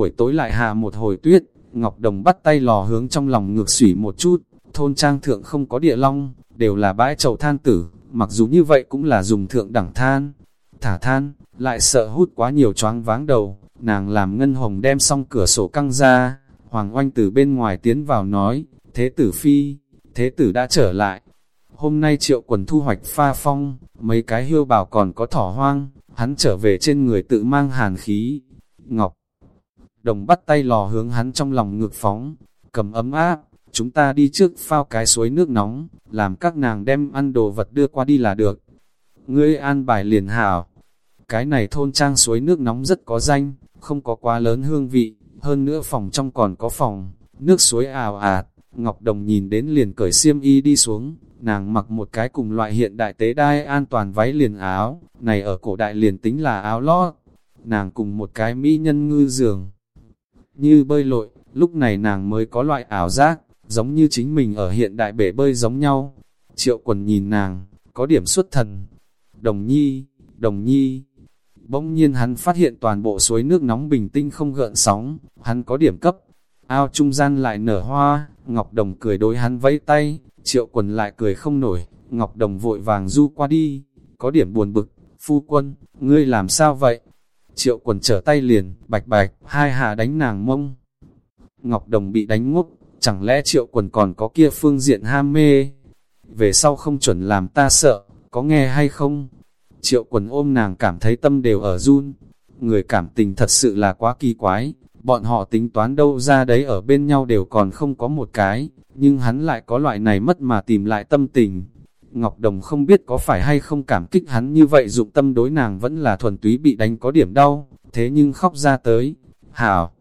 Buổi tối lại hạ một hồi tuyết, Ngọc Đồng bắt tay lò hướng trong lòng ngược sủy một chút, thôn trang thượng không có địa long, đều là bãi chậu than tử, mặc dù như vậy cũng là dùng thượng đẳng than. Thả than, lại sợ hút quá nhiều choáng váng đầu, nàng làm ngân hồng đem xong cửa sổ căng ra, Hoàng Oanh từ bên ngoài tiến vào nói, thế tử phi, thế tử đã trở lại. Hôm nay triệu quần thu hoạch pha phong, mấy cái hiêu bảo còn có thỏ hoang, hắn trở về trên người tự mang hàn khí. Ngọc Đồng bắt tay lò hướng hắn trong lòng ngược phóng, cầm ấm áp, chúng ta đi trước phao cái suối nước nóng, làm các nàng đem ăn đồ vật đưa qua đi là được. Ngươi an bài liền hảo, cái này thôn trang suối nước nóng rất có danh, không có quá lớn hương vị, hơn nữa phòng trong còn có phòng, nước suối ào ạt, Ngọc Đồng nhìn đến liền cởi xiêm y đi xuống, nàng mặc một cái cùng loại hiện đại tế đai an toàn váy liền áo, này ở cổ đại liền tính là áo lót, nàng cùng một cái mỹ nhân ngư giường. Như bơi lội, lúc này nàng mới có loại ảo giác, giống như chính mình ở hiện đại bể bơi giống nhau. Triệu quần nhìn nàng, có điểm xuất thần. Đồng nhi, đồng nhi, Bỗng nhiên hắn phát hiện toàn bộ suối nước nóng bình tinh không gợn sóng, hắn có điểm cấp. Ao trung gian lại nở hoa, Ngọc Đồng cười đối hắn vẫy tay, triệu quần lại cười không nổi, Ngọc Đồng vội vàng du qua đi, có điểm buồn bực, phu quân, ngươi làm sao vậy? Triệu quần trở tay liền, bạch bạch, hai hạ đánh nàng mông. Ngọc Đồng bị đánh ngốc, chẳng lẽ triệu quần còn có kia phương diện ham mê? Về sau không chuẩn làm ta sợ, có nghe hay không? Triệu quần ôm nàng cảm thấy tâm đều ở run. Người cảm tình thật sự là quá kỳ quái. Bọn họ tính toán đâu ra đấy ở bên nhau đều còn không có một cái. Nhưng hắn lại có loại này mất mà tìm lại tâm tình. Ngọc Đồng không biết có phải hay không cảm kích hắn như vậy dụng tâm đối nàng vẫn là thuần túy bị đánh có điểm đau. Thế nhưng khóc ra tới. Hảo!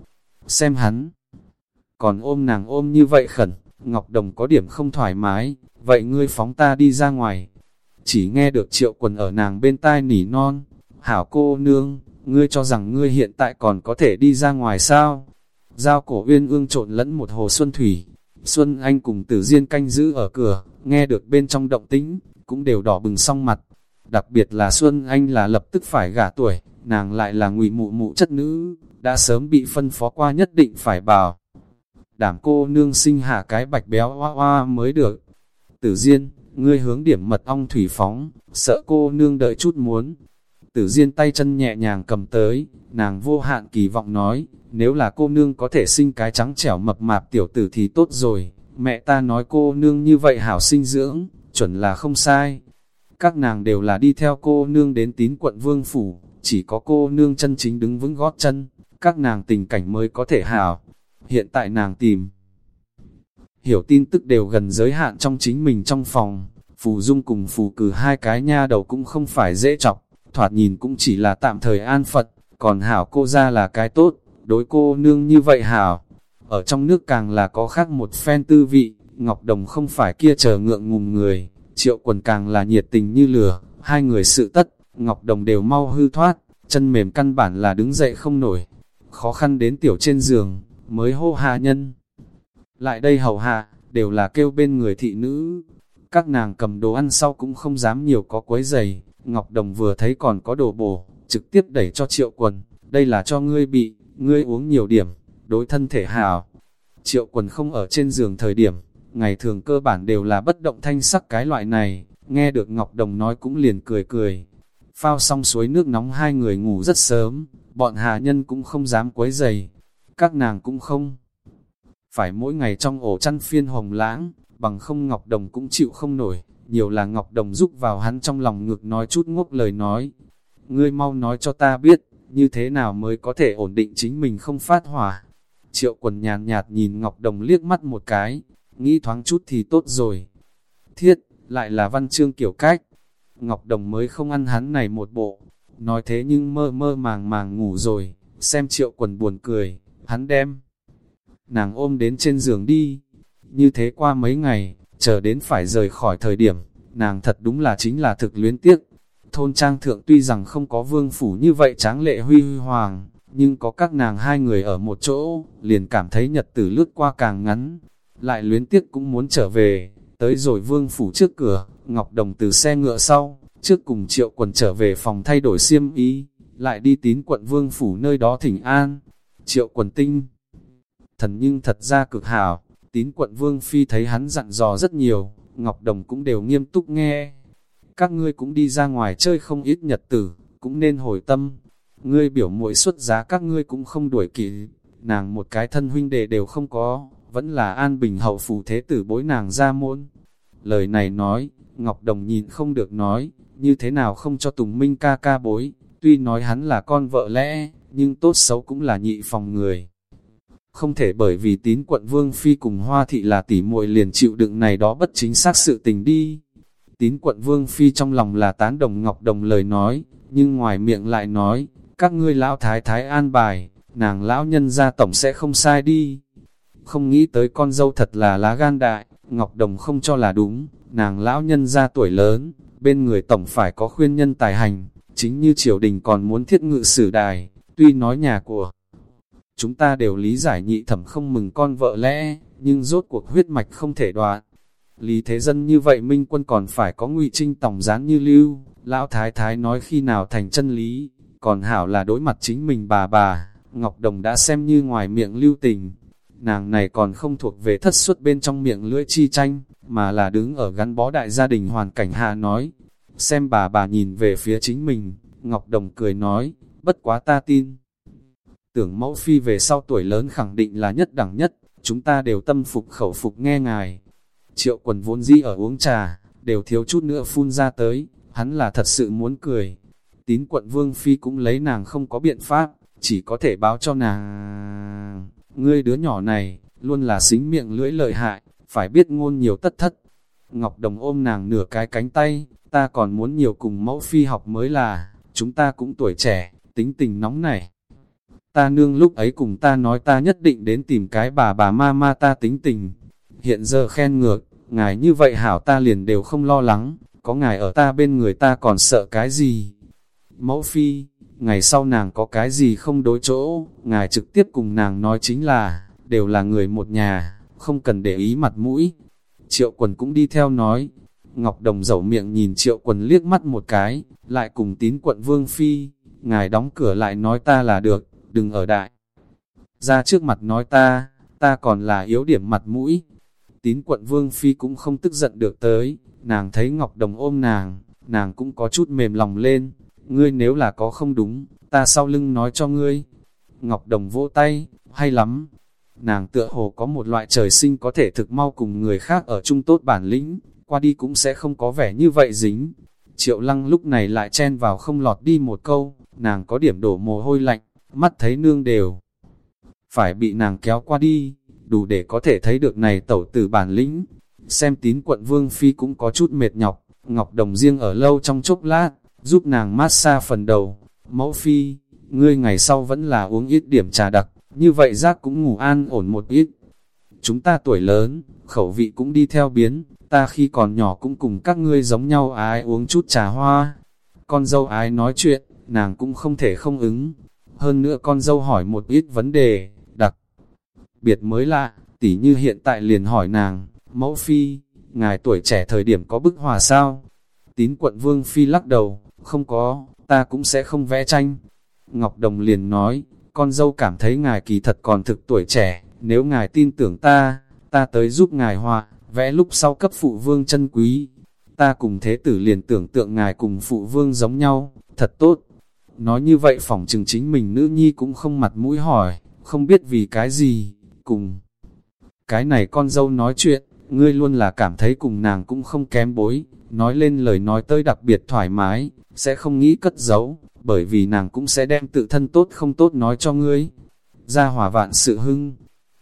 Xem hắn! Còn ôm nàng ôm như vậy khẩn. Ngọc Đồng có điểm không thoải mái. Vậy ngươi phóng ta đi ra ngoài, chỉ nghe được triệu quần ở nàng bên tai nỉ non, hảo cô nương, ngươi cho rằng ngươi hiện tại còn có thể đi ra ngoài sao? Giao cổ uyên ương trộn lẫn một hồ xuân thủy, Xuân Anh cùng tử diên canh giữ ở cửa, nghe được bên trong động tĩnh, cũng đều đỏ bừng song mặt. Đặc biệt là Xuân Anh là lập tức phải gả tuổi, nàng lại là ngụy mụ mụ chất nữ, đã sớm bị phân phó qua nhất định phải bảo. Đảm cô nương sinh hạ cái bạch béo hoa hoa mới được. Tử Diên, ngươi hướng điểm mật ong thủy phóng, sợ cô nương đợi chút muốn. Tử Diên tay chân nhẹ nhàng cầm tới, nàng vô hạn kỳ vọng nói, nếu là cô nương có thể sinh cái trắng trẻo mập mạp tiểu tử thì tốt rồi, mẹ ta nói cô nương như vậy hảo sinh dưỡng, chuẩn là không sai. Các nàng đều là đi theo cô nương đến tín quận vương phủ, chỉ có cô nương chân chính đứng vững gót chân, các nàng tình cảnh mới có thể hảo. Hiện tại nàng tìm hiểu tin tức đều gần giới hạn trong chính mình trong phòng. Phù Dung cùng Phù cử hai cái nha đầu cũng không phải dễ chọc, thoạt nhìn cũng chỉ là tạm thời an Phật, còn Hảo cô ra là cái tốt, đối cô nương như vậy Hảo. Ở trong nước càng là có khác một phen tư vị, Ngọc Đồng không phải kia chờ ngượng ngùng người, triệu quần càng là nhiệt tình như lửa, hai người sự tất, Ngọc Đồng đều mau hư thoát, chân mềm căn bản là đứng dậy không nổi, khó khăn đến tiểu trên giường, mới hô hạ nhân lại đây hầu hạ, đều là kêu bên người thị nữ. Các nàng cầm đồ ăn sau cũng không dám nhiều có quấy giày, Ngọc Đồng vừa thấy còn có đồ bổ, trực tiếp đẩy cho triệu quần, đây là cho ngươi bị, ngươi uống nhiều điểm, đối thân thể hào. Triệu quần không ở trên giường thời điểm, ngày thường cơ bản đều là bất động thanh sắc cái loại này, nghe được Ngọc Đồng nói cũng liền cười cười. Phao xong suối nước nóng hai người ngủ rất sớm, bọn hạ nhân cũng không dám quấy giày, các nàng cũng không phải mỗi ngày trong ổ chăn phiên hồng lãng, bằng không Ngọc Đồng cũng chịu không nổi, nhiều là Ngọc Đồng giúp vào hắn trong lòng ngực nói chút ngốc lời nói. Ngươi mau nói cho ta biết, như thế nào mới có thể ổn định chính mình không phát hỏa. Triệu quần nhàn nhạt, nhìn Ngọc Đồng liếc mắt một cái, nghĩ thoáng chút thì tốt rồi. Thiết, lại là văn chương kiểu cách. Ngọc Đồng mới không ăn hắn này một bộ. Nói thế nhưng mơ mơ màng màng ngủ rồi, xem triệu quần buồn cười, hắn đem nàng ôm đến trên giường đi. Như thế qua mấy ngày, chờ đến phải rời khỏi thời điểm, nàng thật đúng là chính là thực luyến tiếc. Thôn trang thượng tuy rằng không có vương phủ như vậy tráng lệ huy huy hoàng, nhưng có các nàng hai người ở một chỗ, liền cảm thấy nhật tử lướt qua càng ngắn. Lại luyến tiếc cũng muốn trở về, tới rồi vương phủ trước cửa, Ngọc Đồng từ xe ngựa sau, trước cùng triệu quần trở về phòng thay đổi xiêm ý, lại đi tín quận vương phủ nơi đó thỉnh an. Triệu quần tinh, thần nhưng thật ra cực hảo, tín quận Vương Phi thấy hắn dặn dò rất nhiều, Ngọc Đồng cũng đều nghiêm túc nghe. Các ngươi cũng đi ra ngoài chơi không ít nhật tử, cũng nên hồi tâm. Ngươi biểu muội xuất giá các ngươi cũng không đuổi kịp, nàng một cái thân huynh đệ đều không có, vẫn là an bình hậu phù thế tử bối nàng ra môn. Lời này nói, Ngọc Đồng nhìn không được nói, như thế nào không cho Tùng Minh ca ca bối, tuy nói hắn là con vợ lẽ, nhưng tốt xấu cũng là nhị phòng người. Không thể bởi vì tín quận Vương Phi cùng Hoa Thị là tỉ muội liền chịu đựng này đó bất chính xác sự tình đi. Tín quận Vương Phi trong lòng là tán đồng Ngọc Đồng lời nói, nhưng ngoài miệng lại nói, các ngươi lão thái thái an bài, nàng lão nhân gia tổng sẽ không sai đi. Không nghĩ tới con dâu thật là lá gan đại, Ngọc Đồng không cho là đúng, nàng lão nhân gia tuổi lớn, bên người tổng phải có khuyên nhân tài hành, chính như triều đình còn muốn thiết ngự sử đài, tuy nói nhà của chúng ta đều lý giải nhị thẩm không mừng con vợ lẽ, nhưng rốt cuộc huyết mạch không thể đoạn. Lý thế dân như vậy minh quân còn phải có ngụy trinh tổng gián như lưu, lão thái thái nói khi nào thành chân lý, còn hảo là đối mặt chính mình bà bà, Ngọc Đồng đã xem như ngoài miệng lưu tình. Nàng này còn không thuộc về thất suất bên trong miệng lưỡi chi tranh, mà là đứng ở gắn bó đại gia đình hoàn cảnh hạ nói. Xem bà bà nhìn về phía chính mình, Ngọc Đồng cười nói, bất quá ta tin. Tưởng mẫu phi về sau tuổi lớn khẳng định là nhất đẳng nhất, chúng ta đều tâm phục khẩu phục nghe ngài. Triệu quần vốn dĩ ở uống trà, đều thiếu chút nữa phun ra tới, hắn là thật sự muốn cười. Tín quận vương phi cũng lấy nàng không có biện pháp, chỉ có thể báo cho nàng. Ngươi đứa nhỏ này, luôn là xính miệng lưỡi lợi hại, phải biết ngôn nhiều tất thất. Ngọc Đồng ôm nàng nửa cái cánh tay, ta còn muốn nhiều cùng mẫu phi học mới là, chúng ta cũng tuổi trẻ, tính tình nóng này. Ta nương lúc ấy cùng ta nói ta nhất định đến tìm cái bà bà ma ma ta tính tình. Hiện giờ khen ngược, ngài như vậy hảo ta liền đều không lo lắng, có ngài ở ta bên người ta còn sợ cái gì. Mẫu phi, ngày sau nàng có cái gì không đối chỗ, ngài trực tiếp cùng nàng nói chính là, đều là người một nhà, không cần để ý mặt mũi. Triệu quần cũng đi theo nói, Ngọc Đồng dẩu miệng nhìn triệu quần liếc mắt một cái, lại cùng tín quận Vương Phi, ngài đóng cửa lại nói ta là được, đừng ở đại. Ra trước mặt nói ta, ta còn là yếu điểm mặt mũi. Tín quận Vương Phi cũng không tức giận được tới, nàng thấy Ngọc Đồng ôm nàng, nàng cũng có chút mềm lòng lên, ngươi nếu là có không đúng, ta sau lưng nói cho ngươi. Ngọc Đồng vỗ tay, hay lắm. Nàng tựa hồ có một loại trời sinh có thể thực mau cùng người khác ở chung tốt bản lĩnh, qua đi cũng sẽ không có vẻ như vậy dính. Triệu lăng lúc này lại chen vào không lọt đi một câu, nàng có điểm đổ mồ hôi lạnh, mắt thấy nương đều. Phải bị nàng kéo qua đi, đủ để có thể thấy được này tẩu tử bản lĩnh. Xem tín quận Vương Phi cũng có chút mệt nhọc, Ngọc Đồng riêng ở lâu trong chốc lát, giúp nàng mát xa phần đầu. Mẫu Phi, ngươi ngày sau vẫn là uống ít điểm trà đặc, như vậy giác cũng ngủ an ổn một ít. Chúng ta tuổi lớn, khẩu vị cũng đi theo biến, ta khi còn nhỏ cũng cùng các ngươi giống nhau ai uống chút trà hoa. Con dâu ai nói chuyện, nàng cũng không thể không ứng. Hơn nữa con dâu hỏi một ít vấn đề, đặc biệt mới lạ, tỉ như hiện tại liền hỏi nàng, mẫu phi, ngài tuổi trẻ thời điểm có bức hòa sao? Tín quận vương phi lắc đầu, không có, ta cũng sẽ không vẽ tranh. Ngọc Đồng liền nói, con dâu cảm thấy ngài kỳ thật còn thực tuổi trẻ, nếu ngài tin tưởng ta, ta tới giúp ngài họa, vẽ lúc sau cấp phụ vương chân quý. Ta cùng thế tử liền tưởng tượng ngài cùng phụ vương giống nhau, thật tốt. Nói như vậy phỏng chừng chính mình nữ nhi cũng không mặt mũi hỏi, không biết vì cái gì, cùng. Cái này con dâu nói chuyện, ngươi luôn là cảm thấy cùng nàng cũng không kém bối, nói lên lời nói tới đặc biệt thoải mái, sẽ không nghĩ cất giấu, bởi vì nàng cũng sẽ đem tự thân tốt không tốt nói cho ngươi. Ra hòa vạn sự hưng.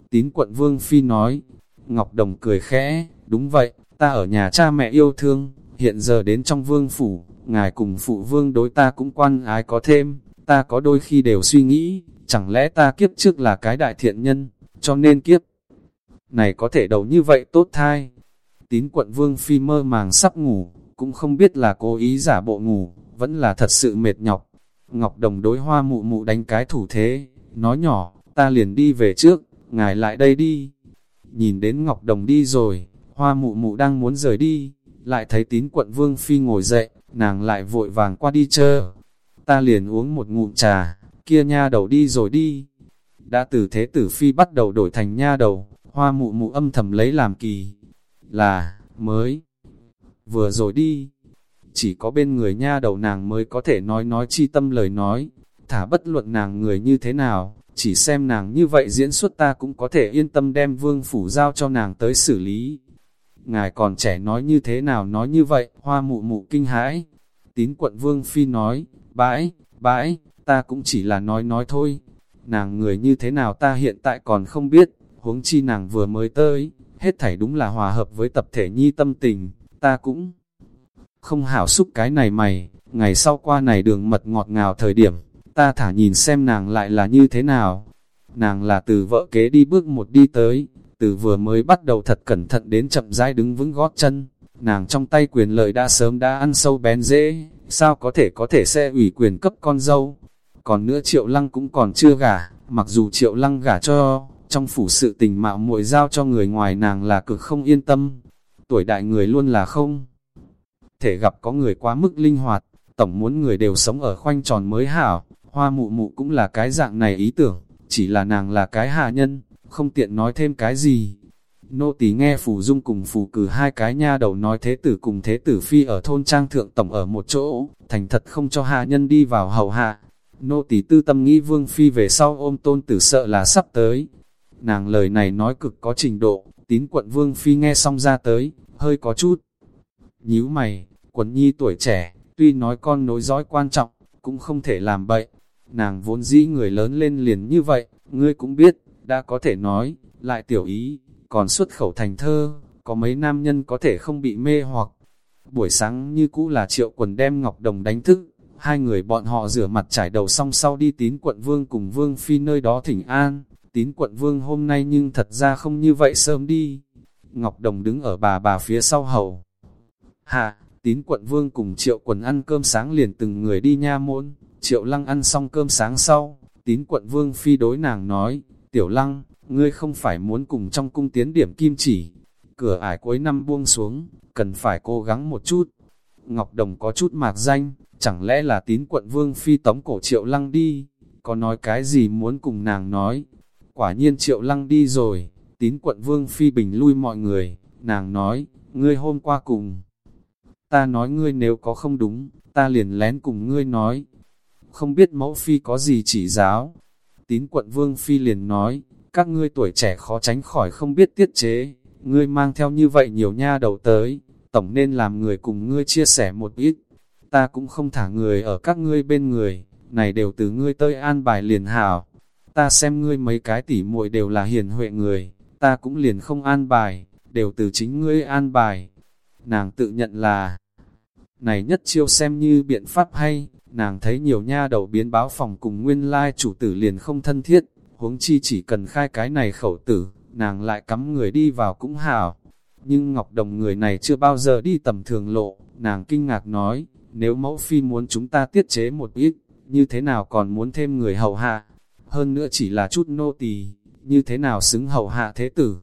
Tín quận Vương Phi nói, Ngọc Đồng cười khẽ, đúng vậy, ta ở nhà cha mẹ yêu thương, hiện giờ đến trong vương phủ, ngài cùng phụ vương đối ta cũng quan ái có thêm, ta có đôi khi đều suy nghĩ, chẳng lẽ ta kiếp trước là cái đại thiện nhân, cho nên kiếp này có thể đầu như vậy tốt thai. Tín quận vương phi mơ màng sắp ngủ, cũng không biết là cố ý giả bộ ngủ, vẫn là thật sự mệt nhọc. Ngọc Đồng đối hoa mụ mụ đánh cái thủ thế, nói nhỏ, ta liền đi về trước, ngài lại đây đi. Nhìn đến Ngọc Đồng đi rồi, hoa mụ mụ đang muốn rời đi, lại thấy tín quận vương phi ngồi dậy, nàng lại vội vàng qua đi chờ. Ta liền uống một ngụm trà, kia nha đầu đi rồi đi. đã từ thế tử phi bắt đầu đổi thành nha đầu, hoa mụ mụ âm thầm lấy làm kỳ, là, mới, vừa rồi đi, chỉ có bên người nha đầu nàng mới có thể nói nói chi tâm lời nói, thả bất luận nàng người như thế nào, chỉ xem nàng như vậy diễn xuất ta cũng có thể yên tâm đem vương phủ giao cho nàng tới xử lý. Ngài còn trẻ nói như thế nào nói như vậy, hoa mụ mụ kinh hãi. Tín quận vương phi nói, bãi, bãi, ta cũng chỉ là nói nói thôi. Nàng người như thế nào ta hiện tại còn không biết, huống chi nàng vừa mới tới, hết thảy đúng là hòa hợp với tập thể nhi tâm tình, ta cũng không hảo xúc cái này mày, ngày sau qua này đường mật ngọt ngào thời điểm, ta thả nhìn xem nàng lại là như thế nào. Nàng là từ vợ kế đi bước một đi tới, từ vừa mới bắt đầu thật cẩn thận đến chậm rãi đứng vững gót chân, nàng trong tay quyền lợi đã sớm đã ăn sâu bén dễ, sao có thể có thể xe ủy quyền cấp con dâu. Còn nữa triệu lăng cũng còn chưa gả, mặc dù triệu lăng gả cho, trong phủ sự tình mạo muội giao cho người ngoài nàng là cực không yên tâm. Tuổi đại người luôn là không. Thể gặp có người quá mức linh hoạt, tổng muốn người đều sống ở khoanh tròn mới hảo, hoa mụ mụ cũng là cái dạng này ý tưởng, chỉ là nàng là cái hạ nhân, không tiện nói thêm cái gì. Nô tỳ nghe phủ Dung cùng phủ cử hai cái nha đầu nói thế tử cùng thế tử phi ở thôn trang thượng tổng ở một chỗ, thành thật không cho hạ nhân đi vào hầu hạ. Nô tỳ tư tâm nghĩ vương phi về sau ôm tôn tử sợ là sắp tới. Nàng lời này nói cực có trình độ, tín quận vương phi nghe xong ra tới, hơi có chút. nhíu mày, quần nhi tuổi trẻ, tuy nói con nối dõi quan trọng, cũng không thể làm bậy. Nàng vốn dĩ người lớn lên liền như vậy, ngươi cũng biết, đã có thể nói, lại tiểu ý, còn xuất khẩu thành thơ, có mấy nam nhân có thể không bị mê hoặc. Buổi sáng như cũ là triệu quần đem Ngọc Đồng đánh thức, hai người bọn họ rửa mặt trải đầu xong sau đi tín quận vương cùng vương phi nơi đó thỉnh an, tín quận vương hôm nay nhưng thật ra không như vậy sớm đi. Ngọc Đồng đứng ở bà bà phía sau hầu. Hạ, tín quận vương cùng triệu quần ăn cơm sáng liền từng người đi nha môn, triệu lăng ăn xong cơm sáng sau, tín quận vương phi đối nàng nói, tiểu lăng, ngươi không phải muốn cùng trong cung tiến điểm kim chỉ, cửa ải cuối năm buông xuống, cần phải cố gắng một chút. Ngọc Đồng có chút mạc danh, chẳng lẽ là tín quận vương phi tống cổ triệu lăng đi, có nói cái gì muốn cùng nàng nói. Quả nhiên triệu lăng đi rồi, tín quận vương phi bình lui mọi người, nàng nói, ngươi hôm qua cùng. Ta nói ngươi nếu có không đúng, ta liền lén cùng ngươi nói. Không biết mẫu phi có gì chỉ giáo. Tín quận vương phi liền nói, các ngươi tuổi trẻ khó tránh khỏi không biết tiết chế, ngươi mang theo như vậy nhiều nha đầu tới, tổng nên làm người cùng ngươi chia sẻ một ít. Ta cũng không thả người ở các ngươi bên người, này đều từ ngươi tới an bài liền hảo. Ta xem ngươi mấy cái tỉ muội đều là hiền huệ người, ta cũng liền không an bài, đều từ chính ngươi an bài. Nàng tự nhận là, này nhất chiêu xem như biện pháp hay, nàng thấy nhiều nha đầu biến báo phòng cùng nguyên lai chủ tử liền không thân thiết, huống chi chỉ cần khai cái này khẩu tử, nàng lại cắm người đi vào cũng hảo. Nhưng Ngọc Đồng người này chưa bao giờ đi tầm thường lộ, nàng kinh ngạc nói, nếu mẫu phi muốn chúng ta tiết chế một ít, như thế nào còn muốn thêm người hầu hạ, hơn nữa chỉ là chút nô tỳ, như thế nào xứng hầu hạ thế tử.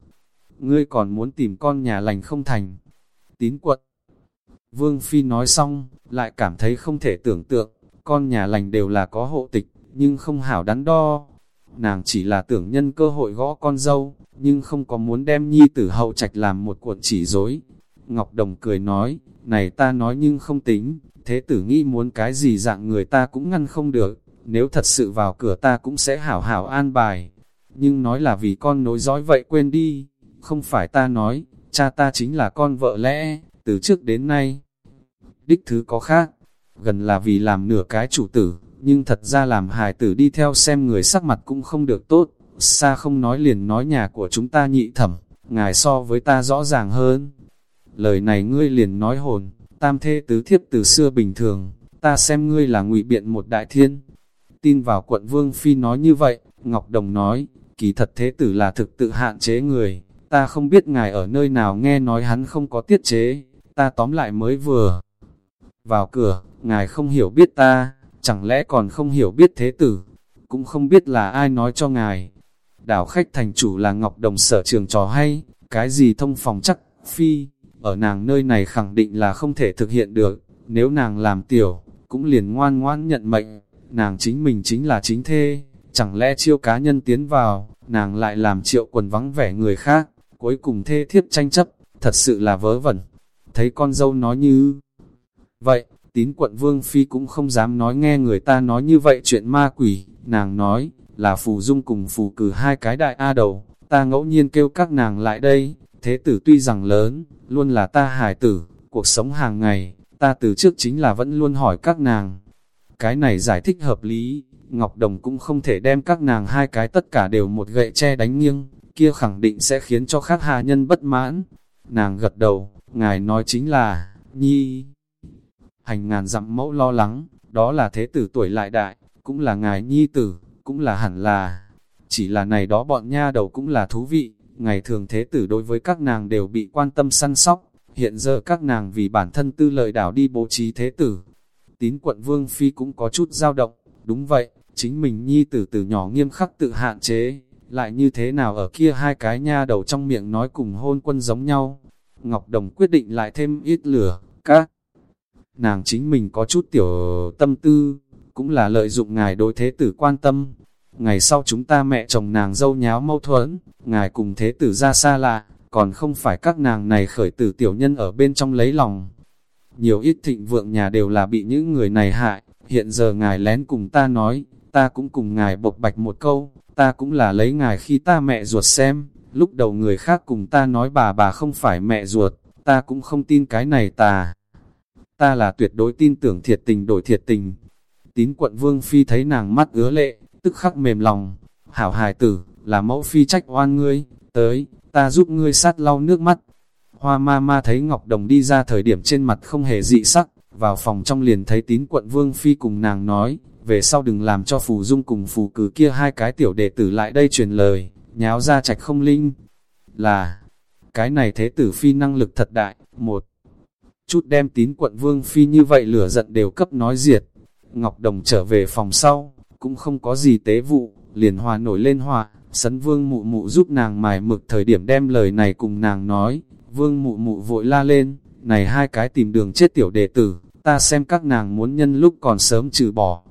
Ngươi còn muốn tìm con nhà lành không thành. Tín quận. Vương Phi nói xong, lại cảm thấy không thể tưởng tượng, con nhà lành đều là có hộ tịch, nhưng không hảo đắn đo, nàng chỉ là tưởng nhân cơ hội gõ con dâu, nhưng không có muốn đem nhi tử hậu trạch làm một cuộn chỉ dối. Ngọc Đồng cười nói, này ta nói nhưng không tính, thế tử nghĩ muốn cái gì dạng người ta cũng ngăn không được, nếu thật sự vào cửa ta cũng sẽ hảo hảo an bài. Nhưng nói là vì con nối dõi vậy quên đi, không phải ta nói, cha ta chính là con vợ lẽ, từ trước đến nay. Đích thứ có khác, gần là vì làm nửa cái chủ tử, nhưng thật ra làm hài tử đi theo xem người sắc mặt cũng không được tốt, xa không nói liền nói nhà của chúng ta nhị thẩm, ngài so với ta rõ ràng hơn. Lời này ngươi liền nói hồn, tam thê tứ thiếp từ xưa bình thường, ta xem ngươi là ngụy biện một đại thiên. Tin vào quận Vương Phi nói như vậy, Ngọc Đồng nói, kỳ thật thế tử là thực tự hạn chế người, ta không biết ngài ở nơi nào nghe nói hắn không có tiết chế, ta tóm lại mới vừa. Vào cửa, ngài không hiểu biết ta, chẳng lẽ còn không hiểu biết thế tử, cũng không biết là ai nói cho ngài. Đảo khách thành chủ là Ngọc Đồng sở trường trò hay, cái gì thông phòng chắc, phi, ở nàng nơi này khẳng định là không thể thực hiện được, nếu nàng làm tiểu, cũng liền ngoan ngoan nhận mệnh, nàng chính mình chính là chính thê, chẳng lẽ chiêu cá nhân tiến vào, nàng lại làm triệu quần vắng vẻ người khác, cuối cùng thê thiếp tranh chấp, thật sự là vớ vẩn. Thấy con dâu nói như vậy, tín quận vương phi cũng không dám nói nghe người ta nói như vậy chuyện ma quỷ, nàng nói, là phù dung cùng phù cử hai cái đại A đầu, ta ngẫu nhiên kêu các nàng lại đây, thế tử tuy rằng lớn, luôn là ta hài tử, cuộc sống hàng ngày, ta từ trước chính là vẫn luôn hỏi các nàng. Cái này giải thích hợp lý, Ngọc Đồng cũng không thể đem các nàng hai cái tất cả đều một gậy che đánh nghiêng, kia khẳng định sẽ khiến cho khác hạ nhân bất mãn. Nàng gật đầu, ngài nói chính là, nhi. Hành ngàn dặm mẫu lo lắng, đó là thế tử tuổi lại đại, cũng là ngài nhi tử, cũng là hẳn là. Chỉ là này đó bọn nha đầu cũng là thú vị, ngày thường thế tử đối với các nàng đều bị quan tâm săn sóc, hiện giờ các nàng vì bản thân tư lợi đảo đi bố trí thế tử. Tín quận Vương Phi cũng có chút dao động, đúng vậy, chính mình nhi tử từ nhỏ nghiêm khắc tự hạn chế, lại như thế nào ở kia hai cái nha đầu trong miệng nói cùng hôn quân giống nhau. Ngọc Đồng quyết định lại thêm ít lửa, các nàng chính mình có chút tiểu tâm tư, cũng là lợi dụng ngài đối thế tử quan tâm. Ngày sau chúng ta mẹ chồng nàng dâu nháo mâu thuẫn, ngài cùng thế tử ra xa lạ, còn không phải các nàng này khởi tử tiểu nhân ở bên trong lấy lòng. Nhiều ít thịnh vượng nhà đều là bị những người này hại, hiện giờ ngài lén cùng ta nói, ta cũng cùng ngài bộc bạch một câu, ta cũng là lấy ngài khi ta mẹ ruột xem, lúc đầu người khác cùng ta nói bà bà không phải mẹ ruột, ta cũng không tin cái này ta. Ta là tuyệt đối tin tưởng thiệt tình đổi thiệt tình. Tín quận vương phi thấy nàng mắt ứa lệ, tức khắc mềm lòng, hảo hài tử, là mẫu phi trách oan ngươi, tới, ta giúp ngươi sát lau nước mắt. Hoa ma ma thấy Ngọc Đồng đi ra thời điểm trên mặt không hề dị sắc, vào phòng trong liền thấy tín quận vương phi cùng nàng nói, về sau đừng làm cho phù dung cùng phù cử kia hai cái tiểu đệ tử lại đây truyền lời, nháo ra trạch không linh. Là, cái này thế tử phi năng lực thật đại, một chút đem tín quận vương phi như vậy lửa giận đều cấp nói diệt. Ngọc Đồng trở về phòng sau, cũng không có gì tế vụ, liền hòa nổi lên hòa, sấn vương mụ mụ giúp nàng mài mực thời điểm đem lời này cùng nàng nói, vương mụ mụ vội la lên, này hai cái tìm đường chết tiểu đệ tử, ta xem các nàng muốn nhân lúc còn sớm trừ bỏ.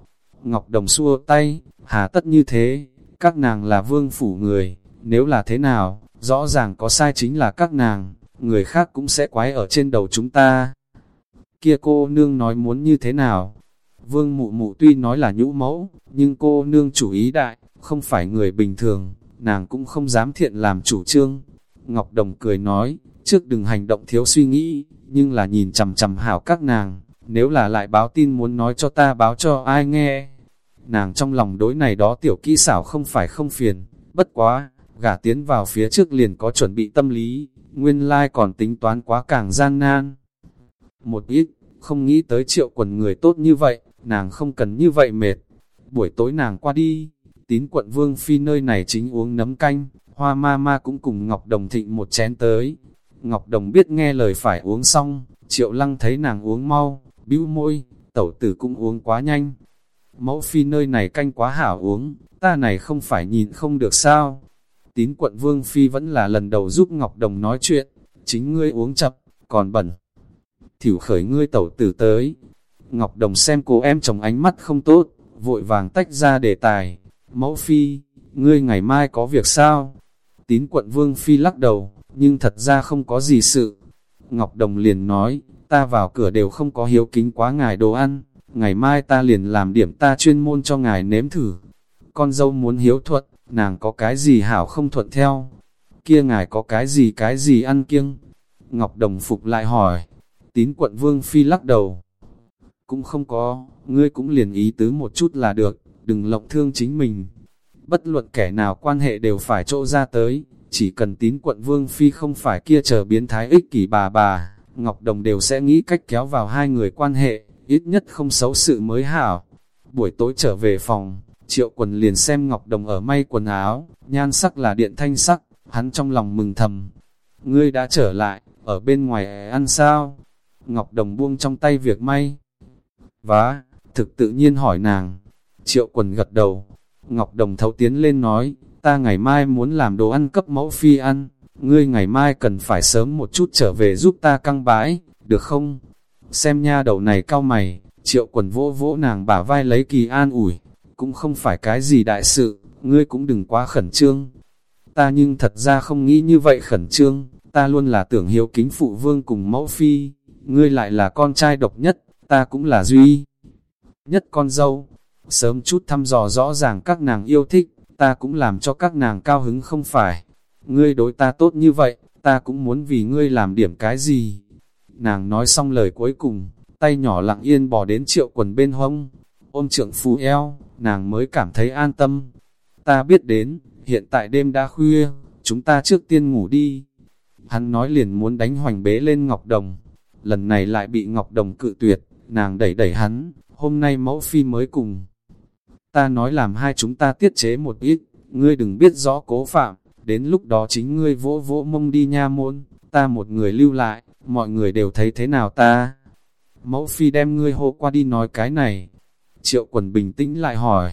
Ngọc Đồng xua tay, hà tất như thế, các nàng là vương phủ người, nếu là thế nào, rõ ràng có sai chính là các nàng, người khác cũng sẽ quái ở trên đầu chúng ta. Kia cô nương nói muốn như thế nào? Vương mụ mụ tuy nói là nhũ mẫu, nhưng cô nương chủ ý đại, không phải người bình thường, nàng cũng không dám thiện làm chủ trương. Ngọc Đồng cười nói, trước đừng hành động thiếu suy nghĩ, nhưng là nhìn chầm chầm hảo các nàng, nếu là lại báo tin muốn nói cho ta báo cho ai nghe. Nàng trong lòng đối này đó tiểu kỹ xảo không phải không phiền, bất quá, gả tiến vào phía trước liền có chuẩn bị tâm lý, nguyên lai còn tính toán quá càng gian nan. Một ít, không nghĩ tới triệu quần người tốt như vậy, nàng không cần như vậy mệt. Buổi tối nàng qua đi, tín quận vương phi nơi này chính uống nấm canh, hoa ma ma cũng cùng Ngọc Đồng thịnh một chén tới. Ngọc Đồng biết nghe lời phải uống xong, triệu lăng thấy nàng uống mau, bĩu môi, tẩu tử cũng uống quá nhanh. Mẫu phi nơi này canh quá hảo uống, ta này không phải nhìn không được sao. Tín quận vương phi vẫn là lần đầu giúp Ngọc Đồng nói chuyện, chính ngươi uống chập, còn bẩn. Thỉu khởi ngươi tẩu tử tới. Ngọc Đồng xem cô em chồng ánh mắt không tốt, vội vàng tách ra đề tài. Mẫu phi, ngươi ngày mai có việc sao? Tín quận vương phi lắc đầu, nhưng thật ra không có gì sự. Ngọc Đồng liền nói, ta vào cửa đều không có hiếu kính quá ngài đồ ăn, ngày mai ta liền làm điểm ta chuyên môn cho ngài nếm thử. Con dâu muốn hiếu thuận, nàng có cái gì hảo không thuận theo, kia ngài có cái gì cái gì ăn kiêng. Ngọc Đồng Phục lại hỏi, tín quận Vương Phi lắc đầu. Cũng không có, ngươi cũng liền ý tứ một chút là được, đừng lộng thương chính mình. Bất luận kẻ nào quan hệ đều phải trộ ra tới, chỉ cần tín quận Vương Phi không phải kia chờ biến thái ích kỷ bà bà, Ngọc Đồng đều sẽ nghĩ cách kéo vào hai người quan hệ, ít nhất không xấu sự mới hảo. Buổi tối trở về phòng, Triệu quần liền xem Ngọc Đồng ở may quần áo, nhan sắc là điện thanh sắc, hắn trong lòng mừng thầm. Ngươi đã trở lại, ở bên ngoài ăn sao? Ngọc Đồng buông trong tay việc may. Vá, thực tự nhiên hỏi nàng. Triệu quần gật đầu. Ngọc Đồng thấu tiến lên nói, ta ngày mai muốn làm đồ ăn cấp mẫu phi ăn. Ngươi ngày mai cần phải sớm một chút trở về giúp ta căng bãi, được không? Xem nha đầu này cao mày, triệu quần vỗ vỗ nàng bả vai lấy kỳ an ủi, cũng không phải cái gì đại sự, ngươi cũng đừng quá khẩn trương. Ta nhưng thật ra không nghĩ như vậy khẩn trương, ta luôn là tưởng hiếu kính phụ vương cùng mẫu phi, ngươi lại là con trai độc nhất, ta cũng là duy nhất con dâu. Sớm chút thăm dò rõ ràng các nàng yêu thích, ta cũng làm cho các nàng cao hứng không phải. Ngươi đối ta tốt như vậy, ta cũng muốn vì ngươi làm điểm cái gì. Nàng nói xong lời cuối cùng, tay nhỏ lặng yên bỏ đến triệu quần bên hông, ôm trượng phù eo, nàng mới cảm thấy an tâm. Ta biết đến, hiện tại đêm đã khuya, chúng ta trước tiên ngủ đi. Hắn nói liền muốn đánh hoành bế lên Ngọc Đồng, lần này lại bị Ngọc Đồng cự tuyệt, nàng đẩy đẩy hắn, hôm nay mẫu phi mới cùng. Ta nói làm hai chúng ta tiết chế một ít, ngươi đừng biết rõ cố phạm, đến lúc đó chính ngươi vỗ vỗ mông đi nha môn, ta một người lưu lại, mọi người đều thấy thế nào ta. Mẫu phi đem ngươi hô qua đi nói cái này. Triệu quần bình tĩnh lại hỏi.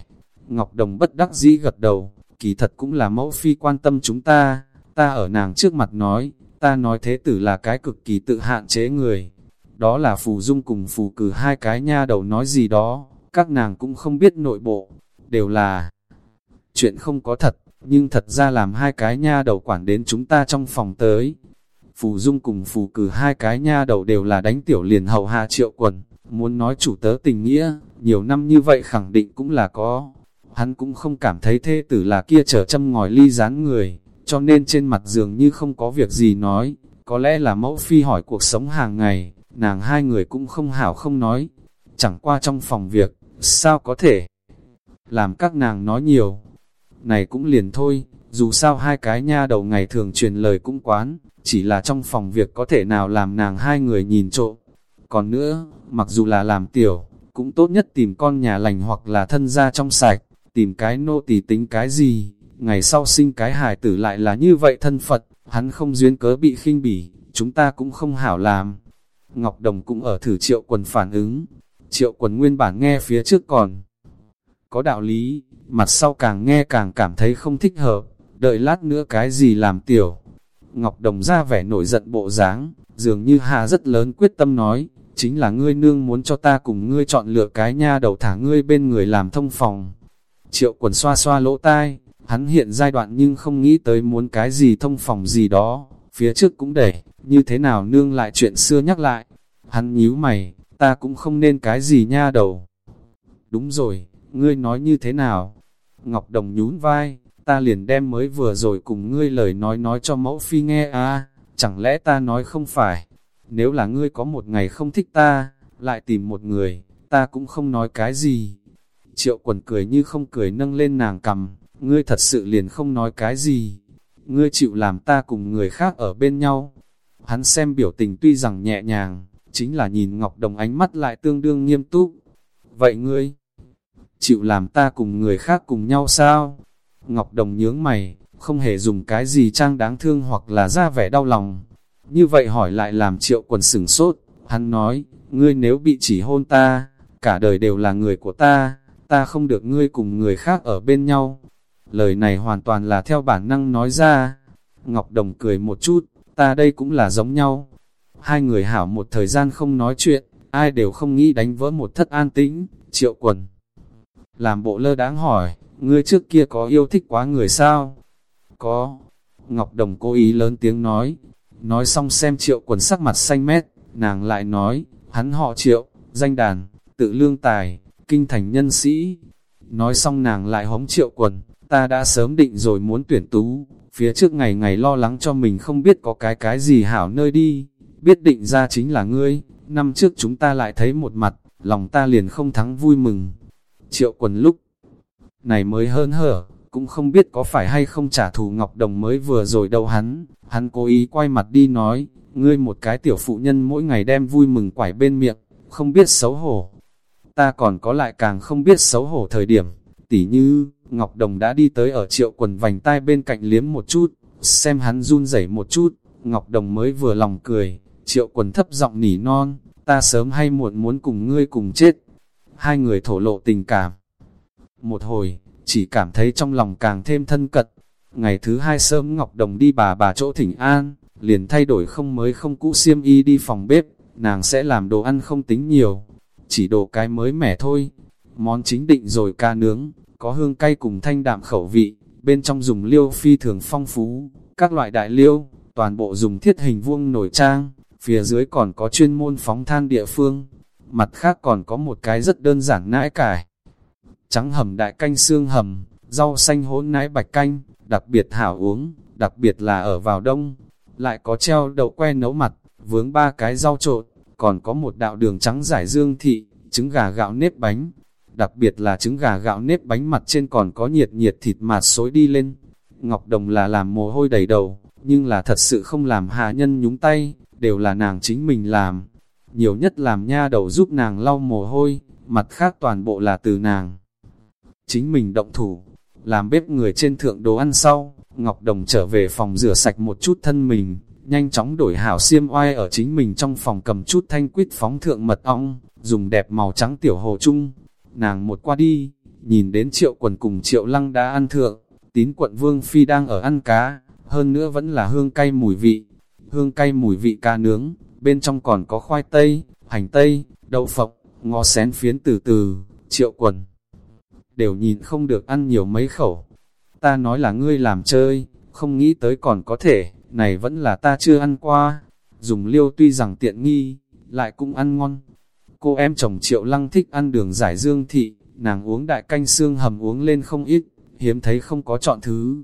Ngọc Đồng bất đắc dĩ gật đầu, kỳ thật cũng là mẫu phi quan tâm chúng ta. Ta ở nàng trước mặt nói, ta nói thế tử là cái cực kỳ tự hạn chế người. Đó là phù dung cùng phù cử hai cái nha đầu nói gì đó, các nàng cũng không biết nội bộ, đều là chuyện không có thật, nhưng thật ra làm hai cái nha đầu quản đến chúng ta trong phòng tới. Phù Dung cùng Phù cử hai cái nha đầu đều là đánh tiểu liền hầu hạ triệu quần, muốn nói chủ tớ tình nghĩa, nhiều năm như vậy khẳng định cũng là có. Hắn cũng không cảm thấy thê tử là kia trở châm ngòi ly rán người, cho nên trên mặt dường như không có việc gì nói, có lẽ là mẫu phi hỏi cuộc sống hàng ngày, nàng hai người cũng không hảo không nói, chẳng qua trong phòng việc, sao có thể làm các nàng nói nhiều. Này cũng liền thôi, dù sao hai cái nha đầu ngày thường truyền lời cũng quán, chỉ là trong phòng việc có thể nào làm nàng hai người nhìn trộm. Còn nữa, mặc dù là làm tiểu, cũng tốt nhất tìm con nhà lành hoặc là thân gia trong sạch, tìm cái nô tỳ tính cái gì, ngày sau sinh cái hài tử lại là như vậy thân Phật, hắn không duyên cớ bị khinh bỉ, chúng ta cũng không hảo làm. Ngọc Đồng cũng ở thử triệu quần phản ứng, triệu quần nguyên bản nghe phía trước còn có đạo lý, mặt sau càng nghe càng cảm thấy không thích hợp, đợi lát nữa cái gì làm tiểu. Ngọc Đồng ra vẻ nổi giận bộ dáng, dường như Hà rất lớn quyết tâm nói, chính là ngươi nương muốn cho ta cùng ngươi chọn lựa cái nha đầu thả ngươi bên người làm thông phòng. Triệu quần xoa xoa lỗ tai, hắn hiện giai đoạn nhưng không nghĩ tới muốn cái gì thông phòng gì đó, phía trước cũng để, như thế nào nương lại chuyện xưa nhắc lại. Hắn nhíu mày, ta cũng không nên cái gì nha đầu. Đúng rồi, ngươi nói như thế nào? Ngọc Đồng nhún vai, ta liền đem mới vừa rồi cùng ngươi lời nói nói cho mẫu phi nghe à, chẳng lẽ ta nói không phải? Nếu là ngươi có một ngày không thích ta, lại tìm một người, ta cũng không nói cái gì. Triệu quần cười như không cười nâng lên nàng cầm, ngươi thật sự liền không nói cái gì. Ngươi chịu làm ta cùng người khác ở bên nhau. Hắn xem biểu tình tuy rằng nhẹ nhàng, chính là nhìn Ngọc Đồng ánh mắt lại tương đương nghiêm túc. Vậy ngươi, chịu làm ta cùng người khác cùng nhau sao? Ngọc Đồng nhướng mày, không hề dùng cái gì trang đáng thương hoặc là ra vẻ đau lòng. Như vậy hỏi lại làm triệu quần sửng sốt, hắn nói, ngươi nếu bị chỉ hôn ta, cả đời đều là người của ta, ta không được ngươi cùng người khác ở bên nhau. Lời này hoàn toàn là theo bản năng nói ra. Ngọc Đồng cười một chút, ta đây cũng là giống nhau. Hai người hảo một thời gian không nói chuyện, ai đều không nghĩ đánh vỡ một thất an tĩnh, triệu quần. Làm bộ lơ đáng hỏi, ngươi trước kia có yêu thích quá người sao? Có. Ngọc Đồng cố ý lớn tiếng nói. Nói xong xem triệu quần sắc mặt xanh mét, nàng lại nói, hắn họ triệu, danh đàn, tự lương tài, kinh thành nhân sĩ. Nói xong nàng lại hống triệu quần, ta đã sớm định rồi muốn tuyển tú, phía trước ngày ngày lo lắng cho mình không biết có cái cái gì hảo nơi đi, biết định ra chính là ngươi, năm trước chúng ta lại thấy một mặt, lòng ta liền không thắng vui mừng. Triệu quần lúc này mới hơn hở, cũng không biết có phải hay không trả thù Ngọc Đồng mới vừa rồi đâu hắn, hắn cố ý quay mặt đi nói, ngươi một cái tiểu phụ nhân mỗi ngày đem vui mừng quải bên miệng, không biết xấu hổ. Ta còn có lại càng không biết xấu hổ thời điểm, tỉ như, Ngọc Đồng đã đi tới ở triệu quần vành tai bên cạnh liếm một chút, xem hắn run rẩy một chút, Ngọc Đồng mới vừa lòng cười, triệu quần thấp giọng nỉ non, ta sớm hay muộn muốn cùng ngươi cùng chết. Hai người thổ lộ tình cảm. Một hồi, chỉ cảm thấy trong lòng càng thêm thân cật. Ngày thứ hai sớm Ngọc Đồng đi bà bà chỗ thỉnh an, liền thay đổi không mới không cũ xiêm y đi phòng bếp, nàng sẽ làm đồ ăn không tính nhiều, chỉ đồ cái mới mẻ thôi. món chính định rồi ca nướng, có hương cay cùng thanh đạm khẩu vị, bên trong dùng liêu phi thường phong phú, các loại đại liêu, toàn bộ dùng thiết hình vuông nổi trang, phía dưới còn có chuyên môn phóng than địa phương, mặt khác còn có một cái rất đơn giản nãi cải. Trắng hầm đại canh xương hầm, rau xanh hỗn nãi bạch canh, đặc biệt hảo uống, đặc biệt là ở vào đông, lại có treo đậu que nấu mặt, vướng ba cái rau trộn, còn có một đạo đường trắng giải dương thị, trứng gà gạo nếp bánh, đặc biệt là trứng gà gạo nếp bánh mặt trên còn có nhiệt nhiệt thịt mạt xối đi lên. Ngọc Đồng là làm mồ hôi đầy đầu, nhưng là thật sự không làm hạ nhân nhúng tay, đều là nàng chính mình làm. Nhiều nhất làm nha đầu giúp nàng lau mồ hôi, mặt khác toàn bộ là từ nàng. Chính mình động thủ, làm bếp người trên thượng đồ ăn sau, Ngọc Đồng trở về phòng rửa sạch một chút thân mình, nhanh chóng đổi hảo xiêm oai ở chính mình trong phòng cầm chút thanh quýt phóng thượng mật ong, dùng đẹp màu trắng tiểu hồ chung. Nàng một qua đi, nhìn đến triệu quần cùng triệu lăng đã ăn thượng, tín quận vương phi đang ở ăn cá, hơn nữa vẫn là hương cay mùi vị, hương cay mùi vị cá nướng, bên trong còn có khoai tây, hành tây, đậu phộng, ngò xén phiến từ từ, triệu quần. Đều nhìn không được ăn nhiều mấy khẩu. Ta nói là ngươi làm chơi, không nghĩ tới còn có thể, này vẫn là ta chưa ăn qua. Dùng liêu tuy rằng tiện nghi, lại cũng ăn ngon. Cô em chồng triệu lăng thích ăn đường giải dương thị, nàng uống đại canh xương hầm uống lên không ít, hiếm thấy không có chọn thứ.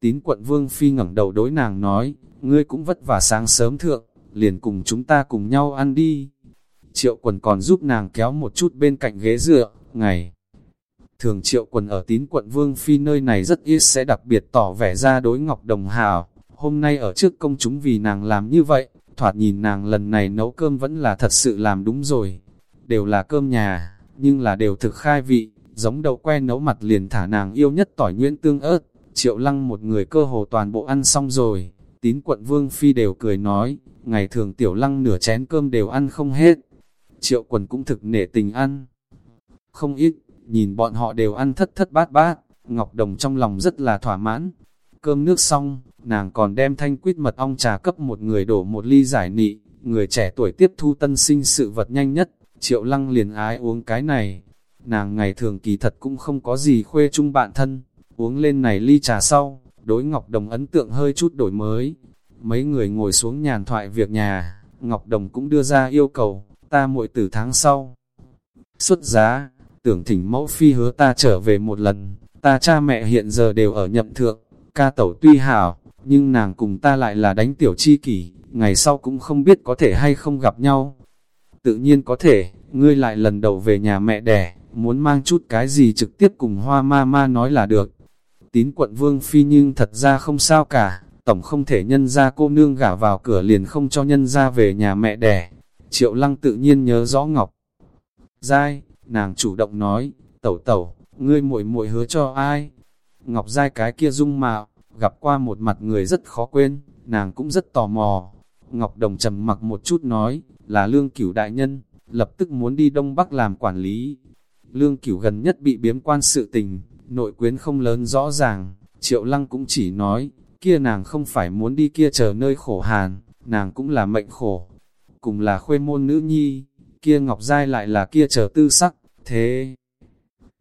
Tín quận vương phi ngẩng đầu đối nàng nói, ngươi cũng vất vả sáng sớm thượng, liền cùng chúng ta cùng nhau ăn đi. Triệu quần còn giúp nàng kéo một chút bên cạnh ghế dựa, ngày. Thường triệu quần ở tín quận Vương Phi nơi này rất ít sẽ đặc biệt tỏ vẻ ra đối Ngọc Đồng Hào. Hôm nay ở trước công chúng vì nàng làm như vậy, thoạt nhìn nàng lần này nấu cơm vẫn là thật sự làm đúng rồi. Đều là cơm nhà, nhưng là đều thực khai vị, giống đậu que nấu mặt liền thả nàng yêu nhất tỏi nguyễn tương ớt. Triệu lăng một người cơ hồ toàn bộ ăn xong rồi, tín quận Vương Phi đều cười nói, ngày thường tiểu lăng nửa chén cơm đều ăn không hết. Triệu quần cũng thực nể tình ăn. Không ít, nhìn bọn họ đều ăn thất thất bát bát, Ngọc Đồng trong lòng rất là thỏa mãn. Cơm nước xong, nàng còn đem thanh quýt mật ong trà cấp một người đổ một ly giải nị, người trẻ tuổi tiếp thu tân sinh sự vật nhanh nhất, triệu lăng liền ái uống cái này. Nàng ngày thường kỳ thật cũng không có gì khuê chung bạn thân, uống lên này ly trà sau, đối Ngọc Đồng ấn tượng hơi chút đổi mới. Mấy người ngồi xuống nhàn thoại việc nhà, Ngọc Đồng cũng đưa ra yêu cầu, ta muội từ tháng sau. Xuất giá, tưởng thỉnh mẫu phi hứa ta trở về một lần, ta cha mẹ hiện giờ đều ở nhậm thượng, ca tẩu tuy hảo, nhưng nàng cùng ta lại là đánh tiểu chi kỷ, ngày sau cũng không biết có thể hay không gặp nhau. Tự nhiên có thể, ngươi lại lần đầu về nhà mẹ đẻ, muốn mang chút cái gì trực tiếp cùng hoa ma ma nói là được. Tín quận vương phi nhưng thật ra không sao cả, tổng không thể nhân ra cô nương gả vào cửa liền không cho nhân ra về nhà mẹ đẻ. Triệu lăng tự nhiên nhớ rõ Ngọc. Giai, nàng chủ động nói, tẩu tẩu, ngươi muội muội hứa cho ai? Ngọc Giai cái kia dung mạo, gặp qua một mặt người rất khó quên, nàng cũng rất tò mò. Ngọc Đồng trầm mặc một chút nói, là lương cửu đại nhân, lập tức muốn đi Đông Bắc làm quản lý. Lương cửu gần nhất bị biếm quan sự tình, nội quyến không lớn rõ ràng, triệu lăng cũng chỉ nói, kia nàng không phải muốn đi kia chờ nơi khổ hàn, nàng cũng là mệnh khổ. Cùng là khuê môn nữ nhi, kia Ngọc Giai lại là kia chờ tư sắc, thế.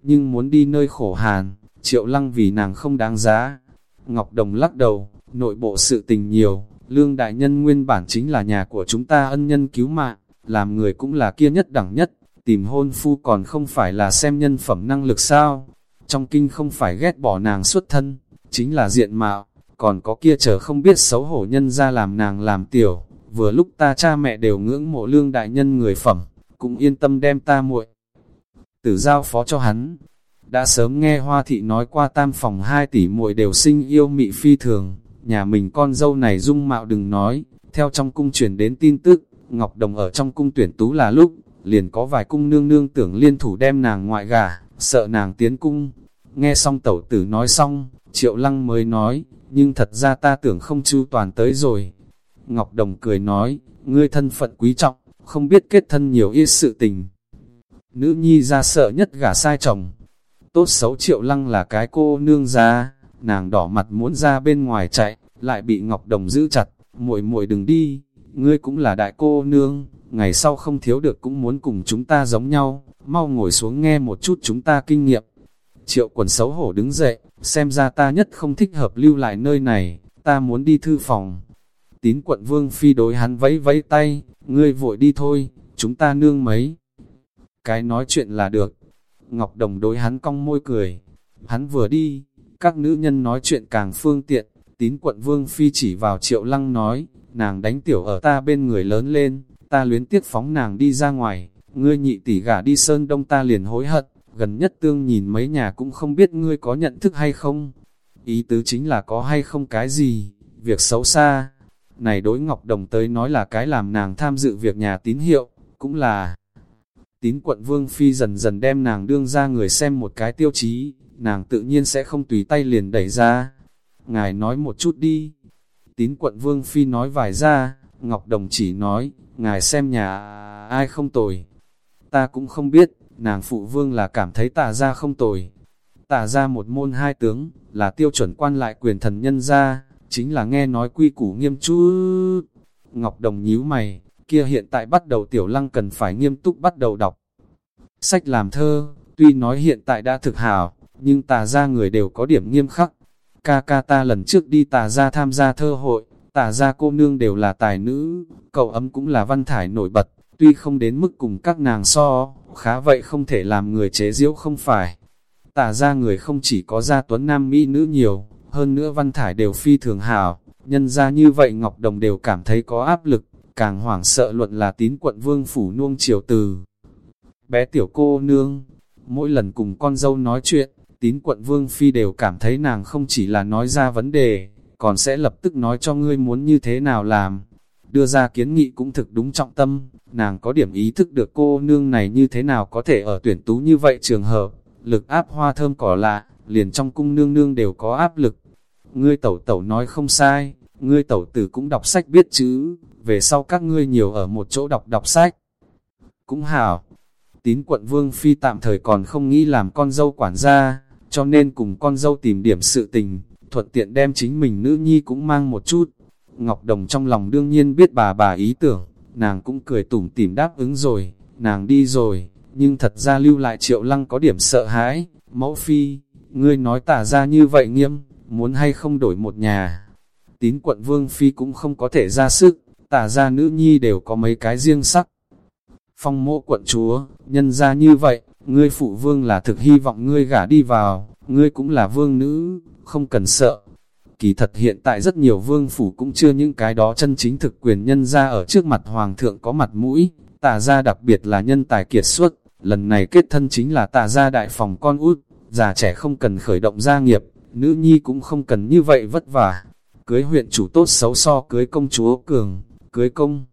Nhưng muốn đi nơi khổ hàn, triệu lăng vì nàng không đáng giá. Ngọc Đồng lắc đầu, nội bộ sự tình nhiều, lương đại nhân nguyên bản chính là nhà của chúng ta ân nhân cứu mạng, làm người cũng là kia nhất đẳng nhất, tìm hôn phu còn không phải là xem nhân phẩm năng lực sao. Trong kinh không phải ghét bỏ nàng xuất thân, chính là diện mạo, còn có kia chờ không biết xấu hổ nhân ra làm nàng làm tiểu, vừa lúc ta cha mẹ đều ngưỡng mộ lương đại nhân người phẩm, cũng yên tâm đem ta muội tử giao phó cho hắn. Đã sớm nghe Hoa Thị nói qua tam phòng hai tỷ muội đều sinh yêu mị phi thường, nhà mình con dâu này dung mạo đừng nói, theo trong cung truyền đến tin tức, Ngọc Đồng ở trong cung tuyển tú là lúc, liền có vài cung nương nương tưởng liên thủ đem nàng ngoại gả, sợ nàng tiến cung. Nghe xong tẩu tử nói xong, Triệu Lăng mới nói, nhưng thật ra ta tưởng không chu toàn tới rồi. Ngọc Đồng cười nói, ngươi thân phận quý trọng, không biết kết thân nhiều ít sự tình. Nữ nhi ra sợ nhất gả sai chồng. Tốt xấu triệu lăng là cái cô nương ra, nàng đỏ mặt muốn ra bên ngoài chạy, lại bị Ngọc Đồng giữ chặt, muội muội đừng đi, ngươi cũng là đại cô nương, ngày sau không thiếu được cũng muốn cùng chúng ta giống nhau, mau ngồi xuống nghe một chút chúng ta kinh nghiệm. Triệu quần xấu hổ đứng dậy, xem ra ta nhất không thích hợp lưu lại nơi này, ta muốn đi thư phòng. Tín quận vương phi đối hắn vẫy vẫy tay, ngươi vội đi thôi, chúng ta nương mấy. Cái nói chuyện là được. Ngọc Đồng đối hắn cong môi cười. Hắn vừa đi, các nữ nhân nói chuyện càng phương tiện. Tín quận vương phi chỉ vào triệu lăng nói, nàng đánh tiểu ở ta bên người lớn lên, ta luyến tiếc phóng nàng đi ra ngoài, ngươi nhị tỷ gả đi sơn đông ta liền hối hận, gần nhất tương nhìn mấy nhà cũng không biết ngươi có nhận thức hay không. Ý tứ chính là có hay không cái gì, việc xấu xa. Này đối Ngọc Đồng tới nói là cái làm nàng tham dự việc nhà tín hiệu, cũng là tín quận Vương Phi dần dần đem nàng đương ra người xem một cái tiêu chí, nàng tự nhiên sẽ không tùy tay liền đẩy ra. Ngài nói một chút đi. Tín quận Vương Phi nói vài ra, Ngọc Đồng chỉ nói, ngài xem nhà ai không tồi. Ta cũng không biết, nàng phụ vương là cảm thấy tà ra không tồi. Tà ra một môn hai tướng, là tiêu chuẩn quan lại quyền thần nhân ra, chính là nghe nói quy củ nghiêm chút. Ngọc Đồng nhíu mày, kia hiện tại bắt đầu tiểu lăng cần phải nghiêm túc bắt đầu đọc. Sách làm thơ, tuy nói hiện tại đã thực hảo, nhưng tà ra người đều có điểm nghiêm khắc. Ca ca ta lần trước đi tà ra tham gia thơ hội, tà ra cô nương đều là tài nữ, cậu ấm cũng là văn thải nổi bật, tuy không đến mức cùng các nàng so, khá vậy không thể làm người chế diễu không phải. Tà ra người không chỉ có gia tuấn nam mỹ nữ nhiều, hơn nữa văn thải đều phi thường hảo, nhân ra như vậy Ngọc Đồng đều cảm thấy có áp lực, càng hoảng sợ luận là tín quận vương phủ nuông chiều từ. Bé tiểu cô nương, mỗi lần cùng con dâu nói chuyện, tín quận vương phi đều cảm thấy nàng không chỉ là nói ra vấn đề, còn sẽ lập tức nói cho ngươi muốn như thế nào làm. Đưa ra kiến nghị cũng thực đúng trọng tâm, nàng có điểm ý thức được cô nương này như thế nào có thể ở tuyển tú như vậy trường hợp, lực áp hoa thơm cỏ lạ, liền trong cung nương nương đều có áp lực. Ngươi tẩu tẩu nói không sai, ngươi tẩu tử cũng đọc sách biết chữ, về sau các ngươi nhiều ở một chỗ đọc đọc sách. Cũng hảo, tín quận vương phi tạm thời còn không nghĩ làm con dâu quản gia, cho nên cùng con dâu tìm điểm sự tình, thuận tiện đem chính mình nữ nhi cũng mang một chút. Ngọc Đồng trong lòng đương nhiên biết bà bà ý tưởng, nàng cũng cười tủm tỉm đáp ứng rồi, nàng đi rồi, nhưng thật ra lưu lại triệu lăng có điểm sợ hãi, mẫu phi, ngươi nói tả ra như vậy nghiêm, muốn hay không đổi một nhà. Tín quận vương phi cũng không có thể ra sức, tả ra nữ nhi đều có mấy cái riêng sắc. Phong mộ quận chúa, nhân ra như vậy, ngươi phụ vương là thực hy vọng ngươi gả đi vào, ngươi cũng là vương nữ, không cần sợ. Kỳ thật hiện tại rất nhiều vương phủ cũng chưa những cái đó chân chính thực quyền nhân ra ở trước mặt hoàng thượng có mặt mũi, tả ra đặc biệt là nhân tài kiệt xuất, lần này kết thân chính là tả ra đại phòng con út, già trẻ không cần khởi động gia nghiệp, nữ nhi cũng không cần như vậy vất vả. Cưới huyện chủ tốt xấu so cưới công chúa cường, cưới công.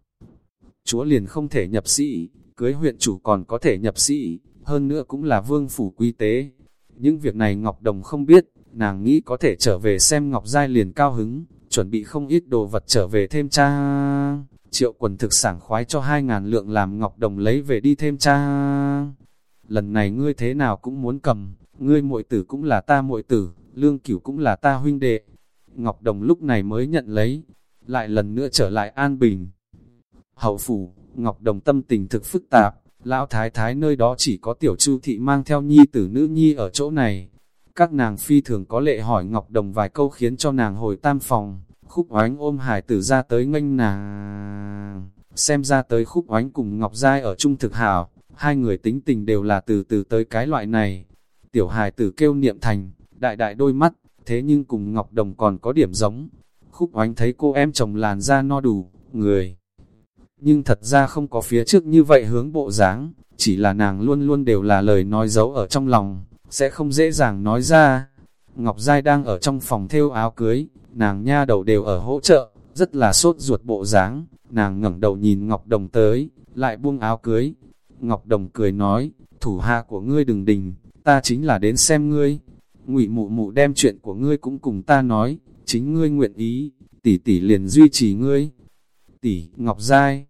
Chúa liền không thể nhập sĩ, cưới huyện chủ còn có thể nhập sĩ, hơn nữa cũng là vương phủ quy tế. Những việc này Ngọc Đồng không biết, nàng nghĩ có thể trở về xem Ngọc Giai liền cao hứng, chuẩn bị không ít đồ vật trở về thêm cha. Triệu quần thực sảng khoái cho hai ngàn lượng làm Ngọc Đồng lấy về đi thêm cha. Lần này ngươi thế nào cũng muốn cầm, ngươi muội tử cũng là ta muội tử, lương cửu cũng là ta huynh đệ. Ngọc Đồng lúc này mới nhận lấy, lại lần nữa trở lại an bình. Hậu phủ, Ngọc Đồng tâm tình thực phức tạp, lão thái thái nơi đó chỉ có tiểu chu thị mang theo nhi tử nữ nhi ở chỗ này. Các nàng phi thường có lệ hỏi Ngọc Đồng vài câu khiến cho nàng hồi tam phòng, khúc oánh ôm hải tử ra tới nghênh nàng. Xem ra tới khúc oánh cùng Ngọc Giai ở trung thực hảo, hai người tính tình đều là từ từ tới cái loại này. Tiểu Hải tử kêu niệm thành, đại đại đôi mắt, thế nhưng cùng Ngọc Đồng còn có điểm giống. Khúc oánh thấy cô em chồng làn da no đủ, người. Nhưng thật ra không có phía trước như vậy hướng bộ dáng, chỉ là nàng luôn luôn đều là lời nói giấu ở trong lòng, sẽ không dễ dàng nói ra. Ngọc Giai đang ở trong phòng thêu áo cưới, nàng nha đầu đều ở hỗ trợ, rất là sốt ruột bộ dáng. Nàng ngẩng đầu nhìn Ngọc Đồng tới, lại buông áo cưới. Ngọc Đồng cười nói, thủ hạ của ngươi đừng đình, ta chính là đến xem ngươi. Ngụy mụ mụ đem chuyện của ngươi cũng cùng ta nói, chính ngươi nguyện ý, tỷ tỷ liền duy trì ngươi. Tỷ, Ngọc Giai.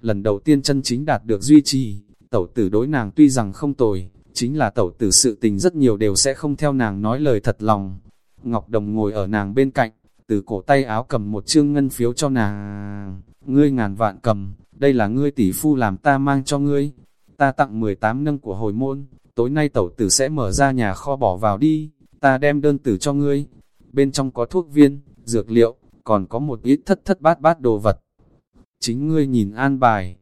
Lần đầu tiên chân chính đạt được duy trì, tẩu tử đối nàng tuy rằng không tồi, chính là tẩu tử sự tình rất nhiều đều sẽ không theo nàng nói lời thật lòng. Ngọc Đồng ngồi ở nàng bên cạnh, từ cổ tay áo cầm một chương ngân phiếu cho nàng. Ngươi ngàn vạn cầm, đây là ngươi tỷ phu làm ta mang cho ngươi, ta tặng 18 nâng của hồi môn, tối nay tẩu tử sẽ mở ra nhà kho bỏ vào đi, ta đem đơn tử cho ngươi, bên trong có thuốc viên, dược liệu, còn có một ít thất thất bát bát đồ vật. Chính ngươi nhìn an bài,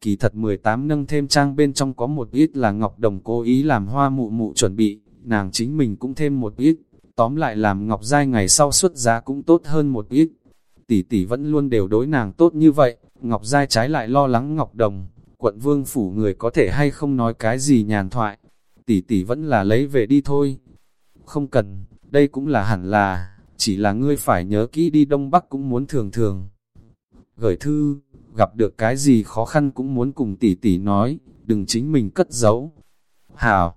kỳ thật 18 nâng thêm trang bên trong có một ít là Ngọc Đồng cố ý làm hoa mụ mụ chuẩn bị, nàng chính mình cũng thêm một ít, tóm lại làm Ngọc Giai ngày sau xuất giá cũng tốt hơn một ít. Tỷ tỷ vẫn luôn đều đối nàng tốt như vậy, Ngọc Giai trái lại lo lắng Ngọc Đồng, quận vương phủ người có thể hay không nói cái gì nhàn thoại, tỷ tỷ vẫn là lấy về đi thôi. Không cần, đây cũng là hẳn là, chỉ là ngươi phải nhớ kỹ đi Đông Bắc cũng muốn thường thường. Gửi thư, gặp được cái gì khó khăn cũng muốn cùng tỷ tỷ nói, đừng chính mình cất giấu. Hảo,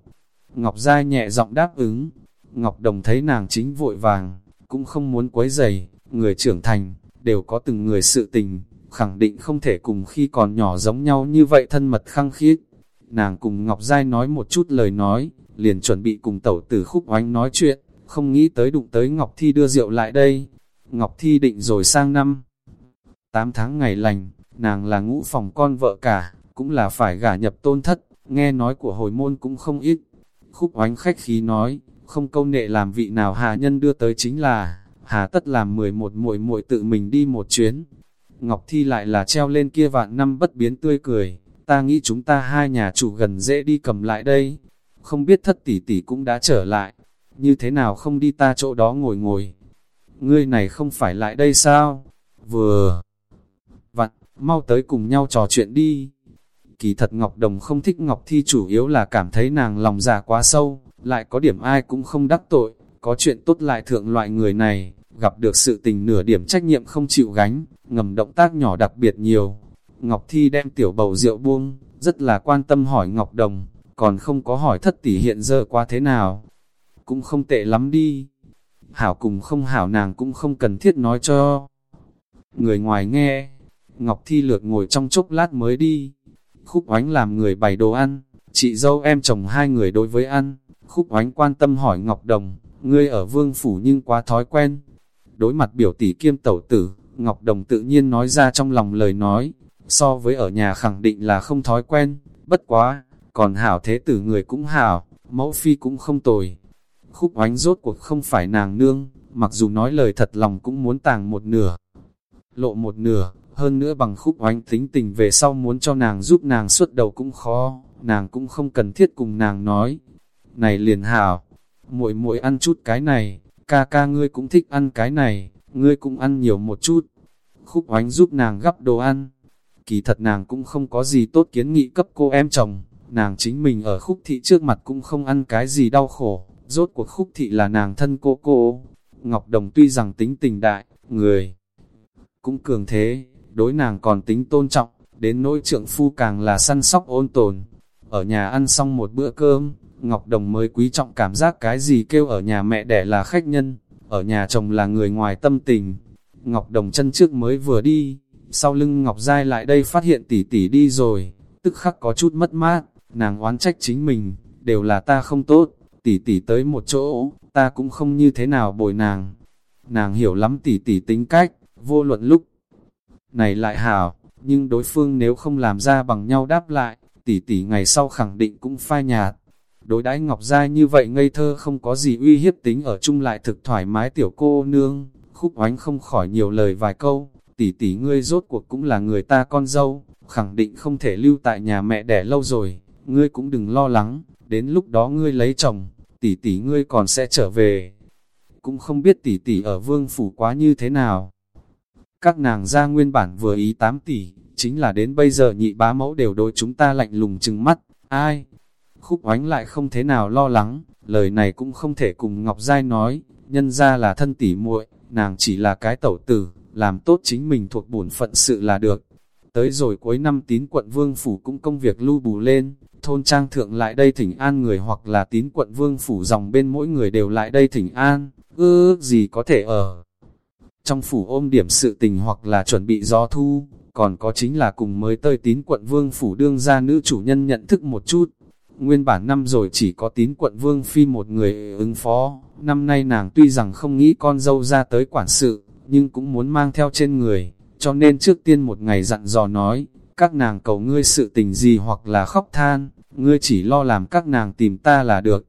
Ngọc Giai nhẹ giọng đáp ứng, Ngọc Đồng thấy nàng chính vội vàng, cũng không muốn quấy giày, người trưởng thành, đều có từng người sự tình, khẳng định không thể cùng khi còn nhỏ giống nhau như vậy thân mật khăng khít. Nàng cùng Ngọc Giai nói một chút lời nói, liền chuẩn bị cùng tẩu tử khúc oánh nói chuyện, không nghĩ tới đụng tới Ngọc Thi đưa rượu lại đây. Ngọc Thi định rồi sang năm. 8 tháng ngày lành, nàng là ngũ phòng con vợ cả, cũng là phải gả nhập tôn thất, nghe nói của hồi môn cũng không ít. Khúc oánh khách khí nói, không câu nệ làm vị nào hạ nhân đưa tới chính là, hà tất làm 11 muội muội tự mình đi một chuyến. Ngọc Thi lại là treo lên kia vạn năm bất biến tươi cười, ta nghĩ chúng ta hai nhà chủ gần dễ đi cầm lại đây. Không biết thất tỷ tỷ cũng đã trở lại, như thế nào không đi ta chỗ đó ngồi ngồi. Ngươi này không phải lại đây sao? Vừa vặn, mau tới cùng nhau trò chuyện đi. Kỳ thật Ngọc Đồng không thích Ngọc Thi chủ yếu là cảm thấy nàng lòng già quá sâu, lại có điểm ai cũng không đắc tội, có chuyện tốt lại thượng loại người này, gặp được sự tình nửa điểm trách nhiệm không chịu gánh, ngầm động tác nhỏ đặc biệt nhiều. Ngọc Thi đem tiểu bầu rượu buông, rất là quan tâm hỏi Ngọc Đồng, còn không có hỏi thất tỷ hiện giờ qua thế nào. Cũng không tệ lắm đi. Hảo cùng không hảo nàng cũng không cần thiết nói cho. Người ngoài nghe, Ngọc Thi lược ngồi trong chốc lát mới đi. Khúc oánh làm người bày đồ ăn, chị dâu em chồng hai người đối với ăn. Khúc oánh quan tâm hỏi Ngọc Đồng, ngươi ở vương phủ nhưng quá thói quen. Đối mặt biểu tỷ kiêm tẩu tử, Ngọc Đồng tự nhiên nói ra trong lòng lời nói, so với ở nhà khẳng định là không thói quen, bất quá, còn hảo thế tử người cũng hảo, mẫu phi cũng không tồi. Khúc oánh rốt cuộc không phải nàng nương, mặc dù nói lời thật lòng cũng muốn tàng một nửa, lộ một nửa, hơn nữa bằng khúc oánh tính tình về sau muốn cho nàng giúp nàng suốt đầu cũng khó, nàng cũng không cần thiết cùng nàng nói. Này liền hảo, muội muội ăn chút cái này, ca ca ngươi cũng thích ăn cái này, ngươi cũng ăn nhiều một chút. Khúc oánh giúp nàng gắp đồ ăn. Kỳ thật nàng cũng không có gì tốt kiến nghị cấp cô em chồng, nàng chính mình ở khúc thị trước mặt cũng không ăn cái gì đau khổ, rốt cuộc khúc thị là nàng thân cô cô. Ngọc Đồng tuy rằng tính tình đại, người cũng cường thế, đối nàng còn tính tôn trọng, đến nỗi trượng phu càng là săn sóc ôn tồn. Ở nhà ăn xong một bữa cơm, Ngọc Đồng mới quý trọng cảm giác cái gì kêu ở nhà mẹ đẻ là khách nhân, ở nhà chồng là người ngoài tâm tình. Ngọc Đồng chân trước mới vừa đi, sau lưng Ngọc Giai lại đây phát hiện tỷ tỷ đi rồi, tức khắc có chút mất mát, nàng oán trách chính mình, đều là ta không tốt, tỷ tỷ tới một chỗ, ta cũng không như thế nào bồi nàng. Nàng hiểu lắm tỷ tỷ tính cách, vô luận lúc này lại hảo, nhưng đối phương nếu không làm ra bằng nhau đáp lại, tỷ tỷ ngày sau khẳng định cũng phai nhạt. Đối đãi Ngọc Giai như vậy ngây thơ không có gì uy hiếp tính ở chung lại thực thoải mái tiểu cô nương, khúc oánh không khỏi nhiều lời vài câu, tỷ tỷ ngươi rốt cuộc cũng là người ta con dâu, khẳng định không thể lưu tại nhà mẹ đẻ lâu rồi, ngươi cũng đừng lo lắng, đến lúc đó ngươi lấy chồng, tỷ tỷ ngươi còn sẽ trở về. Cũng không biết tỷ tỷ ở vương phủ quá như thế nào. Các nàng ra nguyên bản vừa ý 8 tỷ, chính là đến bây giờ nhị bá mẫu đều đối chúng ta lạnh lùng chừng mắt, ai? Khúc oánh lại không thế nào lo lắng, lời này cũng không thể cùng Ngọc Giai nói, nhân ra là thân tỷ muội, nàng chỉ là cái tẩu tử, làm tốt chính mình thuộc bổn phận sự là được. Tới rồi cuối năm tín quận vương phủ cũng công việc lưu bù lên, thôn trang thượng lại đây thỉnh an người hoặc là tín quận vương phủ dòng bên mỗi người đều lại đây thỉnh an, ư gì có thể ở. Trong phủ ôm điểm sự tình hoặc là chuẩn bị gió thu, còn có chính là cùng mới tơi tín quận vương phủ đương ra nữ chủ nhân nhận thức một chút. Nguyên bản năm rồi chỉ có tín quận vương phi một người ứng phó, năm nay nàng tuy rằng không nghĩ con dâu ra tới quản sự, nhưng cũng muốn mang theo trên người, cho nên trước tiên một ngày dặn dò nói, các nàng cầu ngươi sự tình gì hoặc là khóc than, ngươi chỉ lo làm các nàng tìm ta là được.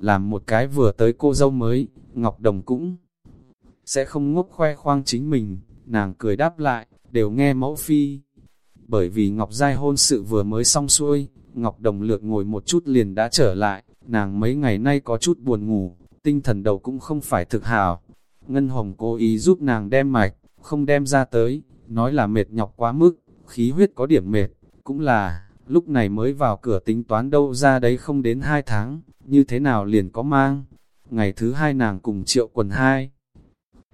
Làm một cái vừa tới cô dâu mới, Ngọc Đồng cũng sẽ không ngốc khoe khoang chính mình, nàng cười đáp lại, đều nghe mẫu phi. Bởi vì Ngọc Giai hôn sự vừa mới xong xuôi, Ngọc Đồng lược ngồi một chút liền đã trở lại, nàng mấy ngày nay có chút buồn ngủ, tinh thần đầu cũng không phải thực hào. Ngân Hồng cố ý giúp nàng đem mạch, không đem ra tới, nói là mệt nhọc quá mức, khí huyết có điểm mệt, cũng là, lúc này mới vào cửa tính toán đâu ra đấy không đến hai tháng, như thế nào liền có mang. Ngày thứ hai nàng cùng triệu quần hai,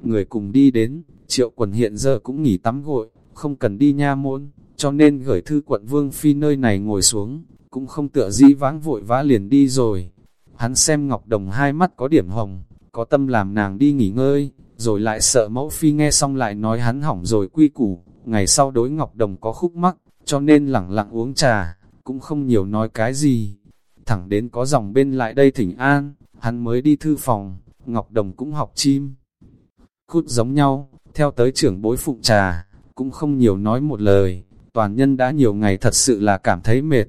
người cùng đi đến, triệu quần hiện giờ cũng nghỉ tắm gội, không cần đi nha môn, cho nên gửi thư quận vương phi nơi này ngồi xuống, cũng không tựa di vãng vội vã liền đi rồi. Hắn xem Ngọc Đồng hai mắt có điểm hồng, có tâm làm nàng đi nghỉ ngơi, rồi lại sợ mẫu phi nghe xong lại nói hắn hỏng rồi quy củ, ngày sau đối Ngọc Đồng có khúc mắc, cho nên lẳng lặng uống trà, cũng không nhiều nói cái gì. Thẳng đến có dòng bên lại đây thỉnh an, hắn mới đi thư phòng, Ngọc Đồng cũng học chim. Cút giống nhau, theo tới trưởng bối phụng trà, cũng không nhiều nói một lời, toàn nhân đã nhiều ngày thật sự là cảm thấy mệt.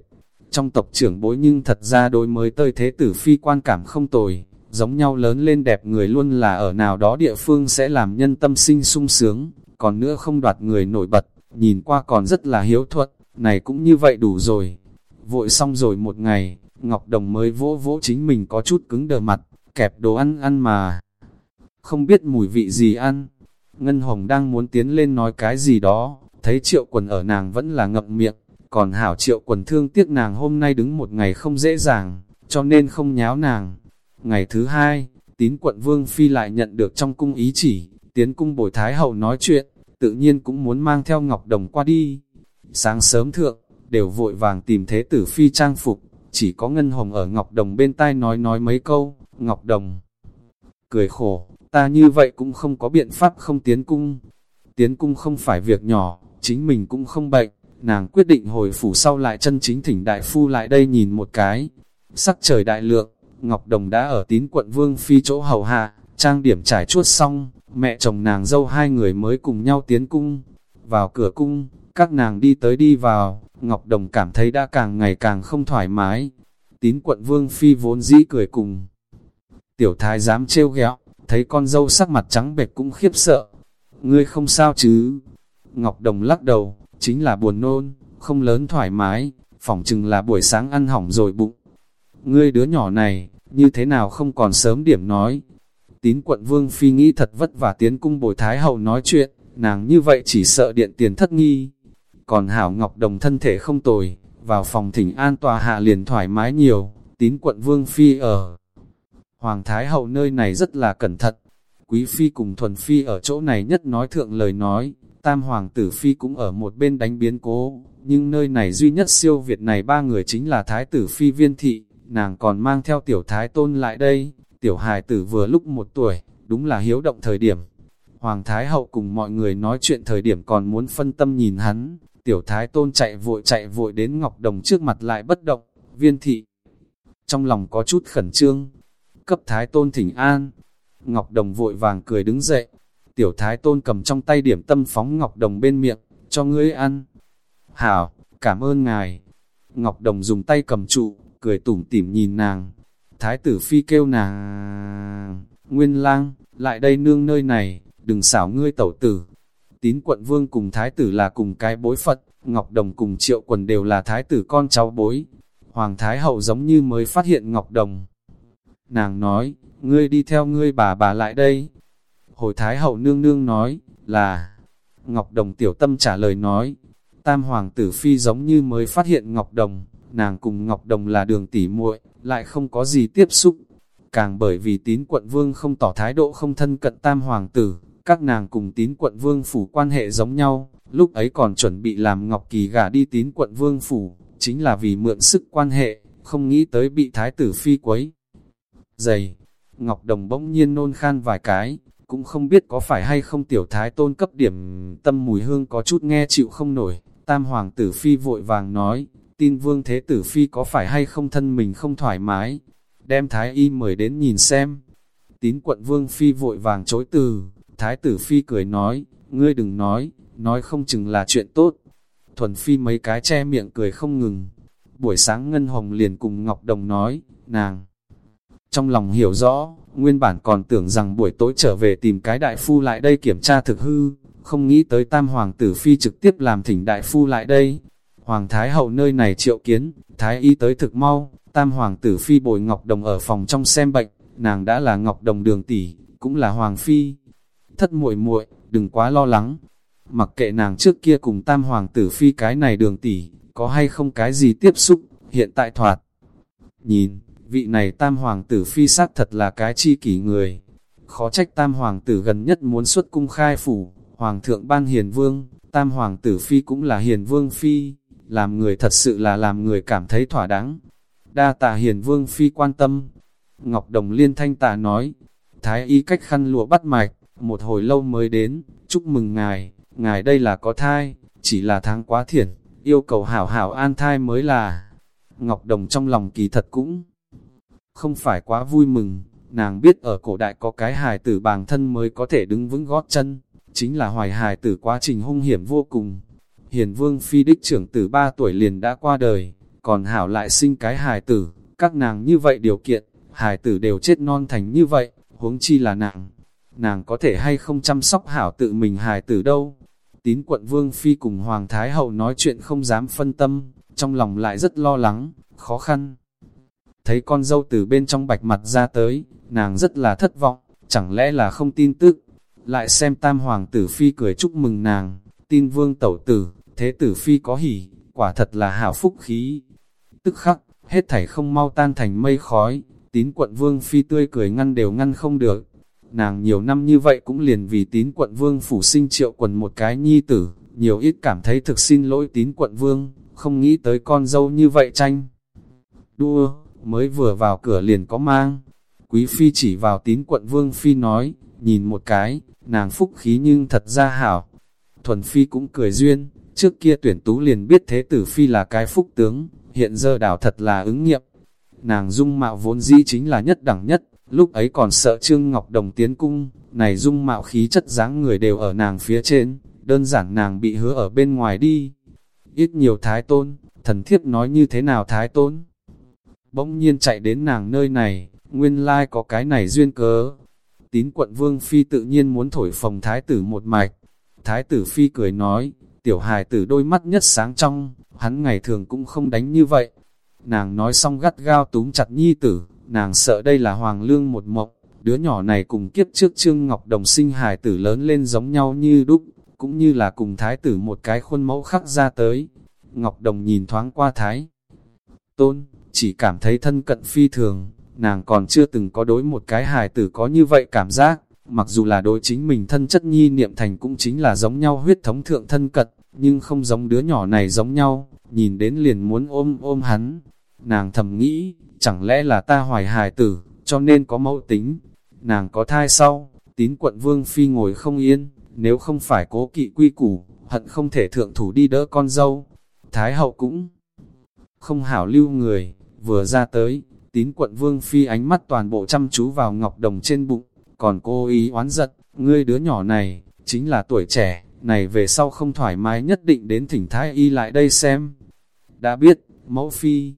Trong tộc trưởng bối nhưng thật ra đối mới tơi thế tử phi quan cảm không tồi, giống nhau lớn lên đẹp người luôn là ở nào đó địa phương sẽ làm nhân tâm sinh sung sướng, còn nữa không đoạt người nổi bật, nhìn qua còn rất là hiếu thuận, này cũng như vậy đủ rồi. Vội xong rồi một ngày, Ngọc Đồng mới vỗ vỗ chính mình có chút cứng đờ mặt, kẹp đồ ăn ăn mà. Không biết mùi vị gì ăn. Ngân Hồng đang muốn tiến lên nói cái gì đó, thấy triệu quần ở nàng vẫn là ngậm miệng, còn hảo triệu quần thương tiếc nàng hôm nay đứng một ngày không dễ dàng, cho nên không nháo nàng. Ngày thứ hai, tín quận Vương Phi lại nhận được trong cung ý chỉ, tiến cung bồi Thái Hậu nói chuyện, tự nhiên cũng muốn mang theo Ngọc Đồng qua đi. Sáng sớm thượng, đều vội vàng tìm thế tử Phi trang phục, chỉ có Ngân Hồng ở Ngọc Đồng bên tai nói nói mấy câu, Ngọc Đồng cười khổ, ta như vậy cũng không có biện pháp không tiến cung. Tiến cung không phải việc nhỏ, chính mình cũng không bệnh, nàng quyết định hồi phủ sau lại chân chính thỉnh đại phu lại đây nhìn một cái. Sắc trời đại lượng, Ngọc Đồng đã ở tín quận Vương Phi chỗ hầu hạ, trang điểm trải chuốt xong, mẹ chồng nàng dâu hai người mới cùng nhau tiến cung. Vào cửa cung, các nàng đi tới đi vào, Ngọc Đồng cảm thấy đã càng ngày càng không thoải mái. Tín quận Vương Phi vốn dĩ cười cùng. Tiểu thái dám trêu ghẹo, thấy con dâu sắc mặt trắng bệch cũng khiếp sợ. Ngươi không sao chứ? Ngọc Đồng lắc đầu, chính là buồn nôn, không lớn thoải mái, phỏng chừng là buổi sáng ăn hỏng rồi bụng. Ngươi đứa nhỏ này, như thế nào không còn sớm điểm nói. Tín quận Vương Phi nghĩ thật vất vả tiến cung bồi Thái Hậu nói chuyện, nàng như vậy chỉ sợ điện tiền thất nghi. Còn Hảo Ngọc Đồng thân thể không tồi, vào phòng thỉnh an tòa hạ liền thoải mái nhiều, tín quận Vương Phi ở. Hoàng Thái Hậu nơi này rất là cẩn thận, Quý Phi cùng Thuần Phi ở chỗ này nhất nói thượng lời nói, Tam Hoàng Tử Phi cũng ở một bên đánh biến cố, nhưng nơi này duy nhất siêu Việt này ba người chính là Thái Tử Phi Viên Thị, nàng còn mang theo tiểu Thái Tôn lại đây, tiểu hài tử vừa lúc một tuổi, đúng là hiếu động thời điểm. Hoàng Thái Hậu cùng mọi người nói chuyện thời điểm còn muốn phân tâm nhìn hắn, tiểu Thái Tôn chạy vội chạy vội đến Ngọc Đồng trước mặt lại bất động, Viên Thị. Trong lòng có chút khẩn trương, cấp Thái Tôn thỉnh an, Ngọc Đồng vội vàng cười đứng dậy, tiểu thái tôn cầm trong tay điểm tâm phóng Ngọc Đồng bên miệng, cho ngươi ăn. Hảo, cảm ơn ngài. Ngọc Đồng dùng tay cầm trụ, cười tủm tỉm nhìn nàng. Thái tử phi kêu nàng, nguyên lang, lại đây nương nơi này, đừng xảo ngươi tẩu tử. Tín quận vương cùng thái tử là cùng cái bối phật, Ngọc Đồng cùng triệu quần đều là thái tử con cháu bối. Hoàng thái hậu giống như mới phát hiện Ngọc Đồng. Nàng nói, ngươi đi theo ngươi bà bà lại đây. Hồi Thái hậu nương nương nói, là, Ngọc Đồng tiểu tâm trả lời nói, Tam Hoàng tử Phi giống như mới phát hiện Ngọc Đồng, nàng cùng Ngọc Đồng là đường tỉ muội lại không có gì tiếp xúc. Càng bởi vì tín quận vương không tỏ thái độ không thân cận Tam Hoàng tử, các nàng cùng tín quận vương phủ quan hệ giống nhau, lúc ấy còn chuẩn bị làm Ngọc Kỳ gả đi tín quận vương phủ, chính là vì mượn sức quan hệ, không nghĩ tới bị thái tử Phi quấy. Dày, Ngọc Đồng bỗng nhiên nôn khan vài cái, cũng không biết có phải hay không tiểu thái tôn cấp điểm tâm mùi hương có chút nghe chịu không nổi. Tam hoàng tử phi vội vàng nói, tin vương thế tử phi có phải hay không thân mình không thoải mái, đem thái y mời đến nhìn xem. Tín quận vương phi vội vàng chối từ, thái tử phi cười nói, ngươi đừng nói, nói không chừng là chuyện tốt. thuần phi mấy cái che miệng cười không ngừng. Buổi sáng Ngân Hồng liền cùng Ngọc Đồng nói, nàng. Trong lòng hiểu rõ, nguyên bản còn tưởng rằng buổi tối trở về tìm cái đại phu lại đây kiểm tra thực hư, không nghĩ tới tam hoàng tử phi trực tiếp làm thỉnh đại phu lại đây. Hoàng Thái Hậu nơi này triệu kiến, Thái Y tới thực mau, tam hoàng tử phi bồi Ngọc Đồng ở phòng trong xem bệnh, nàng đã là Ngọc Đồng đường tỷ, cũng là Hoàng Phi. Thất muội muội đừng quá lo lắng, mặc kệ nàng trước kia cùng tam hoàng tử phi cái này đường tỷ, có hay không cái gì tiếp xúc, hiện tại thoạt. Nhìn, vị này tam hoàng tử phi xác thật là cái chi kỷ người. Khó trách tam hoàng tử gần nhất muốn xuất cung khai phủ, hoàng thượng ban hiền vương, tam hoàng tử phi cũng là hiền vương phi, làm người thật sự là làm người cảm thấy thỏa đáng. Đa tạ hiền vương phi quan tâm. Ngọc Đồng liên thanh tạ nói, thái y cách khăn lụa bắt mạch, một hồi lâu mới đến, chúc mừng ngài, ngài đây là có thai, chỉ là tháng quá thiển, yêu cầu hảo hảo an thai mới là. Ngọc Đồng trong lòng kỳ thật cũng không phải quá vui mừng, nàng biết ở cổ đại có cái hài tử bàng thân mới có thể đứng vững gót chân, chính là hoài hài tử quá trình hung hiểm vô cùng. Hiền vương phi đích trưởng tử 3 tuổi liền đã qua đời, còn hảo lại sinh cái hài tử, các nàng như vậy điều kiện, hài tử đều chết non thành như vậy, huống chi là nàng. Nàng có thể hay không chăm sóc hảo tự mình hài tử đâu. Tín quận Vương Phi cùng Hoàng Thái Hậu nói chuyện không dám phân tâm, trong lòng lại rất lo lắng, khó khăn. Thấy con dâu từ bên trong bạch mặt ra tới, nàng rất là thất vọng, chẳng lẽ là không tin tức. Lại xem tam hoàng tử Phi cười chúc mừng nàng, tin vương tẩu tử, thế tử Phi có hỉ, quả thật là hảo phúc khí. Tức khắc, hết thảy không mau tan thành mây khói, tín quận Vương Phi tươi cười ngăn đều ngăn không được, Nàng nhiều năm như vậy cũng liền vì tín quận vương phủ sinh triệu quần một cái nhi tử, nhiều ít cảm thấy thực xin lỗi tín quận vương, không nghĩ tới con dâu như vậy tranh. Đua, mới vừa vào cửa liền có mang. Quý phi chỉ vào tín quận vương phi nói, nhìn một cái, nàng phúc khí nhưng thật ra hảo. Thuần phi cũng cười duyên, trước kia tuyển tú liền biết thế tử phi là cái phúc tướng, hiện giờ đảo thật là ứng nghiệm. Nàng dung mạo vốn dĩ chính là nhất đẳng nhất, Lúc ấy còn sợ Trương Ngọc Đồng tiến cung, này dung mạo khí chất dáng người đều ở nàng phía trên, đơn giản nàng bị hứa ở bên ngoài đi. Ít nhiều thái tôn, thần thiếp nói như thế nào thái tôn? Bỗng nhiên chạy đến nàng nơi này, nguyên lai có cái này duyên cớ. Tín quận vương phi tự nhiên muốn thổi phồng thái tử một mạch. Thái tử phi cười nói, tiểu hài tử đôi mắt nhất sáng trong, hắn ngày thường cũng không đánh như vậy. Nàng nói xong gắt gao túm chặt nhi tử, nàng sợ đây là hoàng lương một mộng, đứa nhỏ này cùng kiếp trước Trương Ngọc Đồng sinh hài tử lớn lên giống nhau như đúc, cũng như là cùng thái tử một cái khuôn mẫu khắc ra tới. Ngọc Đồng nhìn thoáng qua thái. Tôn, chỉ cảm thấy thân cận phi thường, nàng còn chưa từng có đối một cái hài tử có như vậy cảm giác, mặc dù là đối chính mình thân chất nhi niệm thành cũng chính là giống nhau huyết thống thượng thân cật nhưng không giống đứa nhỏ này giống nhau, nhìn đến liền muốn ôm ôm hắn. Nàng thầm nghĩ, chẳng lẽ là ta hoài hài tử, cho nên có mẫu tính. Nàng có thai sau, tín quận vương phi ngồi không yên, nếu không phải cố kỵ quy củ, hận không thể thượng thủ đi đỡ con dâu. Thái hậu cũng không hảo lưu người, vừa ra tới, tín quận vương phi ánh mắt toàn bộ chăm chú vào ngọc đồng trên bụng, còn cô ý oán giận, ngươi đứa nhỏ này, chính là tuổi trẻ, này về sau không thoải mái nhất định đến thỉnh thái y lại đây xem. Đã biết, mẫu phi,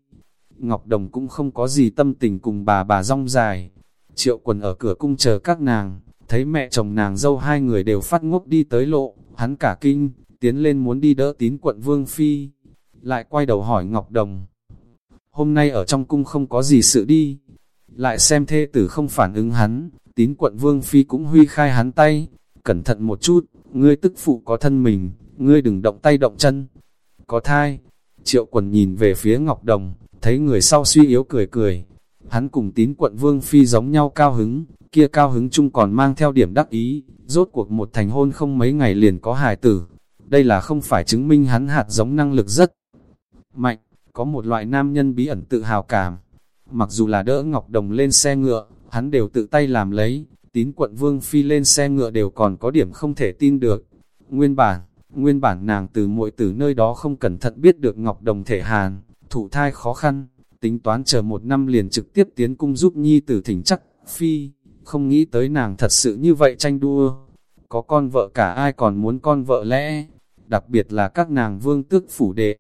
Ngọc Đồng cũng không có gì tâm tình cùng bà bà rong dài. Triệu quần ở cửa cung chờ các nàng, thấy mẹ chồng nàng dâu hai người đều phát ngốc đi tới lộ, hắn cả kinh, tiến lên muốn đi đỡ tín quận Vương Phi. Lại quay đầu hỏi Ngọc Đồng. Hôm nay ở trong cung không có gì sự đi. Lại xem thê tử không phản ứng hắn, tín quận Vương Phi cũng huy khai hắn tay. Cẩn thận một chút, ngươi tức phụ có thân mình, ngươi đừng động tay động chân. Có thai, triệu quần nhìn về phía Ngọc Đồng, thấy người sau suy yếu cười cười. Hắn cùng tín quận Vương Phi giống nhau cao hứng, kia cao hứng chung còn mang theo điểm đắc ý, rốt cuộc một thành hôn không mấy ngày liền có hài tử. Đây là không phải chứng minh hắn hạt giống năng lực rất mạnh, có một loại nam nhân bí ẩn tự hào cảm. Mặc dù là đỡ Ngọc Đồng lên xe ngựa, hắn đều tự tay làm lấy, tín quận Vương Phi lên xe ngựa đều còn có điểm không thể tin được. Nguyên bản, nguyên bản nàng từ muội từ nơi đó không cẩn thận biết được Ngọc Đồng thể hàn, thụ thai khó khăn, tính toán chờ một năm liền trực tiếp tiến cung giúp nhi tử thỉnh chắc, phi, không nghĩ tới nàng thật sự như vậy tranh đua. Có con vợ cả ai còn muốn con vợ lẽ, đặc biệt là các nàng vương tước phủ đệ.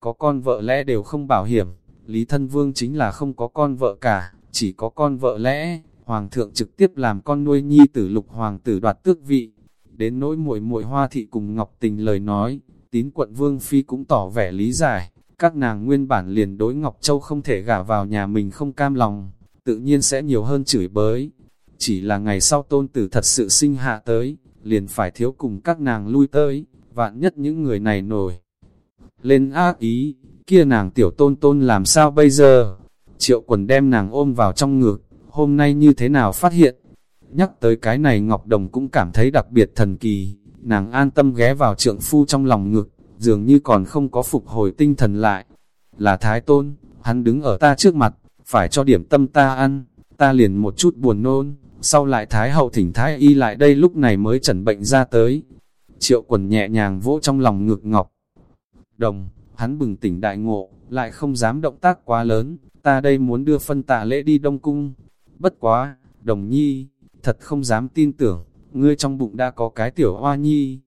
Có con vợ lẽ đều không bảo hiểm, Lý Thân Vương chính là không có con vợ cả, chỉ có con vợ lẽ, Hoàng thượng trực tiếp làm con nuôi nhi tử lục hoàng tử đoạt tước vị. Đến nỗi muội muội hoa thị cùng Ngọc Tình lời nói, tín quận Vương Phi cũng tỏ vẻ lý giải, các nàng nguyên bản liền đối Ngọc Châu không thể gả vào nhà mình không cam lòng, tự nhiên sẽ nhiều hơn chửi bới. Chỉ là ngày sau tôn tử thật sự sinh hạ tới, liền phải thiếu cùng các nàng lui tới, vạn nhất những người này nổi. Lên ác ý, kia nàng tiểu tôn tôn làm sao bây giờ? Triệu quần đem nàng ôm vào trong ngực, hôm nay như thế nào phát hiện? Nhắc tới cái này Ngọc Đồng cũng cảm thấy đặc biệt thần kỳ, nàng an tâm ghé vào trượng phu trong lòng ngực, dường như còn không có phục hồi tinh thần lại. Là Thái Tôn, hắn đứng ở ta trước mặt, phải cho điểm tâm ta ăn, ta liền một chút buồn nôn, sau lại Thái Hậu thỉnh Thái Y lại đây lúc này mới chẩn bệnh ra tới. Triệu quần nhẹ nhàng vỗ trong lòng ngực Ngọc. Đồng, hắn bừng tỉnh đại ngộ, lại không dám động tác quá lớn, ta đây muốn đưa phân tạ lễ đi Đông Cung. Bất quá, đồng nhi, thật không dám tin tưởng, ngươi trong bụng đã có cái tiểu hoa nhi.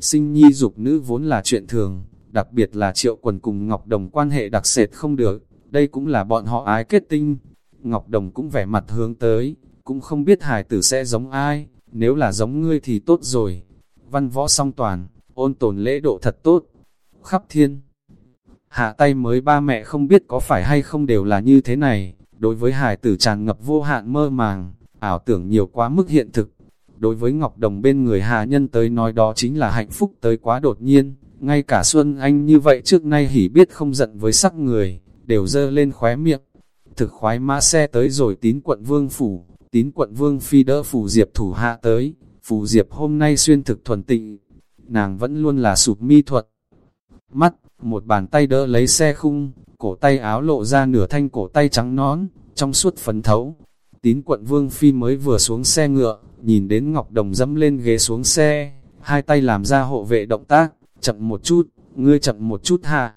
Sinh nhi dục nữ vốn là chuyện thường, đặc biệt là triệu quần cùng Ngọc Đồng quan hệ đặc sệt không được, đây cũng là bọn họ ái kết tinh. Ngọc Đồng cũng vẻ mặt hướng tới, cũng không biết hài tử sẽ giống ai, nếu là giống ngươi thì tốt rồi. Văn võ song toàn, ôn tồn lễ độ thật tốt, khắp thiên. Hạ tay mới ba mẹ không biết có phải hay không đều là như thế này, đối với hải tử tràn ngập vô hạn mơ màng, ảo tưởng nhiều quá mức hiện thực. Đối với Ngọc Đồng bên người Hà Nhân tới nói đó chính là hạnh phúc tới quá đột nhiên, ngay cả Xuân Anh như vậy trước nay hỉ biết không giận với sắc người, đều dơ lên khóe miệng. Thực khoái mã xe tới rồi tín quận vương phủ, tín quận vương phi đỡ phù diệp thủ hạ tới, phù diệp hôm nay xuyên thực thuần tịnh, nàng vẫn luôn là sụp mi thuật. Mắt, một bàn tay đỡ lấy xe khung, cổ tay áo lộ ra nửa thanh cổ tay trắng nón, trong suốt phấn thấu. Tín quận vương phi mới vừa xuống xe ngựa, nhìn đến Ngọc Đồng dẫm lên ghế xuống xe, hai tay làm ra hộ vệ động tác, chậm một chút, ngươi chậm một chút hạ.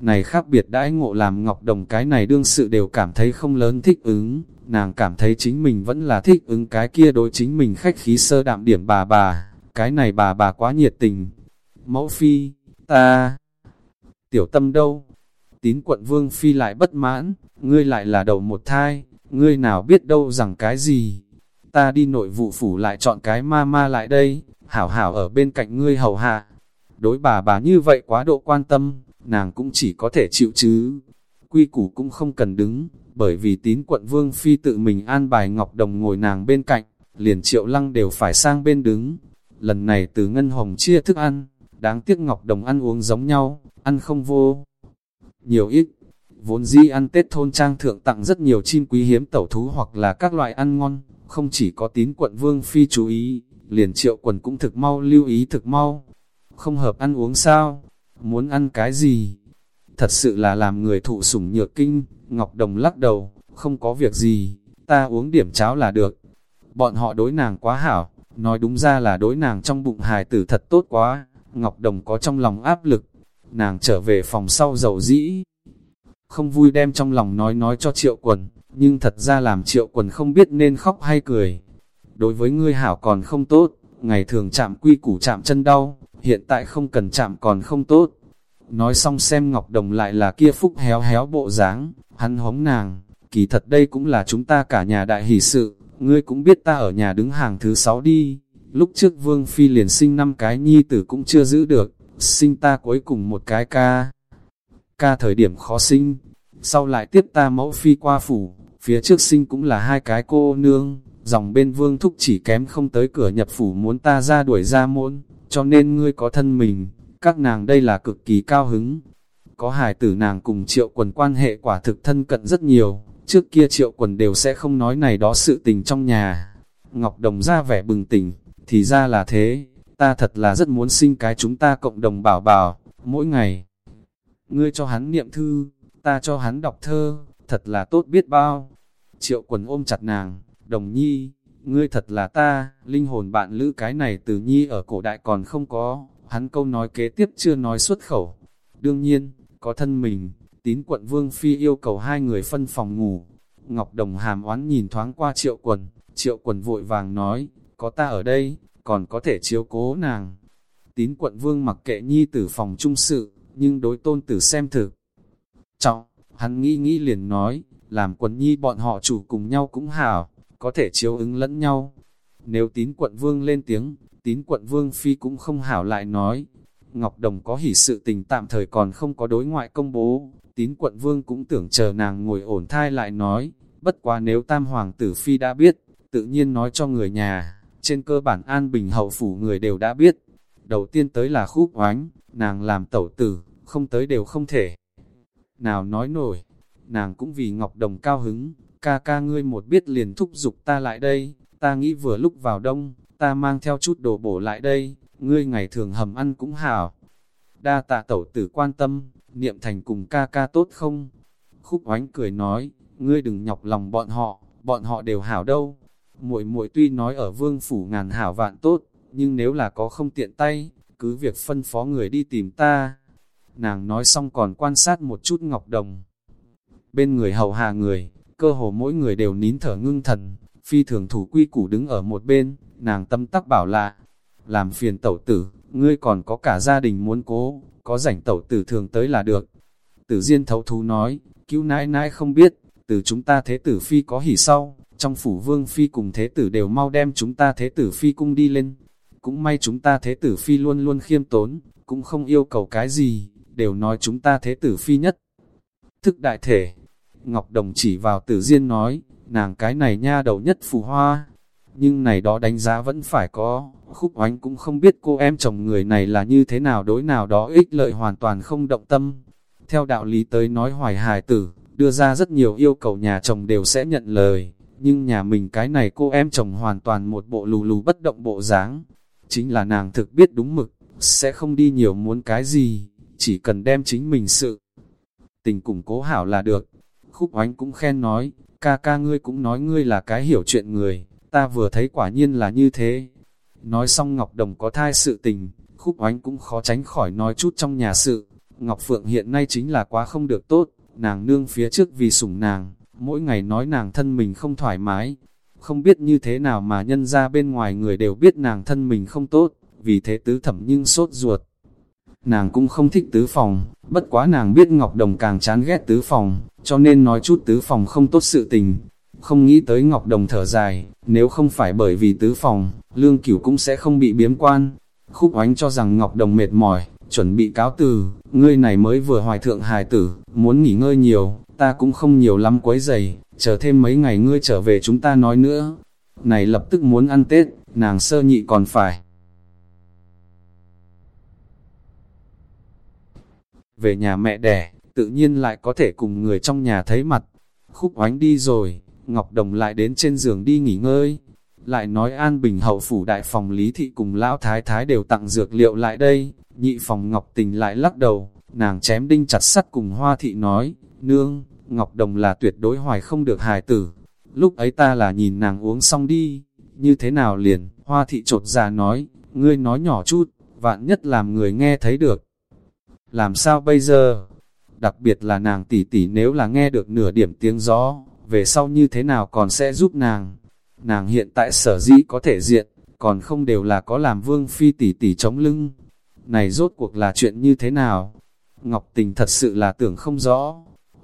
Này khác biệt đãi ngộ làm Ngọc Đồng cái này đương sự đều cảm thấy không lớn thích ứng, nàng cảm thấy chính mình vẫn là thích ứng cái kia đối chính mình khách khí sơ đạm điểm bà bà, cái này bà bà quá nhiệt tình. Mẫu phi, ta, tiểu tâm đâu? Tín quận vương phi lại bất mãn, ngươi lại là đầu một thai, ngươi nào biết đâu rằng cái gì. Ta đi nội vụ phủ lại chọn cái ma ma lại đây, hảo hảo ở bên cạnh ngươi hầu hạ. Đối bà bà như vậy quá độ quan tâm, nàng cũng chỉ có thể chịu chứ. Quy củ cũng không cần đứng, bởi vì tín quận vương phi tự mình an bài Ngọc Đồng ngồi nàng bên cạnh, liền triệu lăng đều phải sang bên đứng. Lần này từ Ngân Hồng chia thức ăn, đáng tiếc Ngọc Đồng ăn uống giống nhau, ăn không vô. Nhiều ít, vốn di ăn Tết thôn trang thượng tặng rất nhiều chim quý hiếm tẩu thú hoặc là các loại ăn ngon, không chỉ có tín quận vương phi chú ý, liền triệu quần cũng thực mau lưu ý thực mau. Không hợp ăn uống sao? Muốn ăn cái gì? Thật sự là làm người thụ sủng nhược kinh, Ngọc Đồng lắc đầu, không có việc gì, ta uống điểm cháo là được. Bọn họ đối nàng quá hảo, nói đúng ra là đối nàng trong bụng hài tử thật tốt quá, Ngọc Đồng có trong lòng áp lực, nàng trở về phòng sau dầu dĩ. Không vui đem trong lòng nói nói cho triệu quần, nhưng thật ra làm triệu quần không biết nên khóc hay cười. Đối với ngươi hảo còn không tốt, ngày thường chạm quy củ chạm chân đau, hiện tại không cần chạm còn không tốt. Nói xong xem Ngọc Đồng lại là kia phúc héo héo bộ dáng, hắn hống nàng, kỳ thật đây cũng là chúng ta cả nhà đại hỷ sự, ngươi cũng biết ta ở nhà đứng hàng thứ sáu đi. Lúc trước Vương Phi liền sinh năm cái nhi tử cũng chưa giữ được, sinh ta cuối cùng một cái ca. Ca thời điểm khó sinh, sau lại tiếp ta mẫu Phi qua phủ, phía trước sinh cũng là hai cái cô nương, dòng bên Vương Thúc chỉ kém không tới cửa nhập phủ muốn ta ra đuổi ra môn, cho nên ngươi có thân mình, các nàng đây là cực kỳ cao hứng. Có hài tử nàng cùng triệu quần quan hệ quả thực thân cận rất nhiều, trước kia triệu quần đều sẽ không nói này đó sự tình trong nhà. Ngọc Đồng ra vẻ bừng tỉnh, thì ra là thế, ta thật là rất muốn sinh cái chúng ta cộng đồng bảo bảo, mỗi ngày. Ngươi cho hắn niệm thư, ta cho hắn đọc thơ, thật là tốt biết bao. Triệu quần ôm chặt nàng, đồng nhi, ngươi thật là ta, linh hồn bạn lữ cái này từ nhi ở cổ đại còn không có, hắn câu nói kế tiếp chưa nói xuất khẩu. Đương nhiên, có thân mình, tín quận Vương Phi yêu cầu hai người phân phòng ngủ. Ngọc Đồng hàm oán nhìn thoáng qua triệu quần, triệu quần vội vàng nói, có ta ở đây, còn có thể chiếu cố nàng. tín quận vương mặc kệ nhi tử phòng trung sự, nhưng đối tôn tử xem thực. Trọng, hắn nghĩ nghĩ liền nói, làm quần nhi bọn họ chủ cùng nhau cũng hảo, có thể chiếu ứng lẫn nhau. Nếu tín quận vương lên tiếng, tín quận vương phi cũng không hảo lại nói. Ngọc Đồng có hỉ sự tình tạm thời còn không có đối ngoại công bố, tín quận vương cũng tưởng chờ nàng ngồi ổn thai lại nói, bất quá nếu tam hoàng tử phi đã biết, tự nhiên nói cho người nhà, trên cơ bản an bình hậu phủ người đều đã biết. Đầu tiên tới là khúc oánh, nàng làm tẩu tử, không tới đều không thể. Nào nói nổi, nàng cũng vì Ngọc Đồng cao hứng, ca ca ngươi một biết liền thúc giục ta lại đây, ta nghĩ vừa lúc vào đông, ta mang theo chút đồ bổ lại đây, ngươi ngày thường hầm ăn cũng hảo. Đa tạ tẩu tử quan tâm, niệm thành cùng ca ca tốt không? Khúc oánh cười nói, ngươi đừng nhọc lòng bọn họ, bọn họ đều hảo đâu. Muội muội tuy nói ở vương phủ ngàn hảo vạn tốt, nhưng nếu là có không tiện tay, cứ việc phân phó người đi tìm ta. Nàng nói xong còn quan sát một chút ngọc đồng. Bên người hầu hạ người, cơ hồ mỗi người đều nín thở ngưng thần, phi thường thủ quy củ đứng ở một bên, nàng tâm tắc bảo lạ, làm phiền tẩu tử, ngươi còn có cả gia đình muốn cố, có rảnh tẩu tử thường tới là được. Tử Diên thấu thú nói, cứu nãi nãi không biết, từ chúng ta thế tử phi có hỉ sau, trong phủ vương phi cùng thế tử đều mau đem chúng ta thế tử phi cung đi lên. Cũng may chúng ta thế tử phi luôn luôn khiêm tốn, cũng không yêu cầu cái gì, đều nói chúng ta thế tử phi nhất. Thức đại thể, Ngọc Đồng chỉ vào tử Diên nói, nàng cái này nha đầu nhất phù hoa, nhưng này đó đánh giá vẫn phải có, khúc oánh cũng không biết cô em chồng người này là như thế nào đối nào đó ích lợi hoàn toàn không động tâm. Theo đạo lý tới nói hoài hài tử, đưa ra rất nhiều yêu cầu nhà chồng đều sẽ nhận lời, nhưng nhà mình cái này cô em chồng hoàn toàn một bộ lù lù bất động bộ dáng Chính là nàng thực biết đúng mực, sẽ không đi nhiều muốn cái gì, chỉ cần đem chính mình sự. Tình củng cố hảo là được. Khúc oánh cũng khen nói, ca ca ngươi cũng nói ngươi là cái hiểu chuyện người, ta vừa thấy quả nhiên là như thế. Nói xong Ngọc Đồng có thai sự tình, khúc oánh cũng khó tránh khỏi nói chút trong nhà sự. Ngọc Phượng hiện nay chính là quá không được tốt, nàng nương phía trước vì sủng nàng, mỗi ngày nói nàng thân mình không thoải mái. Không biết như thế nào mà nhân ra bên ngoài người đều biết nàng thân mình không tốt, vì thế tứ thẩm nhưng sốt ruột. Nàng cũng không thích tứ phòng, bất quá nàng biết Ngọc Đồng càng chán ghét tứ phòng, cho nên nói chút tứ phòng không tốt sự tình, không nghĩ tới Ngọc Đồng thở dài, nếu không phải bởi vì tứ phòng, lương cửu cũng sẽ không bị biếm quan. Khúc oánh cho rằng Ngọc Đồng mệt mỏi, chuẩn bị cáo từ, ngươi này mới vừa hoài thượng hài tử, muốn nghỉ ngơi nhiều, ta cũng không nhiều lắm quấy giày, chờ thêm mấy ngày ngươi trở về chúng ta nói nữa. Này lập tức muốn ăn Tết, nàng sơ nhị còn phải. Về nhà mẹ đẻ, tự nhiên lại có thể cùng người trong nhà thấy mặt. Khúc oánh đi rồi, Ngọc Đồng lại đến trên giường đi nghỉ ngơi. Lại nói An Bình hậu phủ đại phòng Lý Thị cùng Lão Thái Thái đều tặng dược liệu lại đây. Nhị phòng Ngọc Tình lại lắc đầu, nàng chém đinh chặt sắt cùng Hoa Thị nói, Nương, Ngọc Đồng là tuyệt đối hoài không được hài tử. Lúc ấy ta là nhìn nàng uống xong đi, như thế nào liền, Hoa Thị trột già nói, ngươi nói nhỏ chút, vạn nhất làm người nghe thấy được. Làm sao bây giờ? Đặc biệt là nàng tỷ tỷ nếu là nghe được nửa điểm tiếng gió, về sau như thế nào còn sẽ giúp nàng. Nàng hiện tại sở dĩ có thể diện, còn không đều là có làm vương phi tỷ tỷ chống lưng. Này rốt cuộc là chuyện như thế nào? Ngọc Tình thật sự là tưởng không rõ.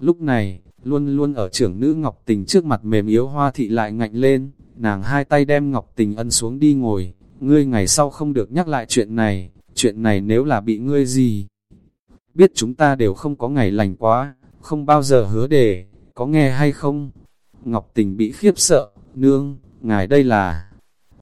Lúc này, luôn luôn ở trưởng nữ Ngọc Tình trước mặt mềm yếu hoa thị lại ngạnh lên, nàng hai tay đem Ngọc Tình ân xuống đi ngồi. Ngươi ngày sau không được nhắc lại chuyện này, chuyện này nếu là bị ngươi gì? Biết chúng ta đều không có ngày lành quá, không bao giờ hứa đề, có nghe hay không? Ngọc Tình bị khiếp sợ, nương, ngài đây là...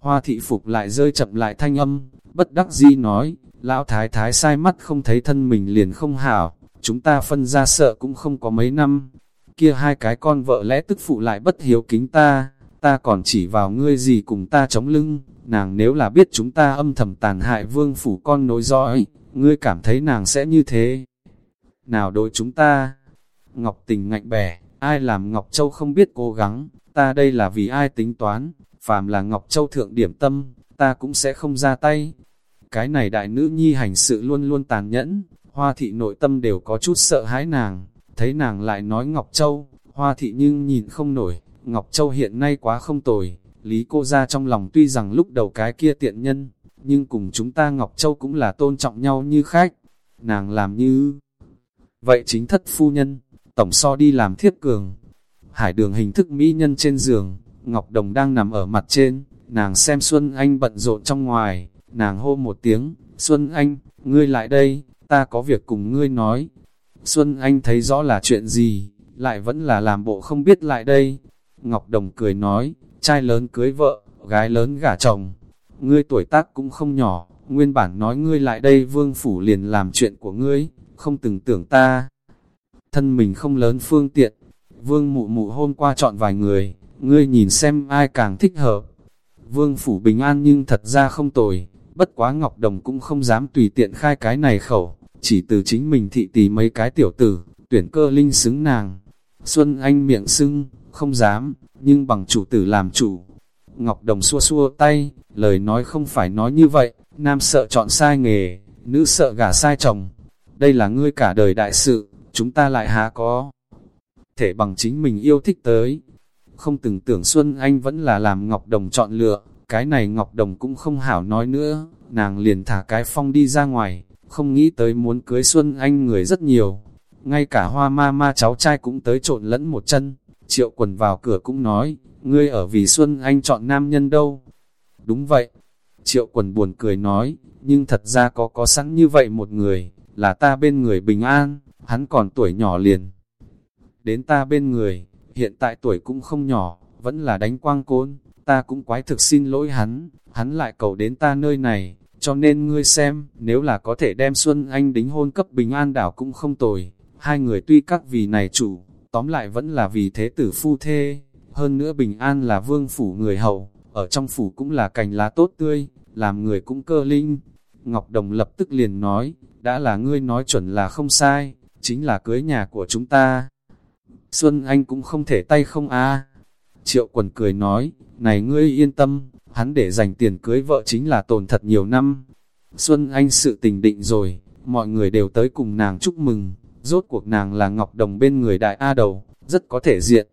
Hoa thị phục lại rơi chậm lại thanh âm, bất đắc di nói, lão thái thái sai mắt không thấy thân mình liền không hảo, chúng ta phân ra sợ cũng không có mấy năm. Kia hai cái con vợ lẽ tức phụ lại bất hiếu kính ta, ta còn chỉ vào ngươi gì cùng ta chống lưng, nàng nếu là biết chúng ta âm thầm tàn hại vương phủ con nối dõi, ngươi cảm thấy nàng sẽ như thế. Nào đội chúng ta? Ngọc tình ngạnh bẻ, Ai làm Ngọc Châu không biết cố gắng, ta đây là vì ai tính toán, phàm là Ngọc Châu thượng điểm tâm, ta cũng sẽ không ra tay. Cái này đại nữ nhi hành sự luôn luôn tàn nhẫn, hoa thị nội tâm đều có chút sợ hãi nàng, thấy nàng lại nói Ngọc Châu, hoa thị nhưng nhìn không nổi, Ngọc Châu hiện nay quá không tồi, lý cô ra trong lòng tuy rằng lúc đầu cái kia tiện nhân, nhưng cùng chúng ta Ngọc Châu cũng là tôn trọng nhau như khách. Nàng làm như... Vậy chính thất phu nhân, tổng so đi làm thiếp cường. Hải đường hình thức mỹ nhân trên giường, Ngọc Đồng đang nằm ở mặt trên, nàng xem Xuân Anh bận rộn trong ngoài, nàng hô một tiếng, Xuân Anh, ngươi lại đây, ta có việc cùng ngươi nói. Xuân Anh thấy rõ là chuyện gì, lại vẫn là làm bộ không biết lại đây. Ngọc Đồng cười nói, trai lớn cưới vợ, gái lớn gả chồng. Ngươi tuổi tác cũng không nhỏ, nguyên bản nói ngươi lại đây vương phủ liền làm chuyện của ngươi, không từng tưởng ta. Thân mình không lớn phương tiện, vương mụ mụ hôm qua chọn vài người, ngươi nhìn xem ai càng thích hợp. Vương phủ bình an nhưng thật ra không tồi, bất quá Ngọc Đồng cũng không dám tùy tiện khai cái này khẩu, chỉ từ chính mình thị tì mấy cái tiểu tử, tuyển cơ linh xứng nàng. Xuân Anh miệng sưng, không dám, nhưng bằng chủ tử làm chủ. Ngọc Đồng xua xua tay, lời nói không phải nói như vậy, nam sợ chọn sai nghề, nữ sợ gả sai chồng. Đây là ngươi cả đời đại sự, chúng ta lại há có. Thể bằng chính mình yêu thích tới. Không từng tưởng Xuân Anh vẫn là làm Ngọc Đồng chọn lựa, cái này Ngọc Đồng cũng không hảo nói nữa, nàng liền thả cái phong đi ra ngoài, không nghĩ tới muốn cưới Xuân Anh người rất nhiều. Ngay cả hoa ma ma cháu trai cũng tới trộn lẫn một chân, triệu quần vào cửa cũng nói, ngươi ở vì Xuân Anh chọn nam nhân đâu. Đúng vậy, triệu quần buồn cười nói, nhưng thật ra có có sẵn như vậy một người, là ta bên người bình an, hắn còn tuổi nhỏ liền. Đến ta bên người, hiện tại tuổi cũng không nhỏ, vẫn là đánh quang côn, ta cũng quái thực xin lỗi hắn, hắn lại cầu đến ta nơi này, cho nên ngươi xem, nếu là có thể đem Xuân Anh đính hôn cấp bình an đảo cũng không tồi, hai người tuy các vì này chủ, tóm lại vẫn là vì thế tử phu thê, hơn nữa bình an là vương phủ người hậu, ở trong phủ cũng là cành lá tốt tươi, làm người cũng cơ linh. Ngọc Đồng lập tức liền nói, đã là ngươi nói chuẩn là không sai, chính là cưới nhà của chúng ta. Xuân Anh cũng không thể tay không a Triệu quần cười nói, này ngươi yên tâm, hắn để dành tiền cưới vợ chính là tồn thật nhiều năm. Xuân Anh sự tình định rồi, mọi người đều tới cùng nàng chúc mừng, rốt cuộc nàng là Ngọc Đồng bên người đại A đầu, rất có thể diện.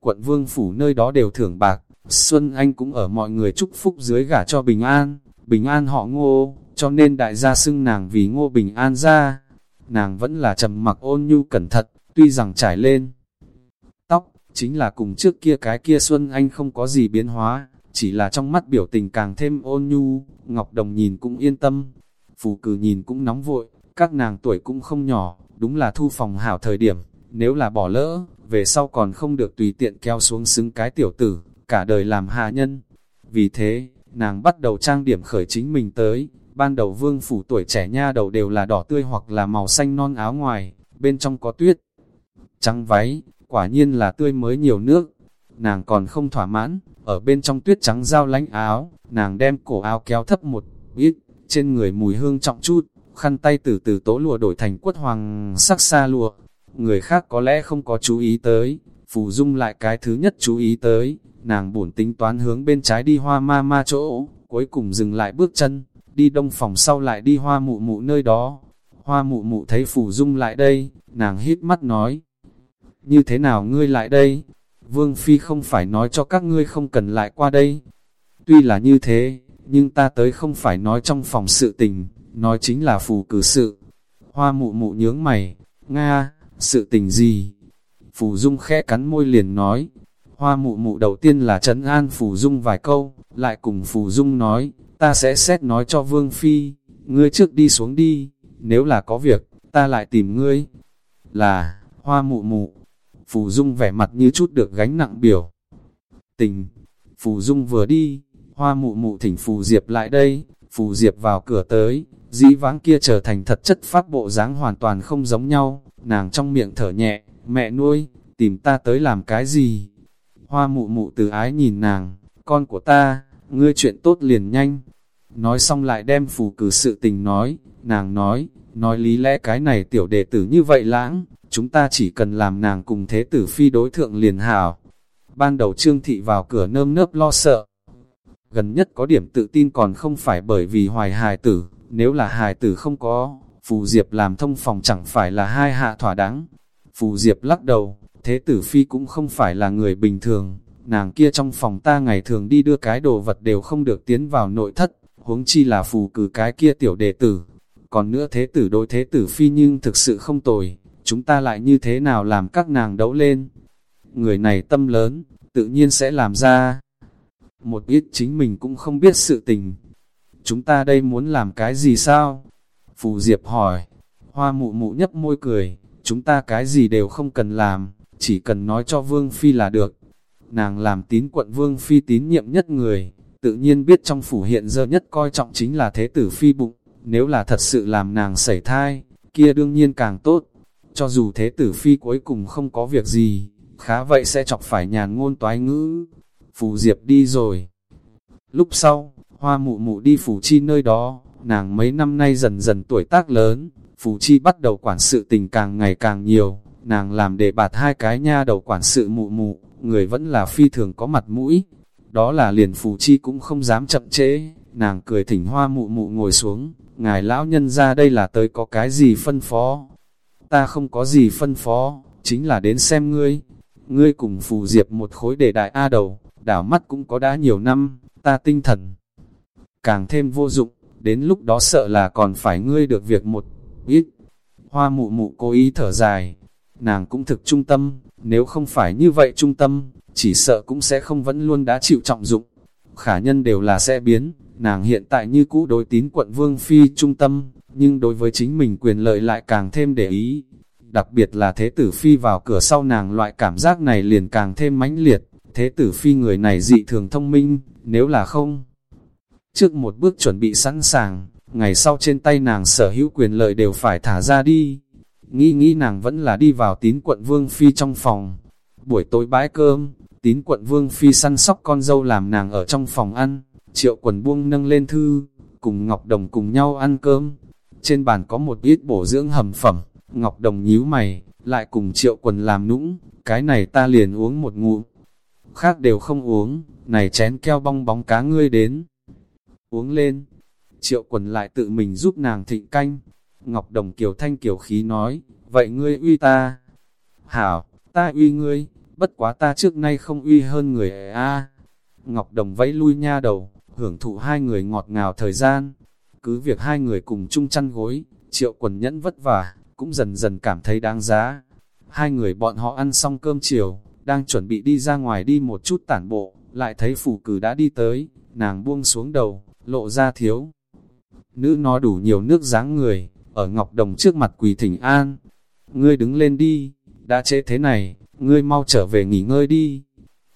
Quận Vương Phủ nơi đó đều thưởng bạc, Xuân Anh cũng ở mọi người chúc phúc dưới gả cho Bình An, Bình An họ ngô, cho nên đại gia xưng nàng vì ngô Bình An ra. Nàng vẫn là trầm mặc ôn nhu cẩn thận, tuy rằng trải lên tóc chính là cùng trước kia cái kia Xuân Anh không có gì biến hóa, chỉ là trong mắt biểu tình càng thêm ôn nhu, Ngọc Đồng nhìn cũng yên tâm, phù cử nhìn cũng nóng vội, các nàng tuổi cũng không nhỏ, đúng là thu phòng hảo thời điểm, nếu là bỏ lỡ, về sau còn không được tùy tiện keo xuống xứng cái tiểu tử, cả đời làm hạ nhân. Vì thế, nàng bắt đầu trang điểm khởi chính mình tới, ban đầu vương phủ tuổi trẻ nha đầu đều là đỏ tươi hoặc là màu xanh non áo ngoài, bên trong có tuyết, trắng váy, quả nhiên là tươi mới nhiều nước. Nàng còn không thỏa mãn, ở bên trong tuyết trắng dao lánh áo, nàng đem cổ áo kéo thấp một ít, trên người mùi hương trọng chút, khăn tay từ từ tố lụa đổi thành quất hoàng sắc xa lụa. Người khác có lẽ không có chú ý tới, phù dung lại cái thứ nhất chú ý tới, nàng bổn tính toán hướng bên trái đi hoa ma ma chỗ, cuối cùng dừng lại bước chân, đi đông phòng sau lại đi hoa mụ mụ nơi đó. Hoa mụ mụ thấy phù dung lại đây, nàng hít mắt nói, như thế nào ngươi lại đây? Vương Phi không phải nói cho các ngươi không cần lại qua đây. Tuy là như thế, nhưng ta tới không phải nói trong phòng sự tình, nói chính là phù cử sự. Hoa mụ mụ nhướng mày, Nga, sự tình gì? Phù Dung khẽ cắn môi liền nói. Hoa mụ mụ đầu tiên là trấn an Phù Dung vài câu, lại cùng Phù Dung nói, ta sẽ xét nói cho Vương Phi, ngươi trước đi xuống đi, nếu là có việc, ta lại tìm ngươi. Là, hoa mụ mụ, Phù Dung vẻ mặt như chút được gánh nặng biểu. Tình, Phù Dung vừa đi, hoa mụ mụ thỉnh Phù Diệp lại đây, Phù Diệp vào cửa tới, dĩ vãng kia trở thành thật chất pháp bộ dáng hoàn toàn không giống nhau, nàng trong miệng thở nhẹ, mẹ nuôi, tìm ta tới làm cái gì? Hoa mụ mụ từ ái nhìn nàng, con của ta, ngươi chuyện tốt liền nhanh. Nói xong lại đem phù cử sự tình nói, nàng nói, nói lý lẽ cái này tiểu đệ tử như vậy lãng, chúng ta chỉ cần làm nàng cùng thế tử phi đối thượng liền hảo. Ban đầu trương thị vào cửa nơm nớp lo sợ. Gần nhất có điểm tự tin còn không phải bởi vì hoài hài tử, nếu là hài tử không có, Phù Diệp làm thông phòng chẳng phải là hai hạ thỏa đáng. Phù Diệp lắc đầu, thế tử phi cũng không phải là người bình thường, nàng kia trong phòng ta ngày thường đi đưa cái đồ vật đều không được tiến vào nội thất, huống chi là phù cử cái kia tiểu đệ tử. Còn nữa thế tử đối thế tử phi nhưng thực sự không tồi, chúng ta lại như thế nào làm các nàng đấu lên. Người này tâm lớn, tự nhiên sẽ làm ra. Một ít chính mình cũng không biết sự tình. Chúng ta đây muốn làm cái gì sao? Phù Diệp hỏi. Hoa mụ mụ nhấp môi cười, chúng ta cái gì đều không cần làm, chỉ cần nói cho Vương Phi là được. Nàng làm tín quận Vương Phi tín nhiệm nhất người, tự nhiên biết trong phủ hiện giờ nhất coi trọng chính là thế tử Phi bụng, nếu là thật sự làm nàng sảy thai, kia đương nhiên càng tốt. Cho dù thế tử Phi cuối cùng không có việc gì, khá vậy sẽ chọc phải nhàn ngôn toái ngữ. Phù Diệp đi rồi. Lúc sau, hoa mụ mụ đi phù chi nơi đó, nàng mấy năm nay dần dần tuổi tác lớn, phù chi bắt đầu quản sự tình càng ngày càng nhiều, nàng làm để bạt hai cái nha đầu quản sự mụ mụ, người vẫn là phi thường có mặt mũi. Đó là liền phù chi cũng không dám chậm trễ, nàng cười thỉnh hoa mụ mụ ngồi xuống, ngài lão nhân ra đây là tới có cái gì phân phó. Ta không có gì phân phó, chính là đến xem ngươi. Ngươi cùng phù diệp một khối để đại A đầu, đảo mắt cũng có đã nhiều năm, ta tinh thần. Càng thêm vô dụng, đến lúc đó sợ là còn phải ngươi được việc một ít. Hoa mụ mụ cố ý thở dài, nàng cũng thực trung tâm, nếu không phải như vậy trung tâm, chỉ sợ cũng sẽ không vẫn luôn đã chịu trọng dụng. Khả nhân đều là sẽ biến, nàng hiện tại như cũ đối tín quận Vương Phi trung tâm, nhưng đối với chính mình quyền lợi lại càng thêm để ý. Đặc biệt là thế tử Phi vào cửa sau nàng loại cảm giác này liền càng thêm mãnh liệt, thế tử Phi người này dị thường thông minh, nếu là không. Trước một bước chuẩn bị sẵn sàng, ngày sau trên tay nàng sở hữu quyền lợi đều phải thả ra đi. Nghĩ nghĩ nàng vẫn là đi vào tín quận Vương Phi trong phòng. Buổi tối bãi cơm, tín quận Vương Phi săn sóc con dâu làm nàng ở trong phòng ăn, triệu quần buông nâng lên thư, cùng Ngọc Đồng cùng nhau ăn cơm. Trên bàn có một ít bổ dưỡng hầm phẩm, Ngọc Đồng nhíu mày, lại cùng triệu quần làm nũng, cái này ta liền uống một ngụm. Khác đều không uống, này chén keo bong bóng cá ngươi đến. Uống lên, triệu quần lại tự mình giúp nàng thịnh canh. Ngọc Đồng Kiều Thanh Kiều Khí nói, vậy ngươi uy ta. Hảo, ta uy ngươi, bất quá ta trước nay không uy hơn người a. Ngọc Đồng vẫy lui nha đầu, hưởng thụ hai người ngọt ngào thời gian. Cứ việc hai người cùng chung chăn gối, triệu quần nhẫn vất vả, cũng dần dần cảm thấy đáng giá. Hai người bọn họ ăn xong cơm chiều, đang chuẩn bị đi ra ngoài đi một chút tản bộ, lại thấy phủ cử đã đi tới, nàng buông xuống đầu, lộ ra thiếu. Nữ nó đủ nhiều nước dáng người, ở Ngọc Đồng trước mặt quỳ thỉnh an. Ngươi đứng lên đi, đã chế thế này, ngươi mau trở về nghỉ ngơi đi.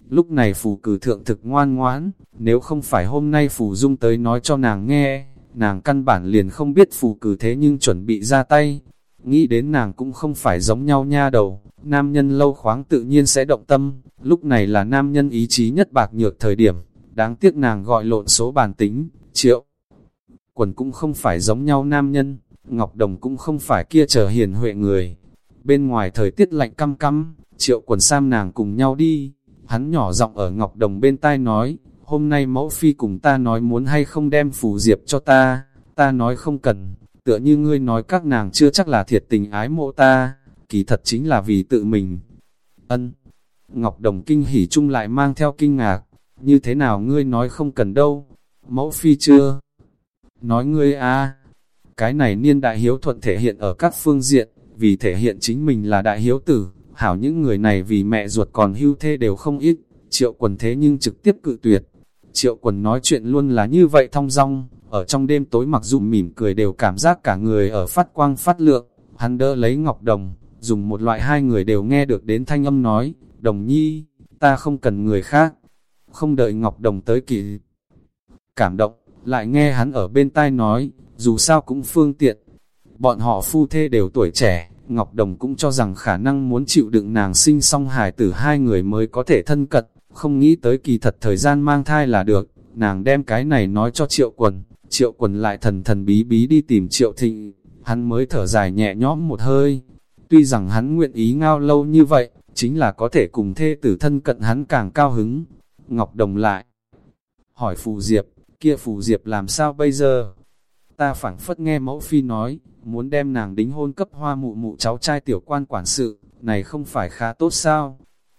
Lúc này phù cử thượng thực ngoan ngoãn, nếu không phải hôm nay phù dung tới nói cho nàng nghe, nàng căn bản liền không biết phù cử thế nhưng chuẩn bị ra tay. Nghĩ đến nàng cũng không phải giống nhau nha đầu, nam nhân lâu khoáng tự nhiên sẽ động tâm, lúc này là nam nhân ý chí nhất bạc nhược thời điểm, đáng tiếc nàng gọi lộn số bản tính, triệu. Quần cũng không phải giống nhau nam nhân, Ngọc Đồng cũng không phải kia chờ hiền huệ người. Bên ngoài thời tiết lạnh căm căm, triệu quần sam nàng cùng nhau đi. Hắn nhỏ giọng ở Ngọc Đồng bên tai nói, hôm nay mẫu phi cùng ta nói muốn hay không đem phù diệp cho ta, ta nói không cần, tựa như ngươi nói các nàng chưa chắc là thiệt tình ái mộ ta, kỳ thật chính là vì tự mình. Ân, Ngọc Đồng kinh hỉ chung lại mang theo kinh ngạc, như thế nào ngươi nói không cần đâu, mẫu phi chưa? Nói ngươi a cái này niên đại hiếu thuận thể hiện ở các phương diện, vì thể hiện chính mình là đại hiếu tử, hảo những người này vì mẹ ruột còn hưu thê đều không ít, triệu quần thế nhưng trực tiếp cự tuyệt. Triệu quần nói chuyện luôn là như vậy thong dong, ở trong đêm tối mặc dù mỉm cười đều cảm giác cả người ở phát quang phát lượng, hắn đỡ lấy ngọc đồng, dùng một loại hai người đều nghe được đến thanh âm nói, đồng nhi, ta không cần người khác, không đợi ngọc đồng tới kỳ. Cảm động, lại nghe hắn ở bên tai nói, dù sao cũng phương tiện. Bọn họ phu thê đều tuổi trẻ, Ngọc Đồng cũng cho rằng khả năng muốn chịu đựng nàng sinh song hài tử hai người mới có thể thân cận, không nghĩ tới kỳ thật thời gian mang thai là được, nàng đem cái này nói cho triệu quần, triệu quần lại thần thần bí bí đi tìm triệu thịnh, hắn mới thở dài nhẹ nhõm một hơi. Tuy rằng hắn nguyện ý ngao lâu như vậy, chính là có thể cùng thê tử thân cận hắn càng cao hứng. Ngọc Đồng lại hỏi Phù Diệp, kia Phù Diệp làm sao bây giờ? Ta phảng phất nghe mẫu phi nói, muốn đem nàng đính hôn cấp hoa mụ mụ cháu trai tiểu quan quản sự, này không phải khá tốt sao?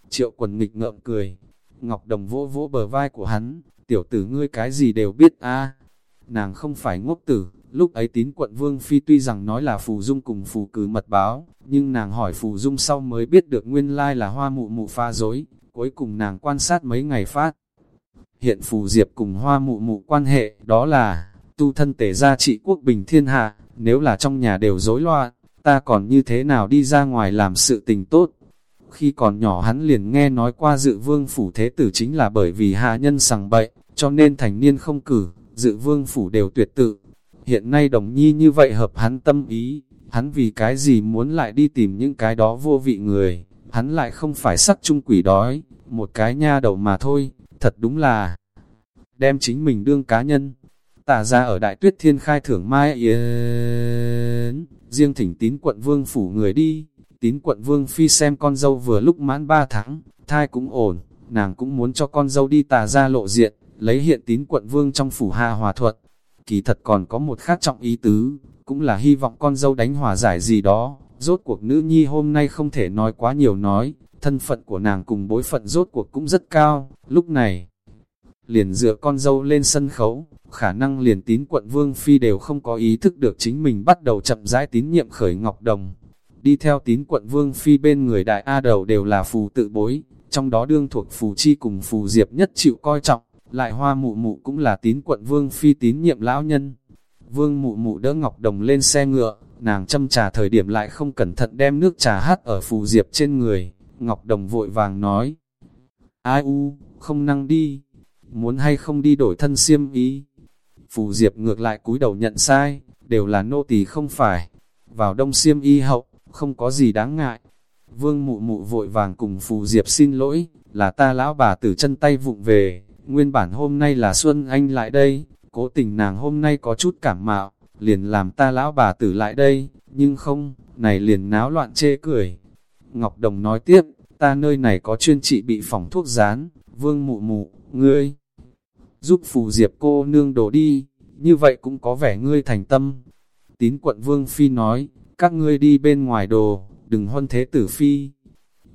Triệu quần nghịch ngợm cười, Ngọc Đồng vỗ vỗ bờ vai của hắn, tiểu tử ngươi cái gì đều biết a nàng không phải ngốc tử, lúc ấy tín quận Vương Phi tuy rằng nói là Phù Dung cùng Phù cử mật báo, nhưng nàng hỏi Phù Dung sau mới biết được nguyên lai là hoa mụ mụ pha dối, cuối cùng nàng quan sát mấy ngày phát. Hiện Phù Diệp cùng hoa mụ mụ quan hệ, đó là, tu thân tể gia trị quốc bình thiên hạ, nếu là trong nhà đều rối loạn, ta còn như thế nào đi ra ngoài làm sự tình tốt. Khi còn nhỏ hắn liền nghe nói qua dự vương phủ thế tử chính là bởi vì hạ nhân sằng bậy, cho nên thành niên không cử, dự vương phủ đều tuyệt tự. Hiện nay đồng nhi như vậy hợp hắn tâm ý, hắn vì cái gì muốn lại đi tìm những cái đó vô vị người, hắn lại không phải sắc trung quỷ đói, một cái nha đầu mà thôi, thật đúng là đem chính mình đương cá nhân. Tả ra ở đại tuyết thiên khai thưởng mai yến, riêng thỉnh tín quận vương phủ người đi, tín quận vương phi xem con dâu vừa lúc mãn 3 tháng, thai cũng ổn, nàng cũng muốn cho con dâu đi tà ra lộ diện, lấy hiện tín quận vương trong phủ hạ hòa thuật. Kỳ thật còn có một khác trọng ý tứ, cũng là hy vọng con dâu đánh hòa giải gì đó, rốt cuộc nữ nhi hôm nay không thể nói quá nhiều nói, thân phận của nàng cùng bối phận rốt cuộc cũng rất cao, lúc này liền dựa con dâu lên sân khấu, khả năng liền tín quận Vương Phi đều không có ý thức được chính mình bắt đầu chậm rãi tín nhiệm khởi Ngọc Đồng. Đi theo tín quận Vương Phi bên người đại A đầu đều là phù tự bối, trong đó đương thuộc phù chi cùng phù diệp nhất chịu coi trọng, lại hoa mụ mụ cũng là tín quận Vương Phi tín nhiệm lão nhân. Vương mụ mụ đỡ Ngọc Đồng lên xe ngựa, nàng châm trà thời điểm lại không cẩn thận đem nước trà hát ở phù diệp trên người, Ngọc Đồng vội vàng nói. Ai u, không năng đi, muốn hay không đi đổi thân xiêm ý. Phù Diệp ngược lại cúi đầu nhận sai, đều là nô tỳ không phải. Vào đông xiêm y hậu, không có gì đáng ngại. Vương mụ mụ vội vàng cùng Phù Diệp xin lỗi, là ta lão bà từ chân tay vụng về. Nguyên bản hôm nay là Xuân Anh lại đây, cố tình nàng hôm nay có chút cảm mạo, liền làm ta lão bà tử lại đây, nhưng không, này liền náo loạn chê cười. Ngọc Đồng nói tiếp, ta nơi này có chuyên trị bị phỏng thuốc rán, vương mụ mụ, ngươi giúp phù diệp cô nương đổ đi, như vậy cũng có vẻ ngươi thành tâm. Tín quận vương phi nói, các ngươi đi bên ngoài đồ, đừng huân thế tử phi.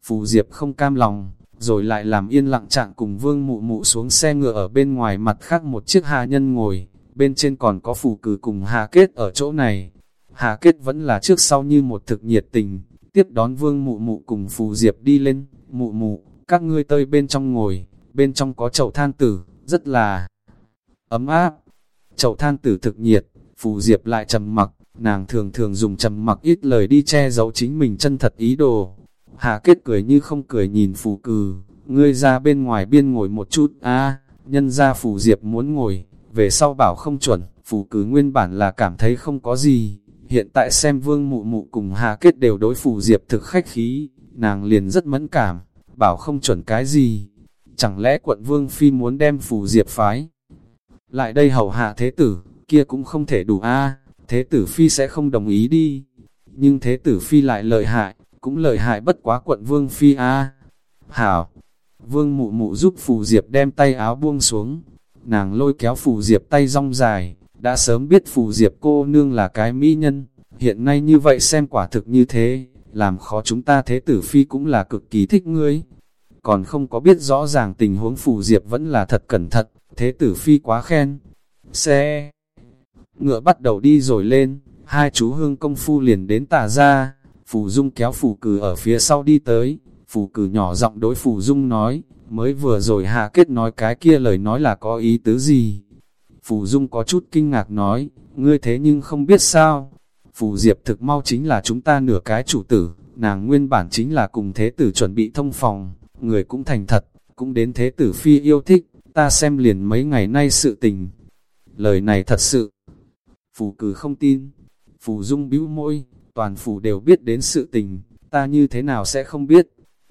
Phù diệp không cam lòng, rồi lại làm yên lặng trạng cùng vương mụ mụ xuống xe ngựa ở bên ngoài mặt khác một chiếc hà nhân ngồi, bên trên còn có phù cử cùng hà kết ở chỗ này. hà kết vẫn là trước sau như một thực nhiệt tình, tiếp đón vương mụ mụ cùng phù diệp đi lên, mụ mụ, các ngươi tơi bên trong ngồi, bên trong có chậu than tử, rất là ấm áp. Chậu than tử thực nhiệt, phù diệp lại trầm mặc, nàng thường thường dùng trầm mặc ít lời đi che giấu chính mình chân thật ý đồ. Hà kết cười như không cười nhìn phù cừ, ngươi ra bên ngoài biên ngồi một chút, a à, nhân ra phù diệp muốn ngồi, về sau bảo không chuẩn, phù cừ nguyên bản là cảm thấy không có gì, hiện tại xem vương mụ mụ cùng hà kết đều đối phù diệp thực khách khí, nàng liền rất mẫn cảm, bảo không chuẩn cái gì, chẳng lẽ quận vương phi muốn đem phù diệp phái, lại đây hầu hạ thế tử, kia cũng không thể đủ a thế tử phi sẽ không đồng ý đi. Nhưng thế tử phi lại lợi hại, cũng lợi hại bất quá quận vương phi a. Hảo, vương mụ mụ giúp phù diệp đem tay áo buông xuống, nàng lôi kéo phù diệp tay rong dài, đã sớm biết phù diệp cô nương là cái mỹ nhân, hiện nay như vậy xem quả thực như thế, làm khó chúng ta thế tử phi cũng là cực kỳ thích ngươi. Còn không có biết rõ ràng tình huống phù diệp vẫn là thật cẩn thận, Thế tử phi quá khen. Xe ngựa bắt đầu đi rồi lên, hai chú hương công phu liền đến tả ra. Phù Dung kéo Phù Cử ở phía sau đi tới. Phù Cử nhỏ giọng đối Phù Dung nói, mới vừa rồi hạ kết nói cái kia lời nói là có ý tứ gì. Phù Dung có chút kinh ngạc nói, ngươi thế nhưng không biết sao. Phù Diệp thực mau chính là chúng ta nửa cái chủ tử, nàng nguyên bản chính là cùng thế tử chuẩn bị thông phòng, người cũng thành thật, cũng đến thế tử phi yêu thích ta xem liền mấy ngày nay sự tình. Lời này thật sự, phù cử không tin, phù dung bĩu môi, toàn phủ đều biết đến sự tình, ta như thế nào sẽ không biết,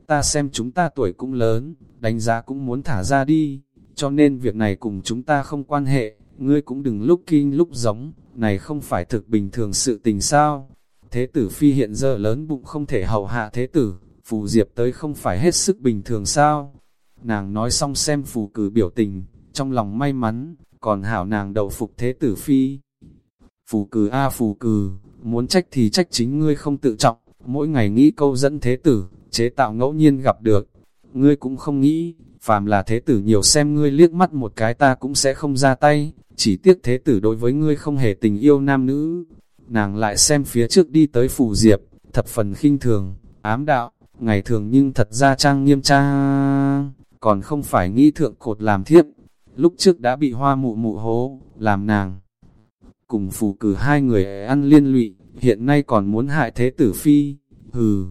ta xem chúng ta tuổi cũng lớn, đánh giá cũng muốn thả ra đi, cho nên việc này cùng chúng ta không quan hệ, ngươi cũng đừng lúc kinh lúc giống, này không phải thực bình thường sự tình sao. Thế tử phi hiện giờ lớn bụng không thể hầu hạ thế tử, phù diệp tới không phải hết sức bình thường sao, Nàng nói xong xem phù cử biểu tình, trong lòng may mắn, còn hảo nàng đầu phục thế tử phi. Phù cừ a phù cừ muốn trách thì trách chính ngươi không tự trọng, mỗi ngày nghĩ câu dẫn thế tử, chế tạo ngẫu nhiên gặp được. Ngươi cũng không nghĩ, phàm là thế tử nhiều xem ngươi liếc mắt một cái ta cũng sẽ không ra tay, chỉ tiếc thế tử đối với ngươi không hề tình yêu nam nữ. Nàng lại xem phía trước đi tới phù diệp, thập phần khinh thường, ám đạo, ngày thường nhưng thật ra trang nghiêm trang, còn không phải nghĩ thượng cột làm thiếp. Lúc trước đã bị hoa mụ mụ hố, làm nàng. Cùng phù cử hai người ăn liên lụy, hiện nay còn muốn hại thế tử phi. Hừ,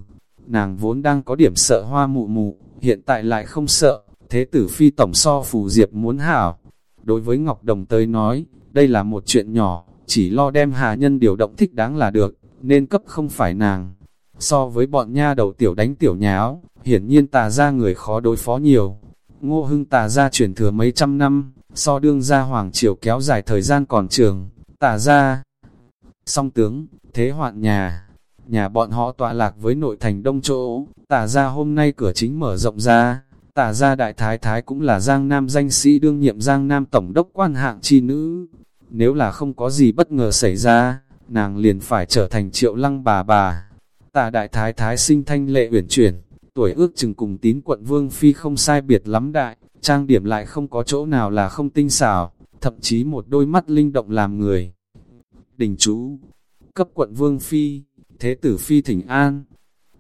nàng vốn đang có điểm sợ hoa mụ mụ, hiện tại lại không sợ, thế tử phi tổng so phù diệp muốn hảo. Đối với Ngọc Đồng tới nói, đây là một chuyện nhỏ, chỉ lo đem hà nhân điều động thích đáng là được, nên cấp không phải nàng. So với bọn nha đầu tiểu đánh tiểu nháo, hiển nhiên tà ra người khó đối phó nhiều. Ngô hưng tà ra truyền thừa mấy trăm năm, so đương ra hoàng triều kéo dài thời gian còn trường, tà ra. Song tướng, thế hoạn nhà, nhà bọn họ tọa lạc với nội thành đông chỗ, tà ra hôm nay cửa chính mở rộng ra, tà ra đại thái thái cũng là giang nam danh sĩ đương nhiệm giang nam tổng đốc quan hạng chi nữ. Nếu là không có gì bất ngờ xảy ra, nàng liền phải trở thành triệu lăng bà bà. Tà đại thái thái sinh thanh lệ uyển chuyển, tuổi ước chừng cùng tín quận vương phi không sai biệt lắm đại, trang điểm lại không có chỗ nào là không tinh xảo, thậm chí một đôi mắt linh động làm người. Đình chú, cấp quận vương phi, thế tử phi thỉnh an.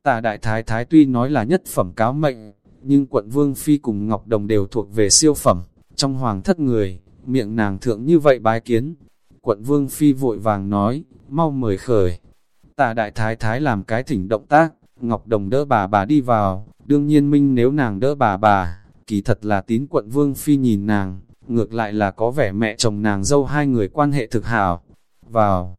Tà đại thái thái tuy nói là nhất phẩm cáo mệnh, nhưng quận vương phi cùng Ngọc Đồng đều thuộc về siêu phẩm, trong hoàng thất người, miệng nàng thượng như vậy bái kiến. Quận vương phi vội vàng nói, mau mời khởi. Tà đại thái thái làm cái thỉnh động tác, Ngọc Đồng đỡ bà bà đi vào, đương nhiên minh nếu nàng đỡ bà bà, kỳ thật là tín quận vương phi nhìn nàng, ngược lại là có vẻ mẹ chồng nàng dâu hai người quan hệ thực hảo. Vào,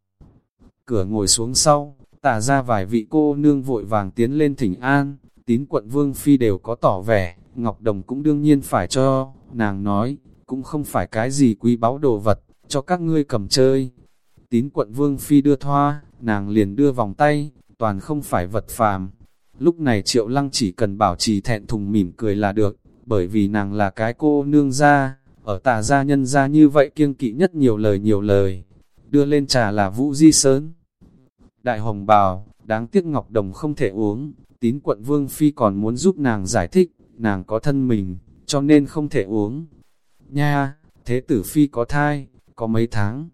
cửa ngồi xuống sau, tả ra vài vị cô nương vội vàng tiến lên thỉnh an, tín quận vương phi đều có tỏ vẻ, Ngọc Đồng cũng đương nhiên phải cho, nàng nói, cũng không phải cái gì quý báu đồ vật, cho các ngươi cầm chơi. Tín quận vương phi đưa thoa, nàng liền đưa vòng tay, toàn không phải vật phàm. Lúc này triệu lăng chỉ cần bảo trì thẹn thùng mỉm cười là được, bởi vì nàng là cái cô nương ra, ở tà gia nhân gia như vậy kiêng kỵ nhất nhiều lời nhiều lời. Đưa lên trà là Vũ Di Sơn. Đại Hồng bào, đáng tiếc Ngọc Đồng không thể uống, tín quận Vương Phi còn muốn giúp nàng giải thích, nàng có thân mình, cho nên không thể uống. Nha, thế tử Phi có thai, có mấy tháng.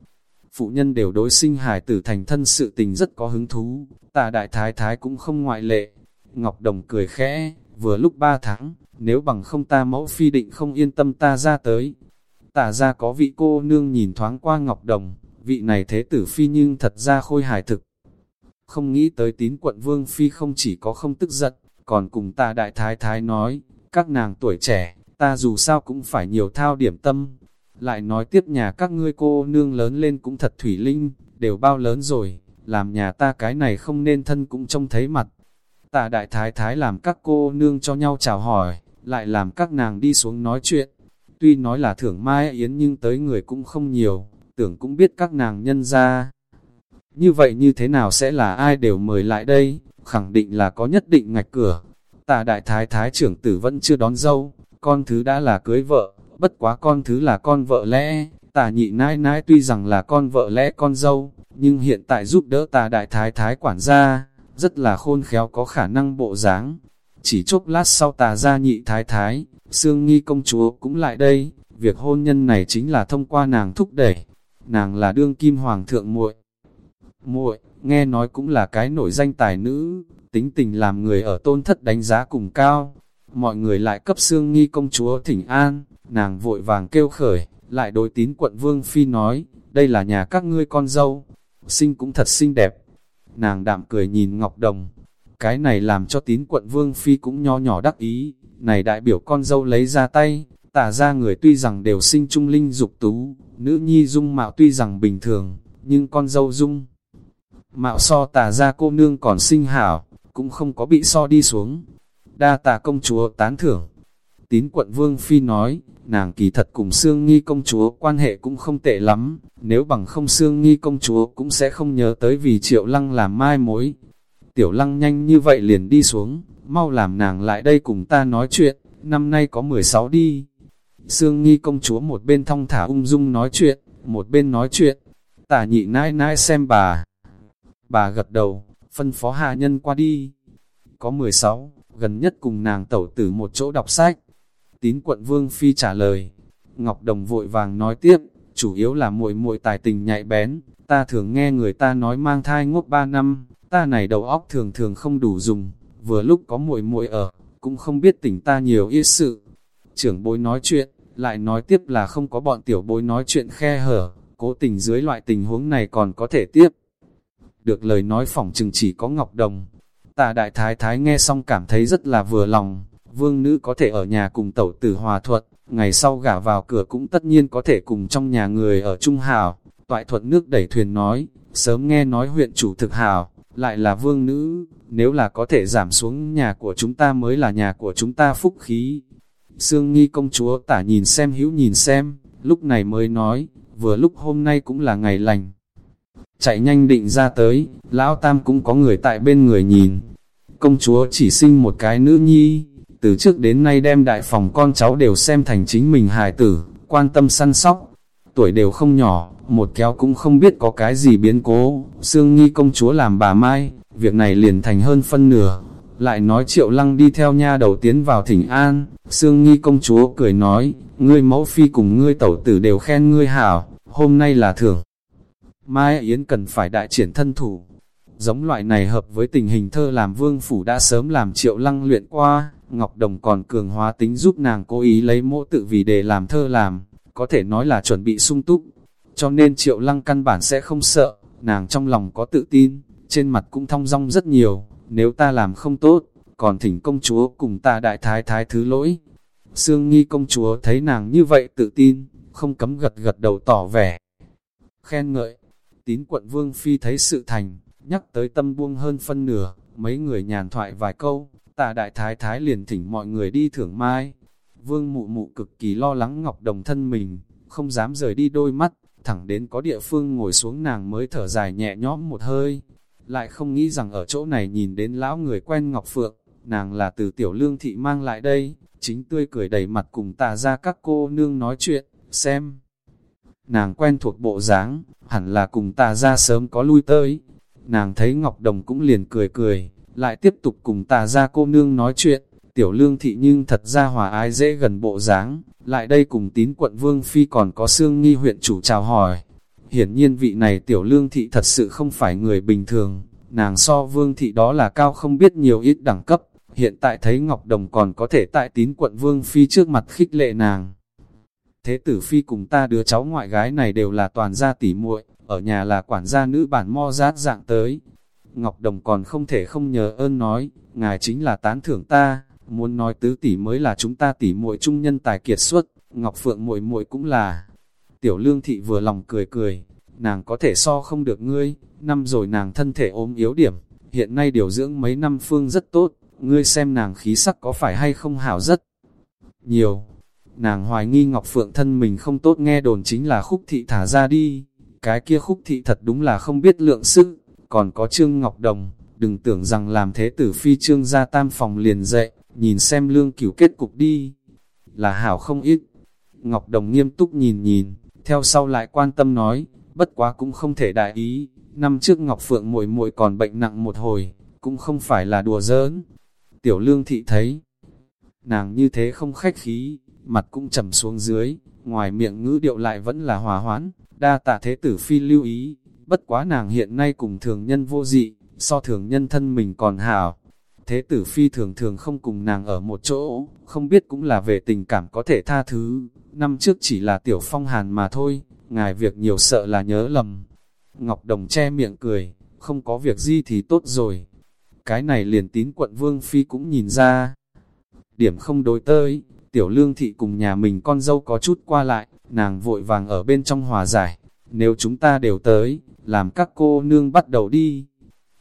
Phụ nhân đều đối sinh hải tử thành thân sự tình rất có hứng thú, tà đại thái thái cũng không ngoại lệ. Ngọc Đồng cười khẽ, vừa lúc ba tháng, nếu bằng không ta mẫu phi định không yên tâm ta ra tới. Tả ra có vị cô nương nhìn thoáng qua Ngọc Đồng, vị này thế tử phi nhưng thật ra khôi hài thực. Không nghĩ tới tín quận vương phi không chỉ có không tức giận, còn cùng ta đại thái thái nói, các nàng tuổi trẻ, ta dù sao cũng phải nhiều thao điểm tâm. Lại nói tiếp nhà các ngươi cô nương lớn lên cũng thật thủy linh, đều bao lớn rồi, làm nhà ta cái này không nên thân cũng trông thấy mặt. Tạ đại thái thái làm các cô nương cho nhau chào hỏi, lại làm các nàng đi xuống nói chuyện. Tuy nói là thưởng mai yến nhưng tới người cũng không nhiều, tưởng cũng biết các nàng nhân ra. Như vậy như thế nào sẽ là ai đều mời lại đây, khẳng định là có nhất định ngạch cửa. Tà đại thái thái trưởng tử vẫn chưa đón dâu, con thứ đã là cưới vợ, bất quá con thứ là con vợ lẽ. Tà nhị nãi nãi tuy rằng là con vợ lẽ con dâu, nhưng hiện tại giúp đỡ tà đại thái thái quản gia, rất là khôn khéo có khả năng bộ dáng. Chỉ chốc lát sau tà ra nhị thái thái, Sương Nghi công chúa cũng lại đây, việc hôn nhân này chính là thông qua nàng thúc đẩy. Nàng là đương kim hoàng thượng muội. Muội, nghe nói cũng là cái nổi danh tài nữ, tính tình làm người ở tôn thất đánh giá cùng cao. Mọi người lại cấp Sương Nghi công chúa thỉnh an, nàng vội vàng kêu khởi, lại đối tín quận Vương Phi nói, đây là nhà các ngươi con dâu, sinh cũng thật xinh đẹp. Nàng đạm cười nhìn Ngọc Đồng, cái này làm cho tín quận Vương Phi cũng nho nhỏ đắc ý, này đại biểu con dâu lấy ra tay, tả ra người tuy rằng đều sinh trung linh dục tú, nữ nhi dung mạo tuy rằng bình thường, nhưng con dâu dung. Mạo so tả ra cô nương còn sinh hảo, cũng không có bị so đi xuống. Đa tả công chúa tán thưởng. Tín quận Vương Phi nói, nàng kỳ thật cùng Sương Nghi công chúa quan hệ cũng không tệ lắm, nếu bằng không Sương Nghi công chúa cũng sẽ không nhớ tới vì triệu lăng làm mai mối. Tiểu lăng nhanh như vậy liền đi xuống, mau làm nàng lại đây cùng ta nói chuyện, năm nay có 16 đi. Sương Nghi công chúa một bên thong thả ung dung nói chuyện, một bên nói chuyện, tả nhị nãi nãi xem bà. Bà gật đầu, phân phó hạ nhân qua đi. Có 16, gần nhất cùng nàng tẩu tử một chỗ đọc sách. Tín quận Vương Phi trả lời. Ngọc Đồng vội vàng nói tiếp, chủ yếu là muội muội tài tình nhạy bén, ta thường nghe người ta nói mang thai ngốc 3 năm, ta này đầu óc thường thường không đủ dùng, vừa lúc có muội muội ở, cũng không biết tỉnh ta nhiều ít sự. Trưởng bối nói chuyện, lại nói tiếp là không có bọn tiểu bối nói chuyện khe hở, cố tình dưới loại tình huống này còn có thể tiếp. Được lời nói phỏng chừng chỉ có Ngọc Đồng. Tà đại thái thái nghe xong cảm thấy rất là vừa lòng, vương nữ có thể ở nhà cùng tẩu tử hòa thuật, ngày sau gả vào cửa cũng tất nhiên có thể cùng trong nhà người ở Trung Hảo. Toại thuật nước đẩy thuyền nói, sớm nghe nói huyện chủ thực hảo, lại là vương nữ, nếu là có thể giảm xuống nhà của chúng ta mới là nhà của chúng ta phúc khí. Sương nghi công chúa tả nhìn xem hữu nhìn xem, lúc này mới nói, vừa lúc hôm nay cũng là ngày lành. Chạy nhanh định ra tới, lão tam cũng có người tại bên người nhìn. Công chúa chỉ sinh một cái nữ nhi, từ trước đến nay đem đại phòng con cháu đều xem thành chính mình hài tử, quan tâm săn sóc. Tuổi đều không nhỏ, một kéo cũng không biết có cái gì biến cố. Sương nghi công chúa làm bà Mai, việc này liền thành hơn phân nửa. Lại nói triệu lăng đi theo nha đầu tiến vào thỉnh an, Sương nghi công chúa cười nói, ngươi mẫu phi cùng ngươi tẩu tử đều khen ngươi hảo, hôm nay là thưởng. Mai Yến cần phải đại triển thân thủ. Giống loại này hợp với tình hình thơ làm vương phủ đã sớm làm triệu lăng luyện qua, Ngọc Đồng còn cường hóa tính giúp nàng cố ý lấy mỗ tự vì để làm thơ làm, có thể nói là chuẩn bị sung túc. Cho nên triệu lăng căn bản sẽ không sợ, nàng trong lòng có tự tin, trên mặt cũng thong dong rất nhiều, nếu ta làm không tốt, còn thỉnh công chúa cùng ta đại thái thái thứ lỗi. Sương nghi công chúa thấy nàng như vậy tự tin, không cấm gật gật đầu tỏ vẻ. Khen ngợi, tín quận vương phi thấy sự thành, nhắc tới tâm buông hơn phân nửa, mấy người nhàn thoại vài câu, tà đại thái thái liền thỉnh mọi người đi thưởng mai. Vương mụ mụ cực kỳ lo lắng ngọc đồng thân mình, không dám rời đi đôi mắt, thẳng đến có địa phương ngồi xuống nàng mới thở dài nhẹ nhõm một hơi. Lại không nghĩ rằng ở chỗ này nhìn đến lão người quen Ngọc Phượng, nàng là từ tiểu lương thị mang lại đây, chính tươi cười đầy mặt cùng tà ra các cô nương nói chuyện, xem. Nàng quen thuộc bộ dáng, hẳn là cùng tà ra sớm có lui tới. Nàng thấy Ngọc Đồng cũng liền cười cười, lại tiếp tục cùng tà ra cô nương nói chuyện, tiểu lương thị nhưng thật ra hòa ái dễ gần bộ dáng, lại đây cùng tín quận Vương Phi còn có xương nghi huyện chủ chào hỏi. Hiển nhiên vị này tiểu lương thị thật sự không phải người bình thường, nàng so Vương Thị đó là cao không biết nhiều ít đẳng cấp, hiện tại thấy Ngọc Đồng còn có thể tại tín quận Vương Phi trước mặt khích lệ nàng. Thế tử Phi cùng ta đứa cháu ngoại gái này đều là toàn gia tỉ muội ở nhà là quản gia nữ bản mo rát dạng tới, Ngọc Đồng còn không thể không nhờ ơn nói, ngài chính là tán thưởng ta, muốn nói tứ tỷ mới là chúng ta tỷ muội trung nhân tài kiệt xuất, Ngọc Phượng muội muội cũng là. Tiểu Lương thị vừa lòng cười cười, nàng có thể so không được ngươi, năm rồi nàng thân thể ốm yếu điểm, hiện nay điều dưỡng mấy năm phương rất tốt, ngươi xem nàng khí sắc có phải hay không hảo rất nhiều. Nàng hoài nghi Ngọc Phượng thân mình không tốt nghe đồn chính là khúc thị thả ra đi, cái kia khúc thị thật đúng là không biết lượng sức, còn có Trương Ngọc Đồng, đừng tưởng rằng làm thế tử phi Trương gia tam phòng liền dậy, nhìn xem lương cửu kết cục đi, là hảo không ít. Ngọc Đồng nghiêm túc nhìn nhìn, theo sau lại quan tâm nói, bất quá cũng không thể đại ý, năm trước Ngọc Phượng muội muội còn bệnh nặng một hồi, cũng không phải là đùa giỡn. Tiểu lương thị thấy, nàng như thế không khách khí, mặt cũng trầm xuống dưới, ngoài miệng ngữ điệu lại vẫn là hòa hoãn, đa tạ thế tử phi lưu ý, bất quá nàng hiện nay cùng thường nhân vô dị, so thường nhân thân mình còn hảo. Thế tử phi thường thường không cùng nàng ở một chỗ, không biết cũng là về tình cảm có thể tha thứ, năm trước chỉ là tiểu phong hàn mà thôi, ngài việc nhiều sợ là nhớ lầm. Ngọc Đồng che miệng cười, không có việc gì thì tốt rồi. Cái này liền tín quận Vương Phi cũng nhìn ra. Điểm không đối tới, tiểu lương thị cùng nhà mình con dâu có chút qua lại, nàng vội vàng ở bên trong hòa giải. Nếu chúng ta đều tới, làm các cô nương bắt đầu đi.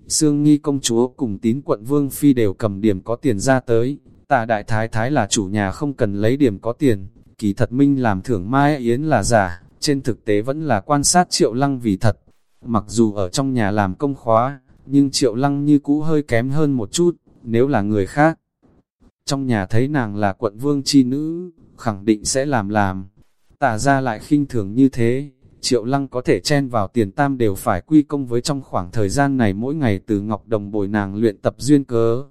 Sương nghi công chúa cùng tín quận vương phi đều cầm điểm có tiền ra tới, tạ đại thái thái là chủ nhà không cần lấy điểm có tiền, kỳ thật minh làm thưởng mai yến là giả, trên thực tế vẫn là quan sát triệu lăng vì thật. Mặc dù ở trong nhà làm công khóa, nhưng triệu lăng như cũ hơi kém hơn một chút, nếu là người khác. Trong nhà thấy nàng là quận vương chi nữ, khẳng định sẽ làm làm. Tả ra lại khinh thường như thế, Triệu Lăng có thể chen vào tiền tam đều phải quy công với trong khoảng thời gian này mỗi ngày từ Ngọc Đồng bồi nàng luyện tập duyên cớ.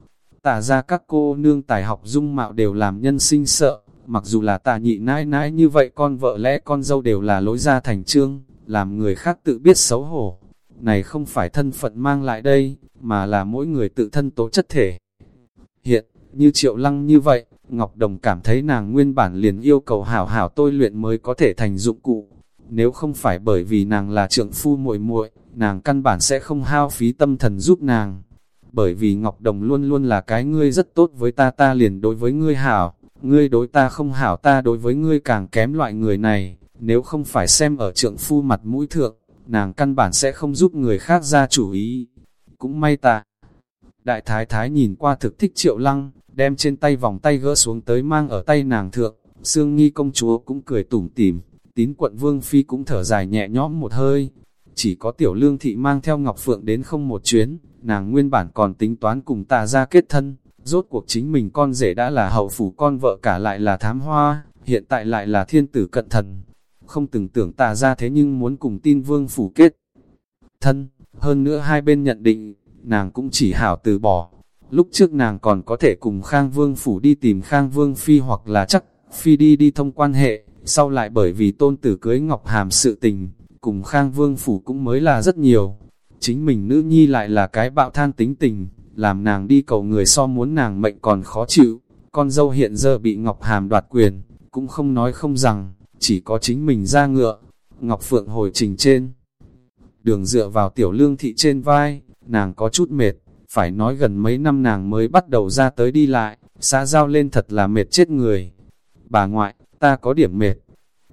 Tả ra các cô nương tài học dung mạo đều làm nhân sinh sợ, mặc dù là tà nhị nãi nãi như vậy con vợ lẽ con dâu đều là lối ra thành trương, làm người khác tự biết xấu hổ. Này không phải thân phận mang lại đây, mà là mỗi người tự thân tố chất thể. Hiện, như triệu lăng như vậy, Ngọc Đồng cảm thấy nàng nguyên bản liền yêu cầu hảo hảo tôi luyện mới có thể thành dụng cụ. Nếu không phải bởi vì nàng là trượng phu muội muội, nàng căn bản sẽ không hao phí tâm thần giúp nàng. Bởi vì Ngọc Đồng luôn luôn là cái ngươi rất tốt với ta ta liền đối với ngươi hảo, ngươi đối ta không hảo ta đối với ngươi càng kém loại người này, nếu không phải xem ở trượng phu mặt mũi thượng, nàng căn bản sẽ không giúp người khác ra chủ ý. Cũng may ta. Đại thái thái nhìn qua thực thích triệu lăng, đem trên tay vòng tay gỡ xuống tới mang ở tay nàng thượng, xương Nghi công chúa cũng cười tủm tỉm, tín quận Vương Phi cũng thở dài nhẹ nhõm một hơi. Chỉ có tiểu lương thị mang theo Ngọc Phượng đến không một chuyến, nàng nguyên bản còn tính toán cùng tà ra kết thân, rốt cuộc chính mình con rể đã là hậu phủ con vợ cả lại là thám hoa, hiện tại lại là thiên tử cận thần. Không từng tưởng tà ra thế nhưng muốn cùng tin vương phủ kết thân, hơn nữa hai bên nhận định, nàng cũng chỉ hảo từ bỏ, Lúc trước nàng còn có thể cùng Khang Vương Phủ đi tìm Khang Vương Phi hoặc là chắc Phi đi đi thông quan hệ, sau lại bởi vì tôn tử cưới Ngọc Hàm sự tình, cùng Khang Vương Phủ cũng mới là rất nhiều. Chính mình nữ nhi lại là cái bạo than tính tình, làm nàng đi cầu người so muốn nàng mệnh còn khó chịu. Con dâu hiện giờ bị Ngọc Hàm đoạt quyền, cũng không nói không rằng, chỉ có chính mình ra ngựa. Ngọc Phượng hồi trình trên. Đường dựa vào tiểu lương thị trên vai, nàng có chút mệt, phải nói gần mấy năm nàng mới bắt đầu ra tới đi lại, xã giao lên thật là mệt chết người. Bà ngoại, ta có điểm mệt.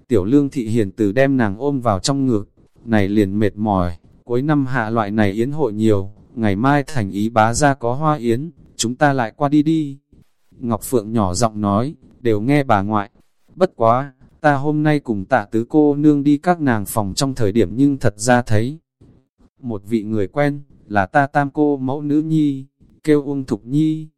Tiểu lương thị hiền từ đem nàng ôm vào trong ngực, này liền mệt mỏi, cuối năm hạ loại này yến hội nhiều, ngày mai thành ý bá ra có hoa yến, chúng ta lại qua đi đi. Ngọc Phượng nhỏ giọng nói, đều nghe bà ngoại. Bất quá, ta hôm nay cùng tạ tứ cô nương đi các nàng phòng trong thời điểm nhưng thật ra thấy. Một vị người quen, là ta tam cô mẫu nữ nhi, kêu Uông Thục Nhi.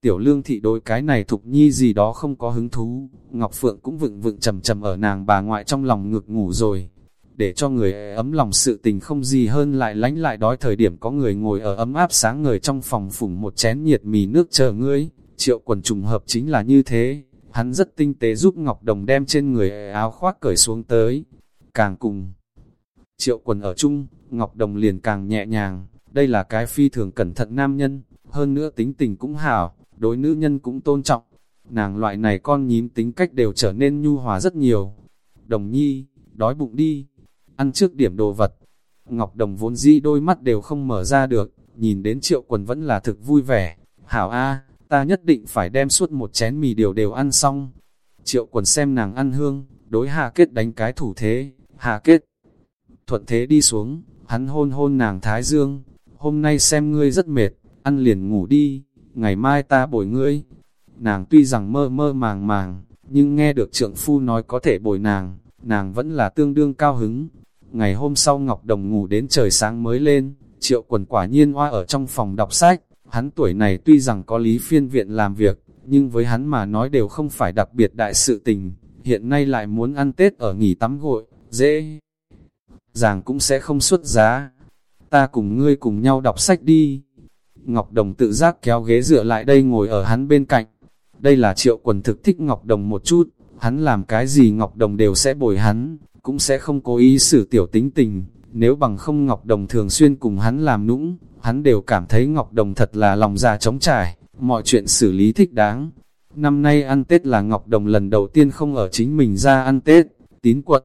Tiểu lương thị đối cái này Thục Nhi gì đó không có hứng thú, Ngọc Phượng cũng vựng vựng trầm trầm ở nàng bà ngoại trong lòng ngực ngủ rồi. Để cho người ấm lòng sự tình không gì hơn lại lánh lại đói thời điểm có người ngồi ở ấm áp sáng người trong phòng phủng một chén nhiệt mì nước chờ ngươi, triệu quần trùng hợp chính là như thế. Hắn rất tinh tế giúp Ngọc Đồng đem trên người áo khoác cởi xuống tới, càng cùng. Triệu quần ở chung, Ngọc Đồng liền càng nhẹ nhàng, đây là cái phi thường cẩn thận nam nhân, hơn nữa tính tình cũng hảo, đối nữ nhân cũng tôn trọng. Nàng loại này con nhím tính cách đều trở nên nhu hòa rất nhiều. Đồng nhi, đói bụng đi, ăn trước điểm đồ vật. Ngọc Đồng vốn dĩ đôi mắt đều không mở ra được, nhìn đến triệu quần vẫn là thực vui vẻ. Hảo A, ta nhất định phải đem suốt một chén mì điều đều ăn xong. Triệu quần xem nàng ăn hương, đối hạ kết đánh cái thủ thế, hạ kết. Thuận thế đi xuống, hắn hôn hôn nàng thái dương, hôm nay xem ngươi rất mệt, ăn liền ngủ đi, ngày mai ta bồi ngươi. Nàng tuy rằng mơ mơ màng màng, nhưng nghe được trượng phu nói có thể bồi nàng, nàng vẫn là tương đương cao hứng. Ngày hôm sau Ngọc Đồng ngủ đến trời sáng mới lên, triệu quần quả nhiên hoa ở trong phòng đọc sách, hắn tuổi này tuy rằng có lý phiên viện làm việc, nhưng với hắn mà nói đều không phải đặc biệt đại sự tình, hiện nay lại muốn ăn Tết ở nghỉ tắm gội, dễ giàng cũng sẽ không xuất giá, ta cùng ngươi cùng nhau đọc sách đi. Ngọc Đồng tự giác kéo ghế dựa lại đây ngồi ở hắn bên cạnh. Đây là triệu quần thực thích Ngọc Đồng một chút, hắn làm cái gì Ngọc Đồng đều sẽ bồi hắn, cũng sẽ không cố ý xử tiểu tính tình. Nếu bằng không Ngọc Đồng thường xuyên cùng hắn làm nũng, hắn đều cảm thấy Ngọc Đồng thật là lòng già trống trải, mọi chuyện xử lý thích đáng. Năm nay ăn Tết là Ngọc Đồng lần đầu tiên không ở chính mình ra ăn Tết, tín quật.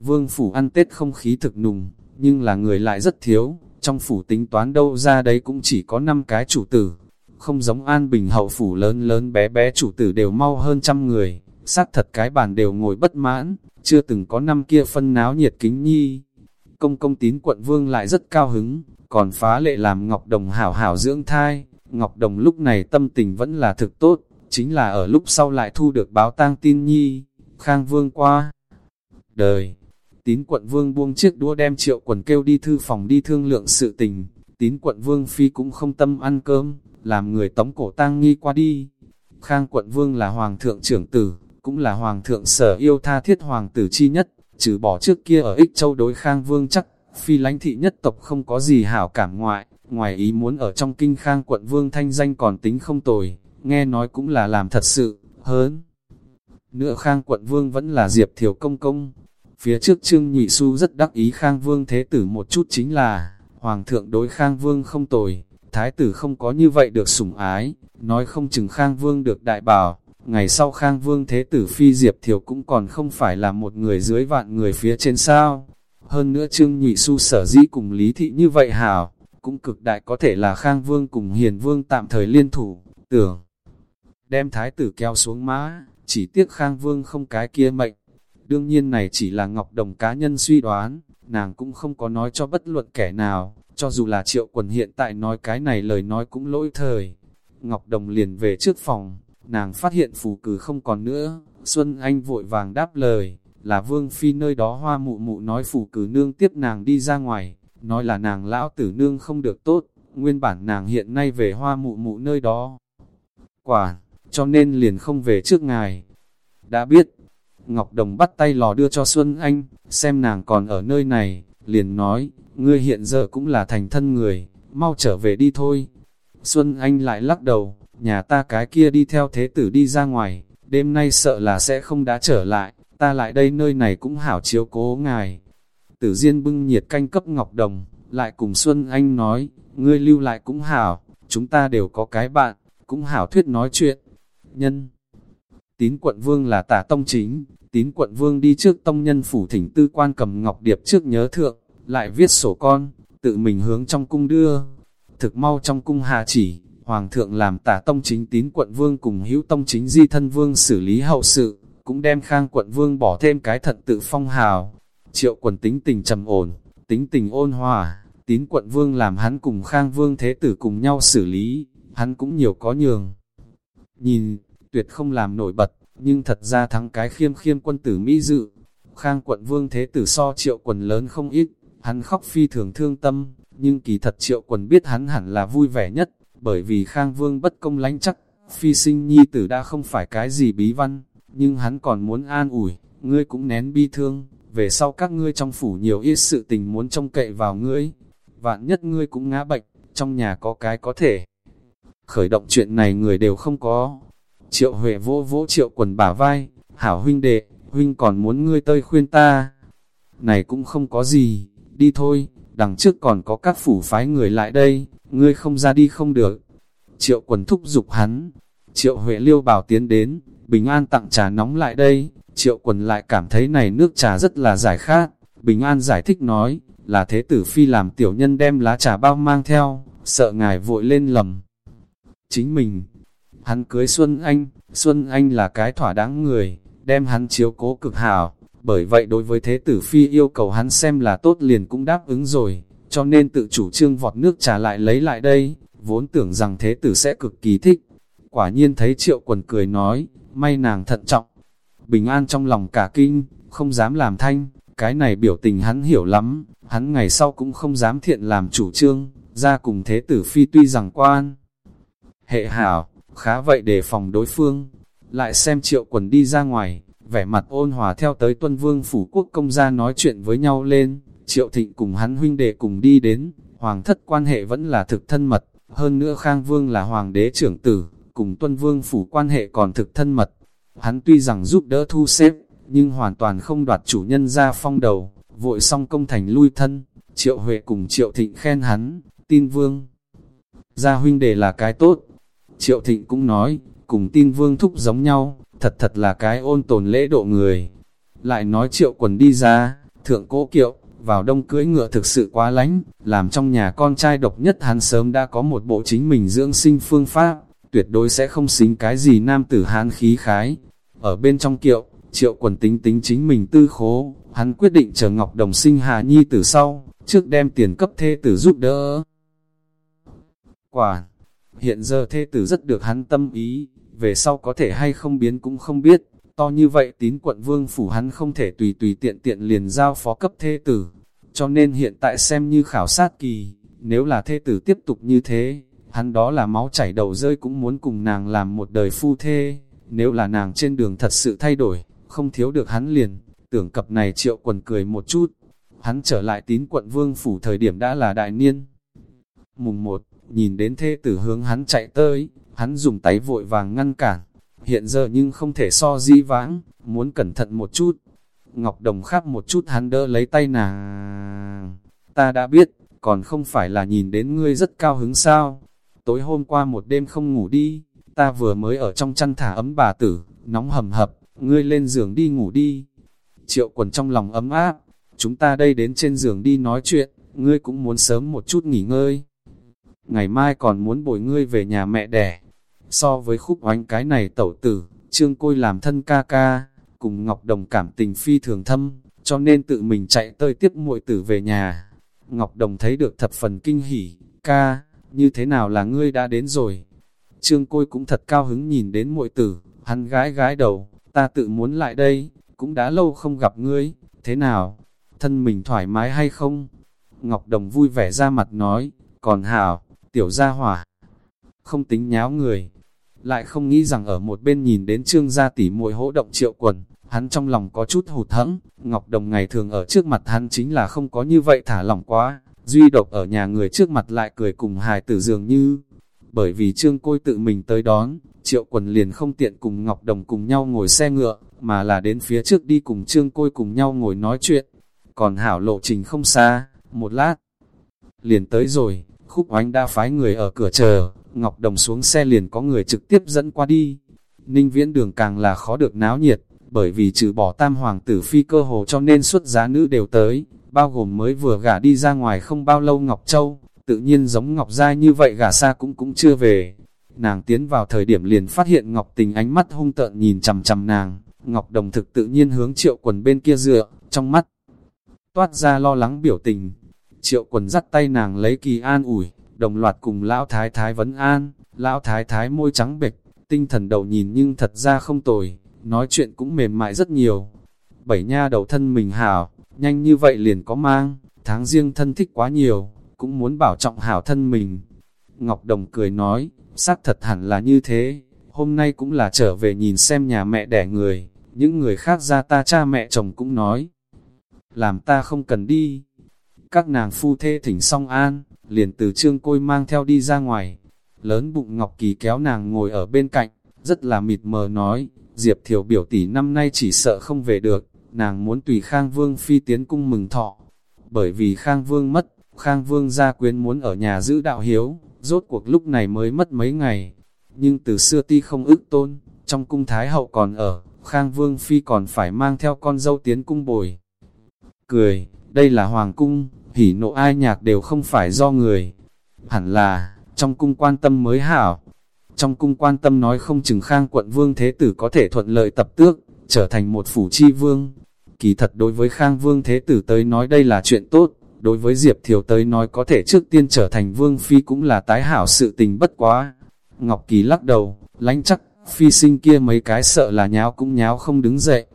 Vương Phủ ăn Tết không khí thực nùng, nhưng là người lại rất thiếu, trong phủ tính toán đâu ra đấy cũng chỉ có 5 cái chủ tử. Không giống an bình hậu phủ lớn lớn bé bé chủ tử đều mau hơn trăm người, xác thật cái bàn đều ngồi bất mãn, chưa từng có năm kia phân náo nhiệt kính nhi. Công công tín quận vương lại rất cao hứng, còn phá lệ làm Ngọc Đồng hảo hảo dưỡng thai. Ngọc Đồng lúc này tâm tình vẫn là thực tốt, chính là ở lúc sau lại thu được báo tang tin nhi, Khang Vương qua. Đời, Tín quận vương buông chiếc đũa đem triệu quần kêu đi thư phòng đi thương lượng sự tình. Tín quận vương phi cũng không tâm ăn cơm, làm người tống cổ tang nghi qua đi. Khang quận vương là hoàng thượng trưởng tử, cũng là hoàng thượng sở yêu tha thiết hoàng tử chi nhất, trừ bỏ trước kia ở ích châu đối khang vương chắc, phi lãnh thị nhất tộc không có gì hảo cảm ngoại, ngoài ý muốn ở trong kinh khang quận vương thanh danh còn tính không tồi, nghe nói cũng là làm thật sự, hớn. nữa Khang quận vương vẫn là Diệp thiểu Công Công. Phía trước Trương Nhị Xu rất đắc ý Khang Vương Thế Tử một chút chính là, Hoàng thượng đối Khang Vương không tồi, Thái tử không có như vậy được sủng ái, nói không chừng Khang Vương được đại bảo, ngày sau Khang Vương Thế Tử Phi Diệp Thiều cũng còn không phải là một người dưới vạn người phía trên sao. Hơn nữa Trương nhị Xu sở dĩ cùng Lý Thị như vậy hảo, cũng cực đại có thể là Khang Vương cùng Hiền Vương tạm thời liên thủ, tưởng đem Thái tử kéo xuống mã, chỉ tiếc Khang Vương không cái kia mệnh. Đương nhiên này chỉ là Ngọc Đồng cá nhân suy đoán, nàng cũng không có nói cho bất luận kẻ nào, cho dù là triệu quần hiện tại nói cái này lời nói cũng lỗi thời. Ngọc Đồng liền về trước phòng, nàng phát hiện phù cử không còn nữa, Xuân Anh vội vàng đáp lời, là Vương Phi nơi đó hoa mụ mụ nói phù cử nương tiếp nàng đi ra ngoài, nói là nàng lão tử nương không được tốt, nguyên bản nàng hiện nay về hoa mụ mụ nơi đó. Quả, cho nên liền không về trước ngài. Đã biết, Ngọc Đồng bắt tay lò đưa cho Xuân Anh, xem nàng còn ở nơi này, liền nói, ngươi hiện giờ cũng là thành thân người, mau trở về đi thôi. Xuân Anh lại lắc đầu, nhà ta cái kia đi theo thế tử đi ra ngoài, đêm nay sợ là sẽ không đã trở lại, ta lại đây nơi này cũng hảo chiếu cố ngài. Tử Diên bưng nhiệt canh cấp Ngọc Đồng, lại cùng Xuân Anh nói, ngươi lưu lại cũng hảo, chúng ta đều có cái bạn, cũng hảo thuyết nói chuyện. Nhân Tín quận vương là tả tông chính, tín quận vương đi trước tông nhân phủ thỉnh tư quan cầm ngọc điệp trước nhớ thượng, lại viết sổ con, tự mình hướng trong cung đưa. Thực mau trong cung hạ chỉ, hoàng thượng làm tả tông chính tín quận vương cùng hữu tông chính di thân vương xử lý hậu sự, cũng đem khang quận vương bỏ thêm cái thận tự phong hào. Triệu quần tính tình trầm ổn, tính tình ôn hòa, tín quận vương làm hắn cùng khang vương thế tử cùng nhau xử lý, hắn cũng nhiều có nhường. Nhìn, tuyệt không làm nổi bật, nhưng thật ra thắng cái khiêm khiêm quân tử Mỹ dự. Khang quận vương thế tử so triệu quần lớn không ít, hắn khóc phi thường thương tâm, nhưng kỳ thật triệu quần biết hắn hẳn là vui vẻ nhất, bởi vì Khang vương bất công lánh chắc, phi sinh nhi tử đã không phải cái gì bí văn, nhưng hắn còn muốn an ủi, ngươi cũng nén bi thương, về sau các ngươi trong phủ nhiều ít sự tình muốn trông cậy vào ngươi, vạn nhất ngươi cũng ngã bệnh, trong nhà có cái có thể. Khởi động chuyện này người đều không có, Triệu Huệ vỗ vỗ triệu quần bả vai, hảo huynh đệ, huynh còn muốn ngươi tơi khuyên ta. Này cũng không có gì, đi thôi, đằng trước còn có các phủ phái người lại đây, ngươi không ra đi không được. Triệu quần thúc giục hắn, triệu Huệ liêu bảo tiến đến, bình an tặng trà nóng lại đây, triệu quần lại cảm thấy này nước trà rất là giải khát. Bình an giải thích nói, là thế tử phi làm tiểu nhân đem lá trà bao mang theo, sợ ngài vội lên lầm. Chính mình, Hắn cưới Xuân Anh, Xuân Anh là cái thỏa đáng người, đem hắn chiếu cố cực hảo, bởi vậy đối với thế tử phi yêu cầu hắn xem là tốt liền cũng đáp ứng rồi, cho nên tự chủ trương vọt nước trà lại lấy lại đây, vốn tưởng rằng thế tử sẽ cực kỳ thích. Quả nhiên thấy triệu quần cười nói, may nàng thận trọng, bình an trong lòng cả kinh, không dám làm thanh, cái này biểu tình hắn hiểu lắm, hắn ngày sau cũng không dám thiện làm chủ trương, ra cùng thế tử phi tuy rằng quan. Hệ hảo, khá vậy để phòng đối phương. Lại xem triệu quần đi ra ngoài, vẻ mặt ôn hòa theo tới tuân vương phủ quốc công gia nói chuyện với nhau lên, triệu thịnh cùng hắn huynh đệ cùng đi đến, hoàng thất quan hệ vẫn là thực thân mật, hơn nữa khang vương là hoàng đế trưởng tử, cùng tuân vương phủ quan hệ còn thực thân mật. Hắn tuy rằng giúp đỡ thu xếp, nhưng hoàn toàn không đoạt chủ nhân ra phong đầu, vội xong công thành lui thân, triệu huệ cùng triệu thịnh khen hắn, tin vương. Gia huynh đệ là cái tốt, Triệu Thịnh cũng nói, cùng tin vương thúc giống nhau, thật thật là cái ôn tồn lễ độ người. Lại nói triệu quần đi ra, thượng cố kiệu, vào đông cưỡi ngựa thực sự quá lánh, làm trong nhà con trai độc nhất hắn sớm đã có một bộ chính mình dưỡng sinh phương pháp, tuyệt đối sẽ không xính cái gì nam tử hán khí khái. Ở bên trong kiệu, triệu quần tính tính chính mình tư khố, hắn quyết định chờ Ngọc Đồng sinh Hà Nhi từ sau, trước đem tiền cấp thê tử giúp đỡ. Quả Hiện giờ thê tử rất được hắn tâm ý, về sau có thể hay không biến cũng không biết, to như vậy tín quận vương phủ hắn không thể tùy tùy tiện tiện liền giao phó cấp thê tử, cho nên hiện tại xem như khảo sát kỳ, nếu là thê tử tiếp tục như thế, hắn đó là máu chảy đầu rơi cũng muốn cùng nàng làm một đời phu thê, nếu là nàng trên đường thật sự thay đổi, không thiếu được hắn liền, tưởng cập này triệu quần cười một chút, hắn trở lại tín quận vương phủ thời điểm đã là đại niên. Mùng 1, nhìn đến thê tử hướng hắn chạy tới, hắn dùng tay vội vàng ngăn cản, hiện giờ nhưng không thể so di vãng, muốn cẩn thận một chút. Ngọc Đồng khắp một chút hắn đỡ lấy tay nàng. Ta đã biết, còn không phải là nhìn đến ngươi rất cao hứng sao. Tối hôm qua một đêm không ngủ đi, ta vừa mới ở trong chăn thả ấm bà tử, nóng hầm hập, ngươi lên giường đi ngủ đi. Triệu quần trong lòng ấm áp, chúng ta đây đến trên giường đi nói chuyện, ngươi cũng muốn sớm một chút nghỉ ngơi. Ngày mai còn muốn bồi ngươi về nhà mẹ đẻ. So với khúc oánh cái này tẩu tử, trương côi làm thân ca ca, cùng Ngọc Đồng cảm tình phi thường thâm, cho nên tự mình chạy tơi tiếp muội tử về nhà. Ngọc Đồng thấy được thập phần kinh hỉ, ca, như thế nào là ngươi đã đến rồi. Trương Côi cũng thật cao hứng nhìn đến muội tử, hắn gái gái đầu, ta tự muốn lại đây, cũng đã lâu không gặp ngươi, thế nào, thân mình thoải mái hay không? Ngọc Đồng vui vẻ ra mặt nói, còn hảo, tiểu gia hỏa, không tính nháo người, lại không nghĩ rằng ở một bên nhìn đến trương gia tỷ muội hỗ động triệu quần, hắn trong lòng có chút hụt hẫng. Ngọc Đồng ngày thường ở trước mặt hắn chính là không có như vậy thả lỏng quá, duy độc ở nhà người trước mặt lại cười cùng hài tử dường như, bởi vì trương côi tự mình tới đón, triệu quần liền không tiện cùng Ngọc Đồng cùng nhau ngồi xe ngựa, mà là đến phía trước đi cùng trương côi cùng nhau ngồi nói chuyện, còn hảo lộ trình không xa, một lát, liền tới rồi, khúc oánh đã phái người ở cửa chờ, Ngọc Đồng xuống xe liền có người trực tiếp dẫn qua đi. Ninh viễn đường càng là khó được náo nhiệt, bởi vì trừ bỏ tam hoàng tử phi cơ hồ cho nên xuất giá nữ đều tới, bao gồm mới vừa gả đi ra ngoài không bao lâu Ngọc Châu, tự nhiên giống Ngọc Giai như vậy gả xa cũng cũng chưa về. Nàng tiến vào thời điểm liền phát hiện Ngọc Tình ánh mắt hung tợn nhìn chằm chằm nàng, Ngọc Đồng thực tự nhiên hướng triệu quần bên kia dựa, trong mắt toát ra lo lắng biểu tình. Triệu quần dắt tay nàng lấy kỳ an ủi, đồng loạt cùng lão thái thái vấn an, lão thái thái môi trắng bệch, tinh thần đầu nhìn nhưng thật ra không tồi, nói chuyện cũng mềm mại rất nhiều. Bảy nha đầu thân mình hảo, nhanh như vậy liền có mang, tháng riêng thân thích quá nhiều, cũng muốn bảo trọng hảo thân mình. Ngọc Đồng cười nói, xác thật hẳn là như thế, hôm nay cũng là trở về nhìn xem nhà mẹ đẻ người, những người khác ra ta cha mẹ chồng cũng nói, làm ta không cần đi. Các nàng phu thê thỉnh song an, liền từ trương côi mang theo đi ra ngoài. Lớn bụng Ngọc Kỳ kéo nàng ngồi ở bên cạnh, rất là mịt mờ nói, Diệp Thiều biểu tỷ năm nay chỉ sợ không về được, nàng muốn tùy Khang Vương phi tiến cung mừng thọ. Bởi vì Khang Vương mất, Khang Vương gia quyến muốn ở nhà giữ đạo hiếu, rốt cuộc lúc này mới mất mấy ngày. Nhưng từ xưa ti không ức tôn, trong cung Thái Hậu còn ở, Khang Vương phi còn phải mang theo con dâu tiến cung bồi. Cười, đây là Hoàng cung, hỉ nộ ai nhạc đều không phải do người. Hẳn là, trong cung quan tâm mới hảo. Trong cung quan tâm nói không chừng khang quận vương thế tử có thể thuận lợi tập tước, trở thành một phủ chi vương. Kỳ thật đối với khang vương thế tử tới nói đây là chuyện tốt, đối với Diệp Thiều tới nói có thể trước tiên trở thành vương phi cũng là tái hảo sự tình bất quá. Ngọc Kỳ lắc đầu, lánh chắc, phi sinh kia mấy cái sợ là nháo cũng nháo không đứng dậy.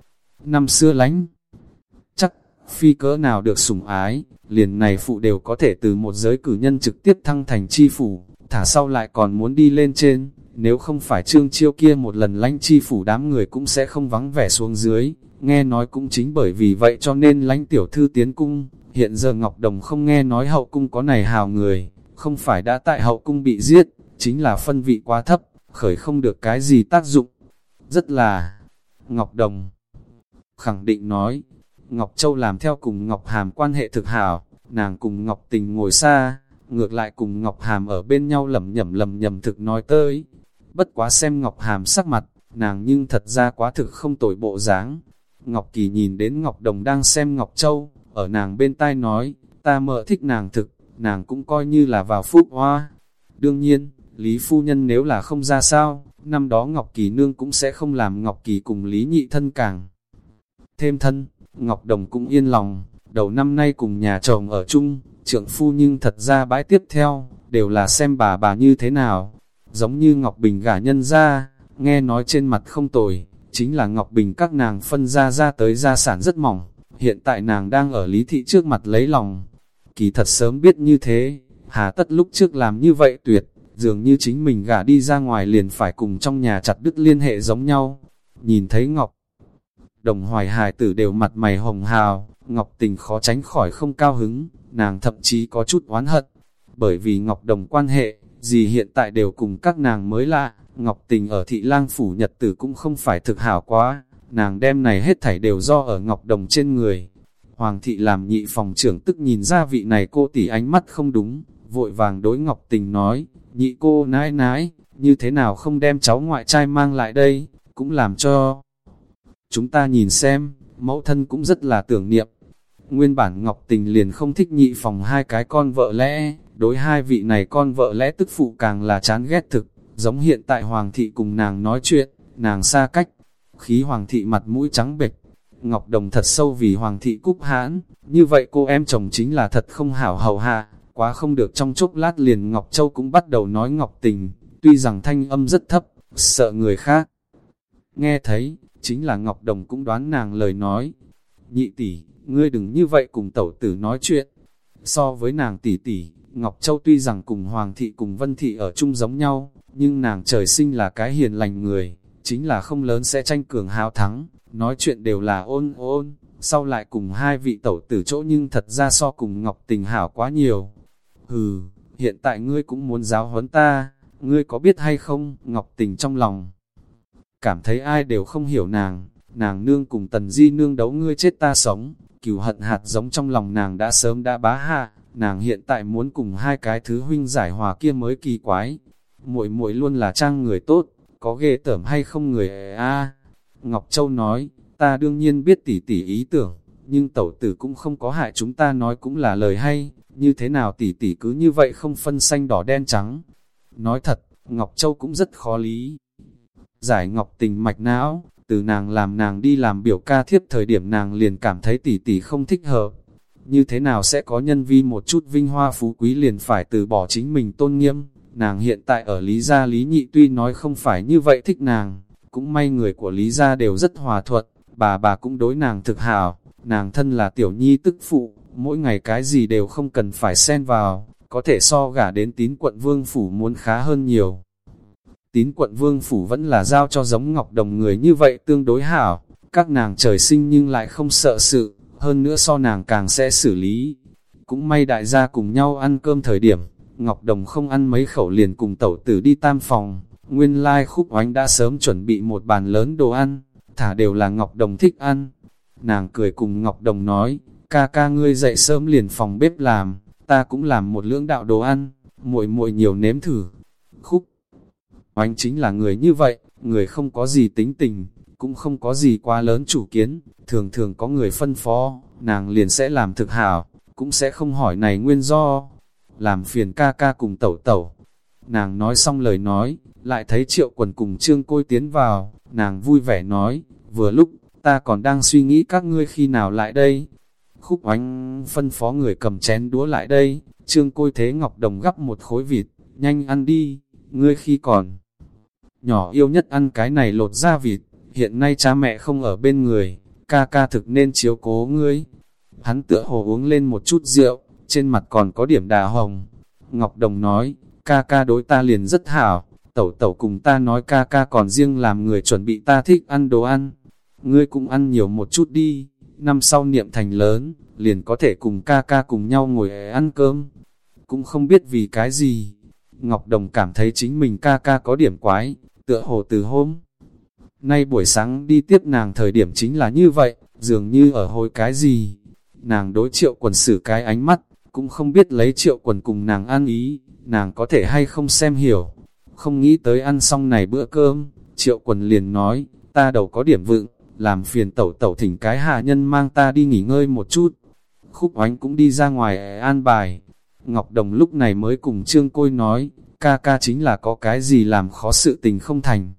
Năm xưa lánh, phi cỡ nào được sủng ái, liền này phụ đều có thể từ một giới cử nhân trực tiếp thăng thành chi phủ, thả sau lại còn muốn đi lên trên, nếu không phải trương chiêu kia một lần lánh chi phủ đám người cũng sẽ không vắng vẻ xuống dưới, nghe nói cũng chính bởi vì vậy cho nên lánh tiểu thư tiến cung, hiện giờ Ngọc Đồng không nghe nói hậu cung có này hào người, không phải đã tại hậu cung bị giết, chính là phân vị quá thấp, khởi không được cái gì tác dụng, rất là Ngọc Đồng khẳng định nói, Ngọc Châu làm theo cùng Ngọc Hàm quan hệ thực hảo, nàng cùng Ngọc Tình ngồi xa, ngược lại cùng Ngọc Hàm ở bên nhau lầm nhầm lầm nhầm thực nói tới. Bất quá xem Ngọc Hàm sắc mặt, nàng nhưng thật ra quá thực không tồi bộ dáng. Ngọc Kỳ nhìn đến Ngọc Đồng đang xem Ngọc Châu, ở nàng bên tai nói, ta mợ thích nàng thực, nàng cũng coi như là vào phúc hoa. Đương nhiên, Lý Phu Nhân nếu là không ra sao, năm đó Ngọc Kỳ Nương cũng sẽ không làm Ngọc Kỳ cùng Lý Nhị thân càng. Thêm thân, Ngọc Đồng cũng yên lòng, đầu năm nay cùng nhà chồng ở chung, trượng phu nhưng thật ra bãi tiếp theo, đều là xem bà bà như thế nào. Giống như Ngọc Bình gả nhân ra, nghe nói trên mặt không tồi, chính là Ngọc Bình các nàng phân ra ra tới gia sản rất mỏng, hiện tại nàng đang ở lý thị trước mặt lấy lòng. Kỳ thật sớm biết như thế, hà tất lúc trước làm như vậy tuyệt, dường như chính mình gả đi ra ngoài liền phải cùng trong nhà chặt đứt liên hệ giống nhau. Nhìn thấy Ngọc Đồng hoài hài tử đều mặt mày hồng hào, Ngọc Tình khó tránh khỏi không cao hứng, nàng thậm chí có chút oán hận. Bởi vì Ngọc Đồng quan hệ, gì hiện tại đều cùng các nàng mới lạ, Ngọc Tình ở thị lang phủ nhật tử cũng không phải thực hảo quá, nàng đem này hết thảy đều do ở Ngọc Đồng trên người. Hoàng thị làm nhị phòng trưởng tức nhìn ra vị này cô tỷ ánh mắt không đúng, vội vàng đối Ngọc Tình nói, nhị cô nãi nãi, như thế nào không đem cháu ngoại trai mang lại đây, cũng làm cho chúng ta nhìn xem, mẫu thân cũng rất là tưởng niệm. Nguyên bản Ngọc Tình liền không thích nhị phòng hai cái con vợ lẽ, đối hai vị này con vợ lẽ tức phụ càng là chán ghét thực, giống hiện tại Hoàng thị cùng nàng nói chuyện, nàng xa cách, khí Hoàng thị mặt mũi trắng bệch. Ngọc Đồng thật sâu vì Hoàng thị cúc hãn, như vậy cô em chồng chính là thật không hảo hầu hạ, quá không được trong chốc lát liền Ngọc Châu cũng bắt đầu nói Ngọc Tình, tuy rằng thanh âm rất thấp, sợ người khác. Nghe thấy, chính là Ngọc Đồng cũng đoán nàng lời nói. Nhị tỷ, ngươi đừng như vậy cùng tẩu tử nói chuyện. So với nàng tỷ tỷ, Ngọc Châu tuy rằng cùng Hoàng thị cùng Vân thị ở chung giống nhau, nhưng nàng trời sinh là cái hiền lành người, chính là không lớn sẽ tranh cường hào thắng, nói chuyện đều là ôn ôn, sau lại cùng hai vị tẩu tử chỗ nhưng thật ra so cùng Ngọc Tình hảo quá nhiều. Hừ, hiện tại ngươi cũng muốn giáo huấn ta, ngươi có biết hay không, Ngọc Tình trong lòng. Cảm thấy ai đều không hiểu nàng, nàng nương cùng tần di nương đấu ngươi chết ta sống, cửu hận hạt giống trong lòng nàng đã sớm đã bá hạ, nàng hiện tại muốn cùng hai cái thứ huynh giải hòa kia mới kỳ quái. muội muội luôn là trang người tốt, có ghê tởm hay không người a Ngọc Châu nói, ta đương nhiên biết tỷ tỷ ý tưởng, nhưng tẩu tử cũng không có hại chúng ta nói cũng là lời hay, như thế nào tỷ tỷ cứ như vậy không phân xanh đỏ đen trắng. Nói thật, Ngọc Châu cũng rất khó lý. Giải Ngọc tình mạch não, từ nàng làm nàng đi làm biểu ca thiếp thời điểm nàng liền cảm thấy tỷ tỷ không thích hợp. Như thế nào sẽ có nhân vi một chút vinh hoa phú quý liền phải từ bỏ chính mình tôn nghiêm, nàng hiện tại ở Lý Gia Lý Nhị tuy nói không phải như vậy thích nàng, cũng may người của Lý Gia đều rất hòa thuận, bà bà cũng đối nàng thực hảo, nàng thân là tiểu nhi tức phụ, mỗi ngày cái gì đều không cần phải xen vào, có thể so gả đến tín quận vương phủ muốn khá hơn nhiều. Tín quận vương phủ vẫn là giao cho giống ngọc đồng người như vậy tương đối hảo, các nàng trời sinh nhưng lại không sợ sự, hơn nữa so nàng càng sẽ xử lý. Cũng may đại gia cùng nhau ăn cơm thời điểm, Ngọc Đồng không ăn mấy khẩu liền cùng tẩu tử đi tam phòng, nguyên lai khúc oánh đã sớm chuẩn bị một bàn lớn đồ ăn, thả đều là Ngọc Đồng thích ăn. Nàng cười cùng Ngọc Đồng nói, ca ca ngươi dậy sớm liền phòng bếp làm, ta cũng làm một lưỡng đạo đồ ăn, muội muội nhiều nếm thử. Khúc oánh chính là người như vậy, người không có gì tính tình, cũng không có gì quá lớn chủ kiến, thường thường có người phân phó, nàng liền sẽ làm thực hảo, cũng sẽ không hỏi này nguyên do, làm phiền ca ca cùng tẩu tẩu. Nàng nói xong lời nói, lại thấy triệu quần cùng trương côi tiến vào, nàng vui vẻ nói, vừa lúc, ta còn đang suy nghĩ các ngươi khi nào lại đây. Khúc oánh phân phó người cầm chén đũa lại đây, trương côi thế ngọc đồng gắp một khối vịt, nhanh ăn đi, ngươi khi còn nhỏ yêu nhất ăn cái này lột da vịt, hiện nay cha mẹ không ở bên người, ca ca thực nên chiếu cố ngươi. Hắn tựa hồ uống lên một chút rượu, trên mặt còn có điểm đà hồng. Ngọc Đồng nói, ca ca đối ta liền rất hảo, tẩu tẩu cùng ta nói ca ca còn riêng làm người chuẩn bị ta thích ăn đồ ăn. Ngươi cũng ăn nhiều một chút đi, năm sau niệm thành lớn, liền có thể cùng ca ca cùng nhau ngồi ăn cơm. Cũng không biết vì cái gì. Ngọc Đồng cảm thấy chính mình ca ca có điểm quái, tựa hồ từ hôm. Nay buổi sáng đi tiếp nàng thời điểm chính là như vậy, dường như ở hồi cái gì. Nàng đối triệu quần xử cái ánh mắt, cũng không biết lấy triệu quần cùng nàng ăn ý, nàng có thể hay không xem hiểu. Không nghĩ tới ăn xong này bữa cơm, triệu quần liền nói, ta đầu có điểm vựng, làm phiền tẩu tẩu thỉnh cái hạ nhân mang ta đi nghỉ ngơi một chút. Khúc oánh cũng đi ra ngoài an bài. Ngọc Đồng lúc này mới cùng Trương Côi nói, ca ca chính là có cái gì làm khó sự tình không thành.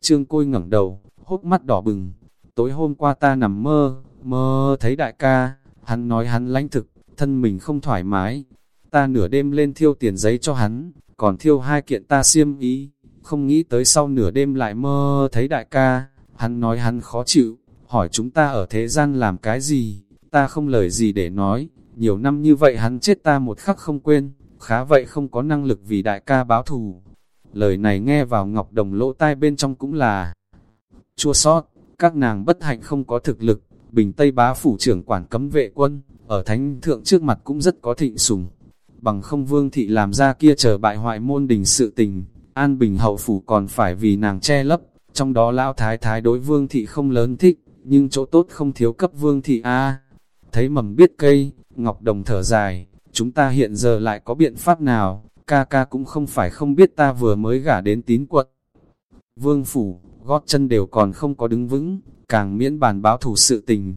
Trương Côi ngẩng đầu, hốc mắt đỏ bừng. Tối hôm qua ta nằm mơ, mơ thấy đại ca, hắn nói hắn lãnh thực, thân mình không thoải mái. Ta nửa đêm lên thiêu tiền giấy cho hắn, còn thiêu hai kiện ta xiêm ý. Không nghĩ tới sau nửa đêm lại mơ thấy đại ca, hắn nói hắn khó chịu, hỏi chúng ta ở thế gian làm cái gì, ta không lời gì để nói, nhiều năm như vậy hắn chết ta một khắc không quên, khá vậy không có năng lực vì đại ca báo thù. Lời này nghe vào ngọc đồng lỗ tai bên trong cũng là chua sót, các nàng bất hạnh không có thực lực, bình Tây bá phủ trưởng quản cấm vệ quân, ở thánh thượng trước mặt cũng rất có thịnh sùng. Bằng không vương thị làm ra kia chờ bại hoại môn đình sự tình, An Bình hậu phủ còn phải vì nàng che lấp, trong đó lão thái thái đối vương thị không lớn thích, nhưng chỗ tốt không thiếu cấp vương thị a Thấy mầm biết cây, Ngọc Đồng thở dài, chúng ta hiện giờ lại có biện pháp nào, ca ca cũng không phải không biết ta vừa mới gả đến tín quận. Vương phủ, gót chân đều còn không có đứng vững, càng miễn bàn báo thủ sự tình.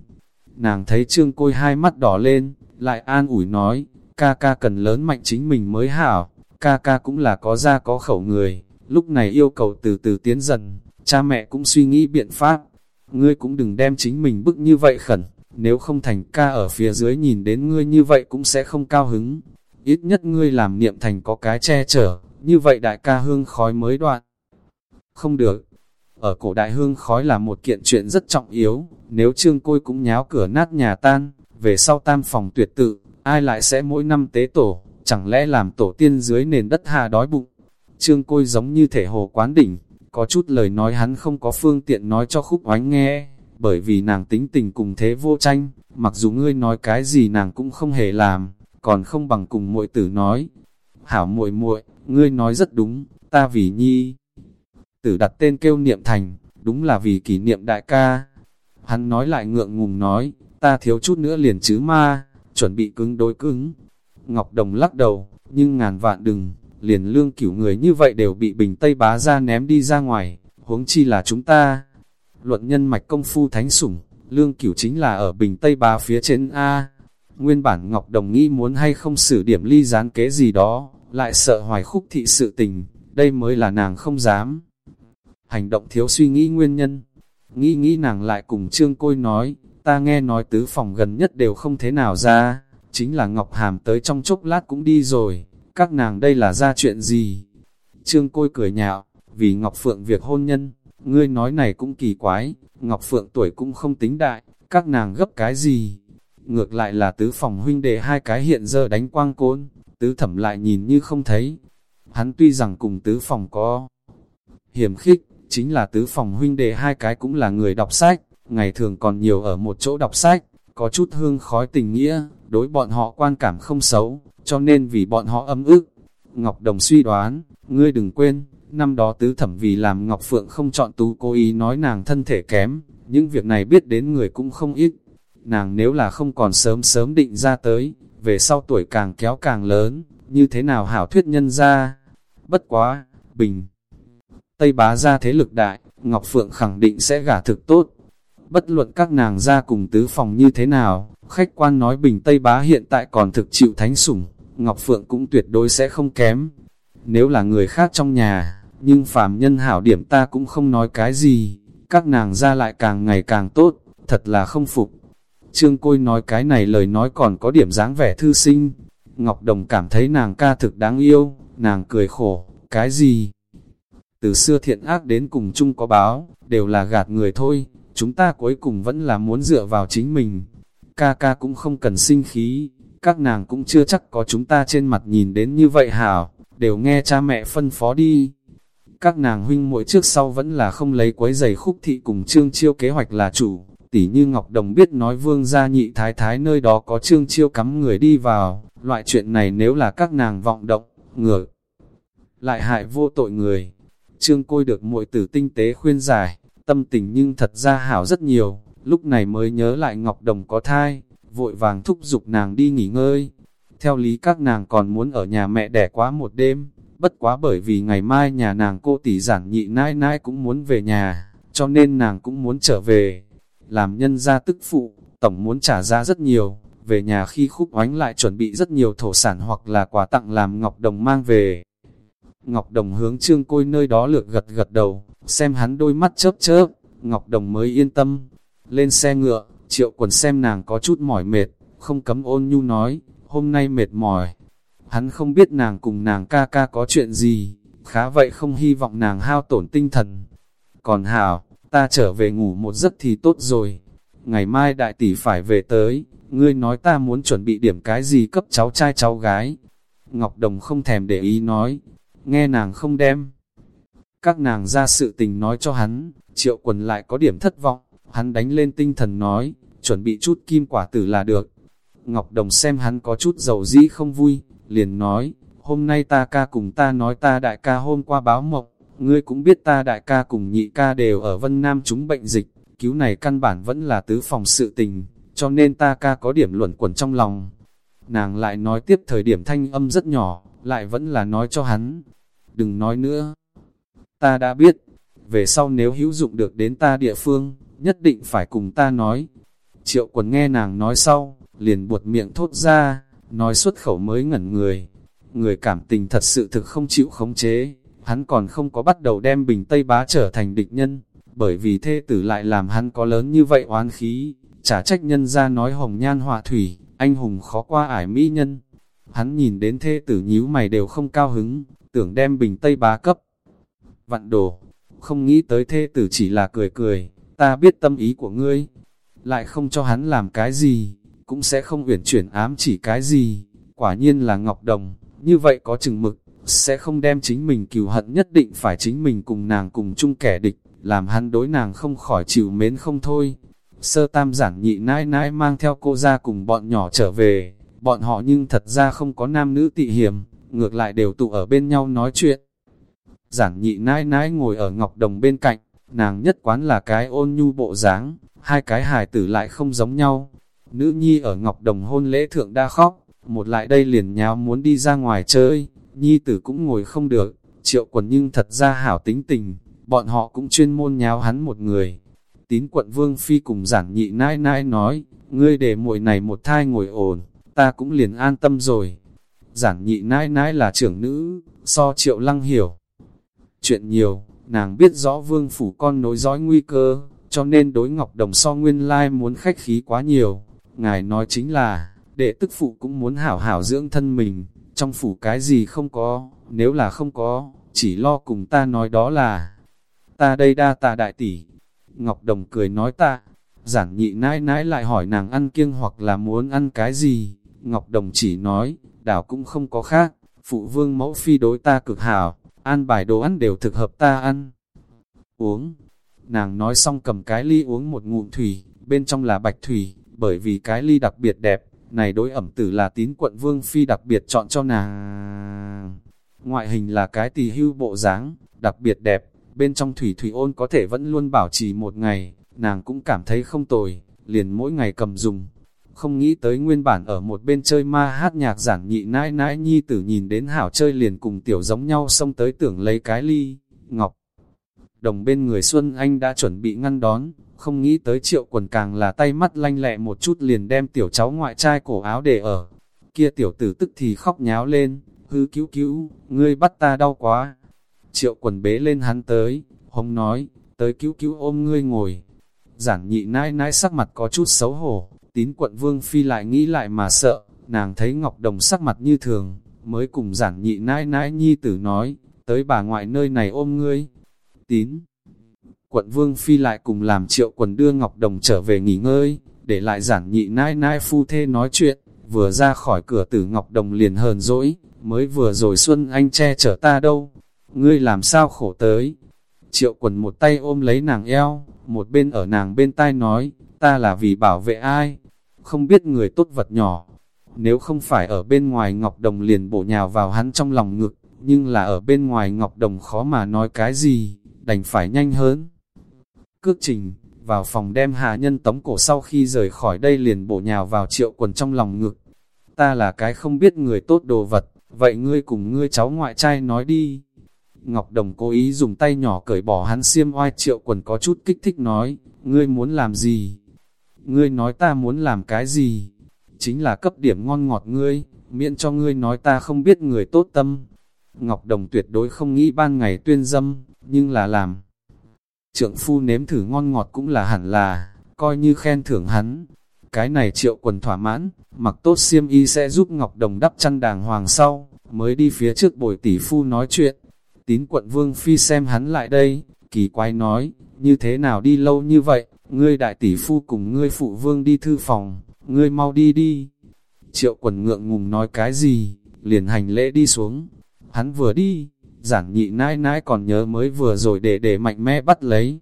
Nàng thấy trương côi hai mắt đỏ lên, lại an ủi nói, ca ca cần lớn mạnh chính mình mới hảo, ca ca cũng là có da có khẩu người, lúc này yêu cầu từ từ tiến dần, cha mẹ cũng suy nghĩ biện pháp, ngươi cũng đừng đem chính mình bức như vậy khẩn, nếu không thành ca ở phía dưới nhìn đến ngươi như vậy cũng sẽ không cao hứng, ít nhất ngươi làm niệm thành có cái che chở, như vậy đại ca hương khói mới đoạn. Không được, ở cổ đại hương khói là một kiện chuyện rất trọng yếu, nếu trương côi cũng nháo cửa nát nhà tan, về sau tam phòng tuyệt tự, ai lại sẽ mỗi năm tế tổ, chẳng lẽ làm tổ tiên dưới nền đất hà đói bụng. Trương côi giống như thể hồ quán đỉnh, có chút lời nói hắn không có phương tiện nói cho khúc oánh nghe, bởi vì nàng tính tình cùng thế vô tranh, mặc dù ngươi nói cái gì nàng cũng không hề làm, còn không bằng cùng muội tử nói. Hảo muội muội, ngươi nói rất đúng, ta vì nhi. Tử đặt tên kêu niệm thành, đúng là vì kỷ niệm đại ca. Hắn nói lại ngượng ngùng nói, ta thiếu chút nữa liền chứ ma, chuẩn bị cứng đối cứng. Ngọc Đồng lắc đầu, nhưng ngàn vạn đừng, liền lương cửu người như vậy đều bị bình Tây bá ra ném đi ra ngoài, huống chi là chúng ta. Luận nhân mạch công phu thánh sủng, lương cửu chính là ở bình Tây bá phía trên A. Nguyên bản Ngọc Đồng nghĩ muốn hay không xử điểm ly gián kế gì đó, lại sợ hoài khúc thị sự tình, đây mới là nàng không dám. Hành động thiếu suy nghĩ nguyên nhân, nghĩ nghĩ nàng lại cùng Trương Côi nói, ta nghe nói tứ phòng gần nhất đều không thế nào ra, chính là Ngọc Hàm tới trong chốc lát cũng đi rồi, các nàng đây là ra chuyện gì? Trương Côi cười nhạo, vì Ngọc Phượng việc hôn nhân, ngươi nói này cũng kỳ quái, Ngọc Phượng tuổi cũng không tính đại, các nàng gấp cái gì? Ngược lại là tứ phòng huynh đệ hai cái hiện giờ đánh quang côn, tứ thẩm lại nhìn như không thấy. Hắn tuy rằng cùng tứ phòng có hiểm khích, chính là tứ phòng huynh đệ hai cái cũng là người đọc sách, ngày thường còn nhiều ở một chỗ đọc sách, có chút hương khói tình nghĩa, đối bọn họ quan cảm không xấu, cho nên vì bọn họ âm ức. Ngọc Đồng suy đoán, ngươi đừng quên, năm đó tứ thẩm vì làm Ngọc Phượng không chọn tú cố ý nói nàng thân thể kém, những việc này biết đến người cũng không ít. Nàng nếu là không còn sớm sớm định ra tới, về sau tuổi càng kéo càng lớn, như thế nào hảo thuyết nhân ra. Bất quá, bình. Tây bá ra thế lực đại, Ngọc Phượng khẳng định sẽ gả thực tốt. Bất luận các nàng ra cùng tứ phòng như thế nào, khách quan nói bình Tây bá hiện tại còn thực chịu thánh sủng, Ngọc Phượng cũng tuyệt đối sẽ không kém. Nếu là người khác trong nhà, nhưng phàm nhân hảo điểm ta cũng không nói cái gì, các nàng ra lại càng ngày càng tốt, thật là không phục. Trương Côi nói cái này lời nói còn có điểm dáng vẻ thư sinh. Ngọc Đồng cảm thấy nàng ca thực đáng yêu, nàng cười khổ, cái gì? Từ xưa thiện ác đến cùng chung có báo, đều là gạt người thôi, chúng ta cuối cùng vẫn là muốn dựa vào chính mình. Ca ca cũng không cần sinh khí, các nàng cũng chưa chắc có chúng ta trên mặt nhìn đến như vậy hảo, đều nghe cha mẹ phân phó đi. Các nàng huynh muội trước sau vẫn là không lấy quấy giày khúc thị cùng trương chiêu kế hoạch là chủ, tỉ như Ngọc Đồng biết nói vương gia nhị thái thái nơi đó có trương chiêu cắm người đi vào, loại chuyện này nếu là các nàng vọng động, ngược lại hại vô tội người. Trương Côi được muội tử tinh tế khuyên giải, tâm tình nhưng thật ra hảo rất nhiều, lúc này mới nhớ lại Ngọc Đồng có thai, vội vàng thúc giục nàng đi nghỉ ngơi. Theo lý các nàng còn muốn ở nhà mẹ đẻ quá một đêm, bất quá bởi vì ngày mai nhà nàng cô tỷ giản nhị nãi nãi cũng muốn về nhà, cho nên nàng cũng muốn trở về. Làm nhân gia tức phụ, tổng muốn trả ra rất nhiều, về nhà khi khúc oánh lại chuẩn bị rất nhiều thổ sản hoặc là quà tặng làm Ngọc Đồng mang về. Ngọc Đồng hướng trương côi nơi đó lược gật gật đầu, xem hắn đôi mắt chớp chớp, Ngọc Đồng mới yên tâm. Lên xe ngựa, triệu quần xem nàng có chút mỏi mệt, không cấm ôn nhu nói, hôm nay mệt mỏi. Hắn không biết nàng cùng nàng ca ca có chuyện gì, khá vậy không hy vọng nàng hao tổn tinh thần. Còn hảo, ta trở về ngủ một giấc thì tốt rồi. Ngày mai đại tỷ phải về tới, ngươi nói ta muốn chuẩn bị điểm cái gì cấp cháu trai cháu gái. Ngọc Đồng không thèm để ý nói, nghe nàng không đem. Các nàng ra sự tình nói cho hắn, triệu quần lại có điểm thất vọng, hắn đánh lên tinh thần nói, chuẩn bị chút kim quả tử là được. Ngọc Đồng xem hắn có chút dầu dĩ không vui, liền nói, hôm nay ta ca cùng ta nói ta đại ca hôm qua báo mộng, ngươi cũng biết ta đại ca cùng nhị ca đều ở Vân Nam chúng bệnh dịch, cứu này căn bản vẫn là tứ phòng sự tình, cho nên ta ca có điểm luẩn quẩn trong lòng. Nàng lại nói tiếp thời điểm thanh âm rất nhỏ, lại vẫn là nói cho hắn, đừng nói nữa. Ta đã biết, về sau nếu hữu dụng được đến ta địa phương, nhất định phải cùng ta nói. Triệu quần nghe nàng nói sau, liền buột miệng thốt ra, nói xuất khẩu mới ngẩn người. Người cảm tình thật sự thực không chịu khống chế, hắn còn không có bắt đầu đem bình Tây Bá trở thành địch nhân, bởi vì thê tử lại làm hắn có lớn như vậy oán khí, trả trách nhân ra nói hồng nhan họa thủy, anh hùng khó qua ải mỹ nhân. Hắn nhìn đến thê tử nhíu mày đều không cao hứng, tưởng đem bình Tây Bá cấp. Vặn đổ, không nghĩ tới thê tử chỉ là cười cười, ta biết tâm ý của ngươi, lại không cho hắn làm cái gì, cũng sẽ không uyển chuyển ám chỉ cái gì, quả nhiên là Ngọc Đồng, như vậy có chừng mực, sẽ không đem chính mình cừu hận nhất định phải chính mình cùng nàng cùng chung kẻ địch, làm hắn đối nàng không khỏi chịu mến không thôi. Sơ tam giản nhị nãi nãi mang theo cô ra cùng bọn nhỏ trở về, bọn họ nhưng thật ra không có nam nữ tị hiểm, ngược lại đều tụ ở bên nhau nói chuyện. Giản nhị nãi nãi ngồi ở ngọc đồng bên cạnh, nàng nhất quán là cái ôn nhu bộ dáng, hai cái hài tử lại không giống nhau. Nữ nhi ở ngọc đồng hôn lễ thượng đa khóc, một lại đây liền nháo muốn đi ra ngoài chơi, nhi tử cũng ngồi không được, triệu quần nhưng thật ra hảo tính tình, bọn họ cũng chuyên môn nháo hắn một người. Tín quận Vương Phi cùng giản nhị nãi nãi nói, ngươi để muội này một thai ngồi ổn, ta cũng liền an tâm rồi. Giản nhị nãi nãi là trưởng nữ, so triệu lăng hiểu. Chuyện nhiều, nàng biết rõ vương phủ con nối dõi nguy cơ, cho nên đối ngọc đồng so nguyên lai muốn khách khí quá nhiều. Ngài nói chính là, đệ tức phụ cũng muốn hảo hảo dưỡng thân mình, trong phủ cái gì không có, nếu là không có, chỉ lo cùng ta nói đó là, ta đây đa tạ đại tỷ. Ngọc Đồng cười nói ta, giản nhị nãi nãi lại hỏi nàng ăn kiêng hoặc là muốn ăn cái gì, Ngọc Đồng chỉ nói, đảo cũng không có khác, phụ vương mẫu phi đối ta cực hảo, ăn bài đồ ăn đều thực hợp ta ăn. Uống, nàng nói xong cầm cái ly uống một ngụm thủy, bên trong là bạch thủy, bởi vì cái ly đặc biệt đẹp, này đối ẩm tử là tín quận vương phi đặc biệt chọn cho nàng. Ngoại hình là cái tỳ hưu bộ dáng, đặc biệt đẹp, bên trong thủy thủy ôn có thể vẫn luôn bảo trì một ngày, nàng cũng cảm thấy không tồi, liền mỗi ngày cầm dùng. Không nghĩ tới nguyên bản ở một bên chơi ma hát nhạc giản nhị nãi nãi nhi tử nhìn đến hảo chơi liền cùng tiểu giống nhau xông tới tưởng lấy cái ly, ngọc. Đồng bên người Xuân Anh đã chuẩn bị ngăn đón, không nghĩ tới triệu quần càng là tay mắt lanh lẹ một chút liền đem tiểu cháu ngoại trai cổ áo để ở. Kia tiểu tử tức thì khóc nháo lên, hư cứu cứu, ngươi bắt ta đau quá. Triệu quần bế lên hắn tới, hông nói, tới cứu cứu ôm ngươi ngồi. Giản nhị nãi nãi sắc mặt có chút xấu hổ, tín quận vương phi lại nghĩ lại mà sợ, nàng thấy Ngọc Đồng sắc mặt như thường, mới cùng giản nhị nãi nãi nhi tử nói, tới bà ngoại nơi này ôm ngươi. Tín quận Vương Phi lại cùng làm triệu quần đưa Ngọc Đồng trở về nghỉ ngơi, để lại giản nhị nai nai phu thê nói chuyện, vừa ra khỏi cửa tử Ngọc Đồng liền hờn dỗi, mới vừa rồi Xuân Anh che chở ta đâu, ngươi làm sao khổ tới. Triệu quần một tay ôm lấy nàng eo, một bên ở nàng bên tai nói, ta là vì bảo vệ ai, không biết người tốt vật nhỏ. Nếu không phải ở bên ngoài Ngọc Đồng liền bổ nhào vào hắn trong lòng ngực, nhưng là ở bên ngoài Ngọc Đồng khó mà nói cái gì, đành phải nhanh hơn cước trình, vào phòng đem hạ nhân tống cổ sau khi rời khỏi đây liền bổ nhào vào triệu quần trong lòng ngực. Ta là cái không biết người tốt đồ vật, vậy ngươi cùng ngươi cháu ngoại trai nói đi. Ngọc Đồng cố ý dùng tay nhỏ cởi bỏ hắn xiêm oai triệu quần có chút kích thích nói, ngươi muốn làm gì? Ngươi nói ta muốn làm cái gì? Chính là cấp điểm ngon ngọt ngươi, miễn cho ngươi nói ta không biết người tốt tâm. Ngọc Đồng tuyệt đối không nghĩ ban ngày tuyên dâm, nhưng là làm trượng phu nếm thử ngon ngọt cũng là hẳn là, coi như khen thưởng hắn. Cái này triệu quần thỏa mãn, mặc tốt xiêm y sẽ giúp Ngọc Đồng đắp chăn đàng hoàng sau, mới đi phía trước bồi tỷ phu nói chuyện. Tín quận vương phi xem hắn lại đây, kỳ quái nói, như thế nào đi lâu như vậy, ngươi đại tỷ phu cùng ngươi phụ vương đi thư phòng, ngươi mau đi đi. Triệu quần ngượng ngùng nói cái gì, liền hành lễ đi xuống. Hắn vừa đi, giản nhị nãi nãi còn nhớ mới vừa rồi để để mạnh mẽ bắt lấy.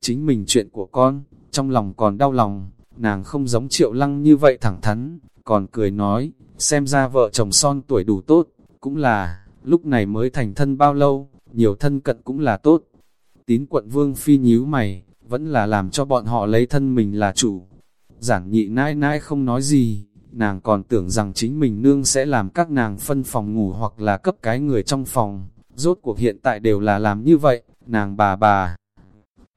Chính mình chuyện của con, trong lòng còn đau lòng, nàng không giống triệu lăng như vậy thẳng thắn, còn cười nói, xem ra vợ chồng son tuổi đủ tốt, Cũng là, lúc này mới thành thân bao lâu, nhiều thân cận cũng là tốt. Tín quận vương phi nhíu mày, vẫn là làm cho bọn họ lấy thân mình là chủ. Giản nhị nãi nãi không nói gì, nàng còn tưởng rằng chính mình nương sẽ làm các nàng phân phòng ngủ hoặc là cấp cái người trong phòng. Rốt cuộc hiện tại đều là làm như vậy, nàng bà bà.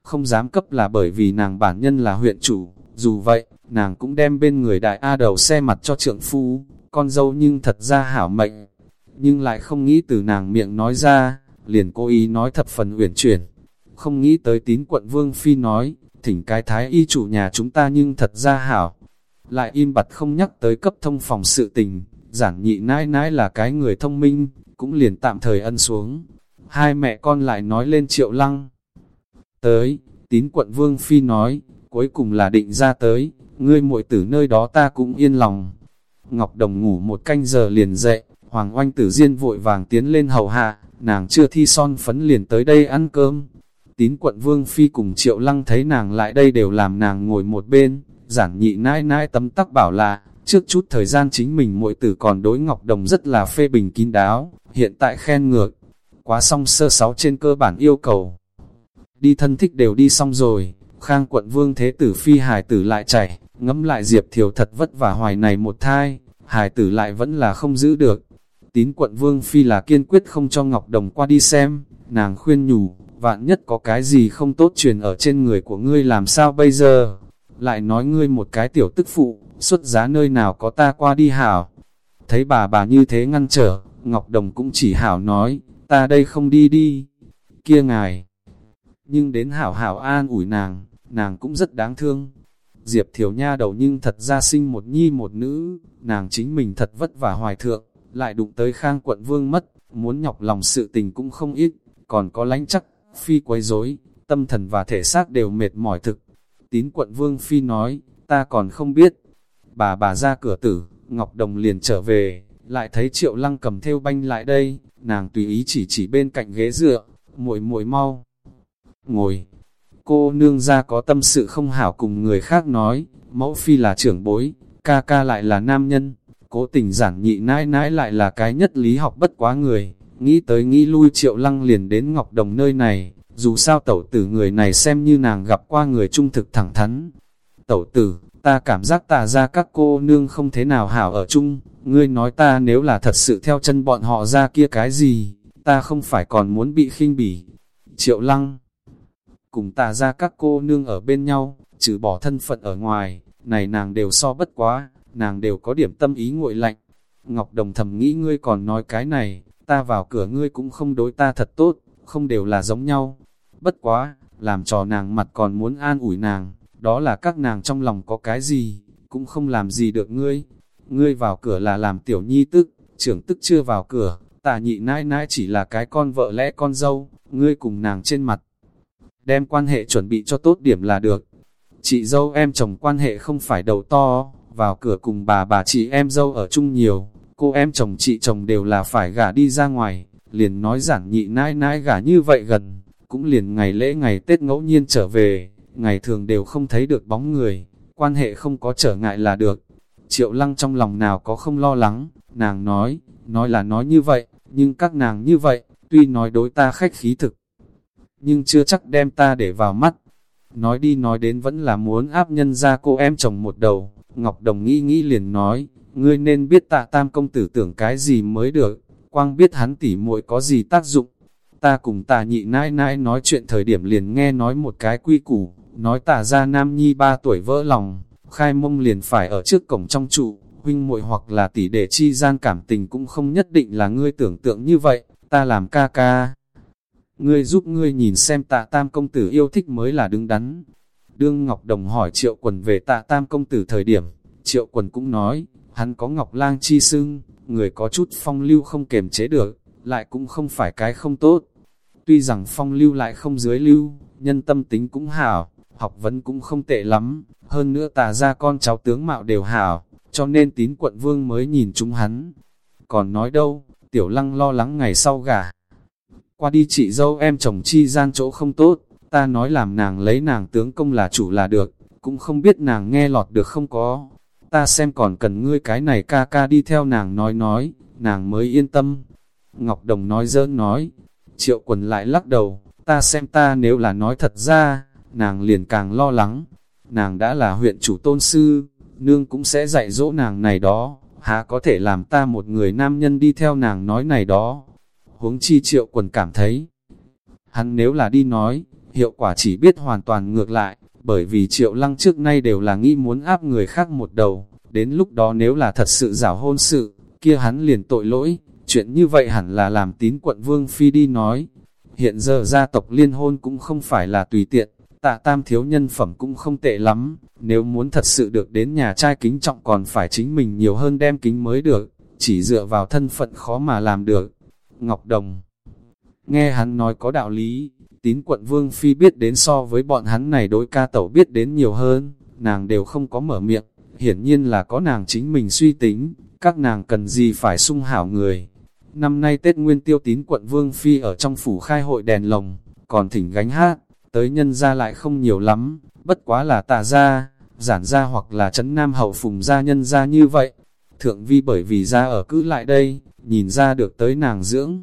Không dám cấp là bởi vì nàng bản nhân là huyện chủ, dù vậy, nàng cũng đem bên người đại A đầu xe mặt cho trượng phu, con dâu nhưng thật ra hảo mệnh. Nhưng lại không nghĩ từ nàng miệng nói ra, liền cố ý nói thập phần uyển chuyển. Không nghĩ tới tín quận Vương Phi nói, thỉnh cái thái y chủ nhà chúng ta nhưng thật ra hảo. Lại im bặt không nhắc tới cấp thông phòng sự tình, giản nhị nãi nãi là cái người thông minh, cũng liền tạm thời ân xuống. Hai mẹ con lại nói lên triệu lăng. Tới, tín quận Vương Phi nói, cuối cùng là định ra tới, ngươi muội tử nơi đó ta cũng yên lòng. Ngọc Đồng ngủ một canh giờ liền dậy, Hoàng Oanh Tử Diên vội vàng tiến lên hầu hạ, nàng chưa thi son phấn liền tới đây ăn cơm. Tín quận Vương Phi cùng Triệu Lăng thấy nàng lại đây đều làm nàng ngồi một bên, giản nhị nãi nãi tấm tắc bảo là, trước chút thời gian chính mình muội tử còn đối Ngọc Đồng rất là phê bình kín đáo, hiện tại khen ngược, quá xong sơ sáu trên cơ bản yêu cầu. Đi thân thích đều đi xong rồi, khang quận vương thế tử phi hài tử lại chảy, ngẫm lại Diệp Thiều thật vất vả hoài này một thai, hài tử lại vẫn là không giữ được. Tín quận vương phi là kiên quyết không cho Ngọc Đồng qua đi xem, nàng khuyên nhủ, vạn nhất có cái gì không tốt truyền ở trên người của ngươi làm sao bây giờ? Lại nói ngươi một cái tiểu tức phụ, xuất giá nơi nào có ta qua đi hảo. Thấy bà bà như thế ngăn trở, Ngọc Đồng cũng chỉ hảo nói, ta đây không đi đi. Kia ngài, nhưng đến hảo hảo an ủi nàng, nàng cũng rất đáng thương. Diệp Thiều Nha đầu nhưng thật ra sinh một nhi một nữ, nàng chính mình thật vất vả hoài thượng, lại đụng tới khang quận vương mất, muốn nhọc lòng sự tình cũng không ít, còn có lánh chắc, phi quấy rối, tâm thần và thể xác đều mệt mỏi thực. Tín quận vương phi nói, ta còn không biết. Bà bà ra cửa tử, Ngọc Đồng liền trở về, lại thấy triệu lăng cầm theo banh lại đây, nàng tùy ý chỉ chỉ bên cạnh ghế dựa, muội muội mau ngồi. Cô nương ra có tâm sự không hảo cùng người khác nói, mẫu phi là trưởng bối, ca ca lại là nam nhân, cố tình giản nhị nãi nãi lại là cái nhất lý học bất quá người, nghĩ tới nghĩ lui triệu lăng liền đến Ngọc Đồng nơi này, dù sao tẩu tử người này xem như nàng gặp qua người trung thực thẳng thắn. Tẩu tử, ta cảm giác tà ra các cô nương không thế nào hảo ở chung, ngươi nói ta nếu là thật sự theo chân bọn họ ra kia cái gì, ta không phải còn muốn bị khinh bỉ. Triệu lăng cùng tà ra các cô nương ở bên nhau, trừ bỏ thân phận ở ngoài, này nàng đều so bất quá, nàng đều có điểm tâm ý nguội lạnh. Ngọc Đồng thầm nghĩ ngươi còn nói cái này, ta vào cửa ngươi cũng không đối ta thật tốt, không đều là giống nhau. Bất quá, làm trò nàng mặt còn muốn an ủi nàng, đó là các nàng trong lòng có cái gì, cũng không làm gì được ngươi. Ngươi vào cửa là làm tiểu nhi tức, trưởng tức chưa vào cửa, tà nhị nãi nãi chỉ là cái con vợ lẽ con dâu, ngươi cùng nàng trên mặt, đem quan hệ chuẩn bị cho tốt điểm là được. Chị dâu em chồng quan hệ không phải đầu to, vào cửa cùng bà bà chị em dâu ở chung nhiều, cô em chồng chị chồng đều là phải gả đi ra ngoài, liền nói giản nhị nãi nãi gả như vậy gần, cũng liền ngày lễ ngày Tết ngẫu nhiên trở về, ngày thường đều không thấy được bóng người, quan hệ không có trở ngại là được. Triệu lăng trong lòng nào có không lo lắng, nàng nói, nói là nói như vậy, nhưng các nàng như vậy, tuy nói đối ta khách khí thực, nhưng chưa chắc đem ta để vào mắt. Nói đi nói đến vẫn là muốn áp nhân ra cô em chồng một đầu. Ngọc Đồng nghĩ nghĩ liền nói, ngươi nên biết tạ tam công tử tưởng cái gì mới được, quang biết hắn tỉ muội có gì tác dụng. Ta cùng tà nhị nãi nãi nói chuyện thời điểm liền nghe nói một cái quy củ, nói tà ra nam nhi ba tuổi vỡ lòng, khai mông liền phải ở trước cổng trong trụ, huynh muội hoặc là tỷ đệ chi gian cảm tình cũng không nhất định là ngươi tưởng tượng như vậy, ta làm ca ca ngươi giúp ngươi nhìn xem tạ tam công tử yêu thích mới là đứng đắn. Đương Ngọc Đồng hỏi triệu quần về tạ tam công tử thời điểm, triệu quần cũng nói, hắn có Ngọc lang chi sưng, người có chút phong lưu không kềm chế được, lại cũng không phải cái không tốt. Tuy rằng phong lưu lại không dưới lưu, nhân tâm tính cũng hảo, học vấn cũng không tệ lắm, hơn nữa tà ra con cháu tướng mạo đều hảo, cho nên tín quận vương mới nhìn chúng hắn. Còn nói đâu, tiểu lăng lo lắng ngày sau gả qua đi chị dâu em chồng chi gian chỗ không tốt, ta nói làm nàng lấy nàng tướng công là chủ là được, cũng không biết nàng nghe lọt được không có. Ta xem còn cần ngươi cái này ca ca đi theo nàng nói nói, nàng mới yên tâm. Ngọc Đồng nói dỡn nói, triệu quần lại lắc đầu, ta xem ta nếu là nói thật ra, nàng liền càng lo lắng, nàng đã là huyện chủ tôn sư, nương cũng sẽ dạy dỗ nàng này đó, há có thể làm ta một người nam nhân đi theo nàng nói này đó. Huống chi triệu quần cảm thấy, hắn nếu là đi nói, hiệu quả chỉ biết hoàn toàn ngược lại, bởi vì triệu lăng trước nay đều là nghĩ muốn áp người khác một đầu, đến lúc đó nếu là thật sự giảo hôn sự, kia hắn liền tội lỗi, chuyện như vậy hẳn là làm tín quận Vương Phi đi nói. Hiện giờ gia tộc liên hôn cũng không phải là tùy tiện, tạ tam thiếu nhân phẩm cũng không tệ lắm, nếu muốn thật sự được đến nhà trai kính trọng còn phải chính mình nhiều hơn đem kính mới được, chỉ dựa vào thân phận khó mà làm được. Ngọc Đồng Nghe hắn nói có đạo lý, tín quận Vương Phi biết đến so với bọn hắn này đối ca tẩu biết đến nhiều hơn, nàng đều không có mở miệng, hiển nhiên là có nàng chính mình suy tính, các nàng cần gì phải sung hảo người. Năm nay Tết Nguyên Tiêu tín quận Vương Phi ở trong phủ khai hội đèn lồng, còn thỉnh gánh hát, tới nhân ra lại không nhiều lắm, bất quá là tà ra, giản ra hoặc là Trấn nam hậu phùng gia nhân ra như vậy. Thượng vi bởi vì ra ở cứ lại đây, nhìn ra được tới nàng dưỡng.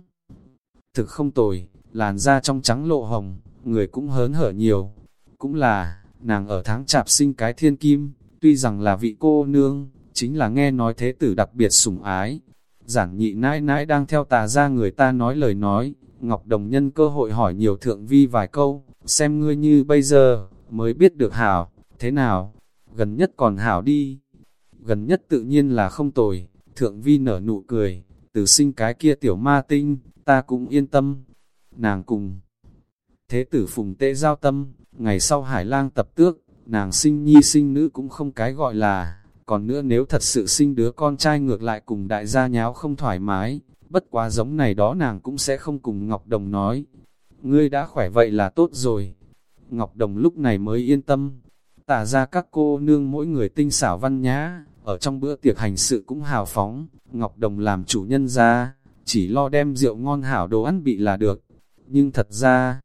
Thực không tồi, làn da trong trắng lộ hồng, người cũng hớn hở nhiều. Cũng là, nàng ở tháng chạp sinh cái thiên kim, tuy rằng là vị cô nương, chính là nghe nói thế tử đặc biệt sủng ái. Giản nhị nãi nãi đang theo tà ra người ta nói lời nói, Ngọc Đồng nhân cơ hội hỏi nhiều thượng vi vài câu, xem ngươi như bây giờ, mới biết được hảo, thế nào, gần nhất còn hảo đi. Gần nhất tự nhiên là không tồi, thượng vi nở nụ cười, từ sinh cái kia tiểu ma tinh, ta cũng yên tâm. Nàng cùng thế tử phùng tệ giao tâm, ngày sau hải lang tập tước, nàng sinh nhi sinh nữ cũng không cái gọi là, còn nữa nếu thật sự sinh đứa con trai ngược lại cùng đại gia nháo không thoải mái, bất quá giống này đó nàng cũng sẽ không cùng Ngọc Đồng nói. Ngươi đã khỏe vậy là tốt rồi. Ngọc Đồng lúc này mới yên tâm. Tả ra các cô nương mỗi người tinh xảo văn nhã, ở trong bữa tiệc hành sự cũng hào phóng. Ngọc Đồng làm chủ nhân ra, chỉ lo đem rượu ngon hảo đồ ăn bị là được. Nhưng thật ra,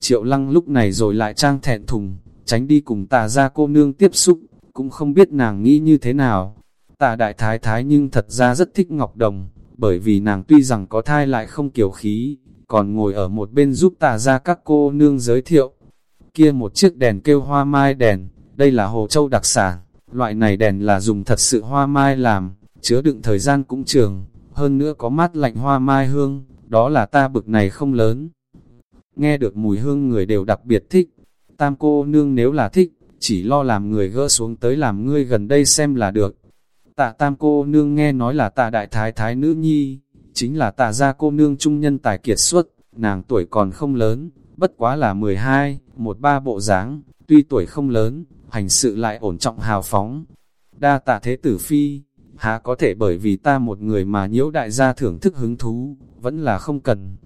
Triệu Lăng lúc này rồi lại trang thẹn thùng, tránh đi cùng tà ra cô nương tiếp xúc, cũng không biết nàng nghĩ như thế nào. Tạ đại thái thái nhưng thật ra rất thích Ngọc Đồng, bởi vì nàng tuy rằng có thai lại không kiểu khí, còn ngồi ở một bên giúp tạ ra các cô nương giới thiệu. Kia một chiếc đèn kêu hoa mai đèn, đây là Hồ Châu đặc sản, loại này đèn là dùng thật sự hoa mai làm, chứa đựng thời gian cũng trường, hơn nữa có mát lạnh hoa mai hương, đó là ta bực này không lớn. Nghe được mùi hương người đều đặc biệt thích, tam cô nương nếu là thích, chỉ lo làm người gỡ xuống tới làm ngươi gần đây xem là được. Tạ tam cô nương nghe nói là tạ đại thái thái nữ nhi, chính là tạ gia cô nương trung nhân tài kiệt xuất, nàng tuổi còn không lớn, bất quá là 12, một ba bộ dáng, tuy tuổi không lớn, hành sự lại ổn trọng hào phóng. Đa tạ thế tử phi, há có thể bởi vì ta một người mà nhiễu đại gia thưởng thức hứng thú, vẫn là không cần.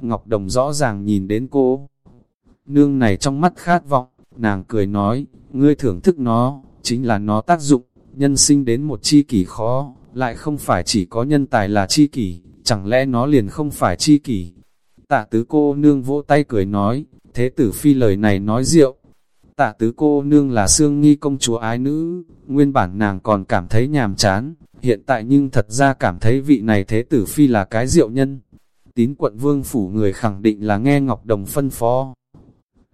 Ngọc Đồng rõ ràng nhìn đến cô. Nương này trong mắt khát vọng, nàng cười nói, ngươi thưởng thức nó, chính là nó tác dụng, nhân sinh đến một chi kỷ khó, lại không phải chỉ có nhân tài là chi kỷ, chẳng lẽ nó liền không phải chi kỷ. Tạ tứ cô nương vỗ tay cười nói, thế tử phi lời này nói rượu. Tạ tứ cô nương là xương nghi công chúa ái nữ, nguyên bản nàng còn cảm thấy nhàm chán, hiện tại nhưng thật ra cảm thấy vị này thế tử phi là cái rượu nhân. Tín quận vương phủ người khẳng định là nghe Ngọc Đồng phân phó.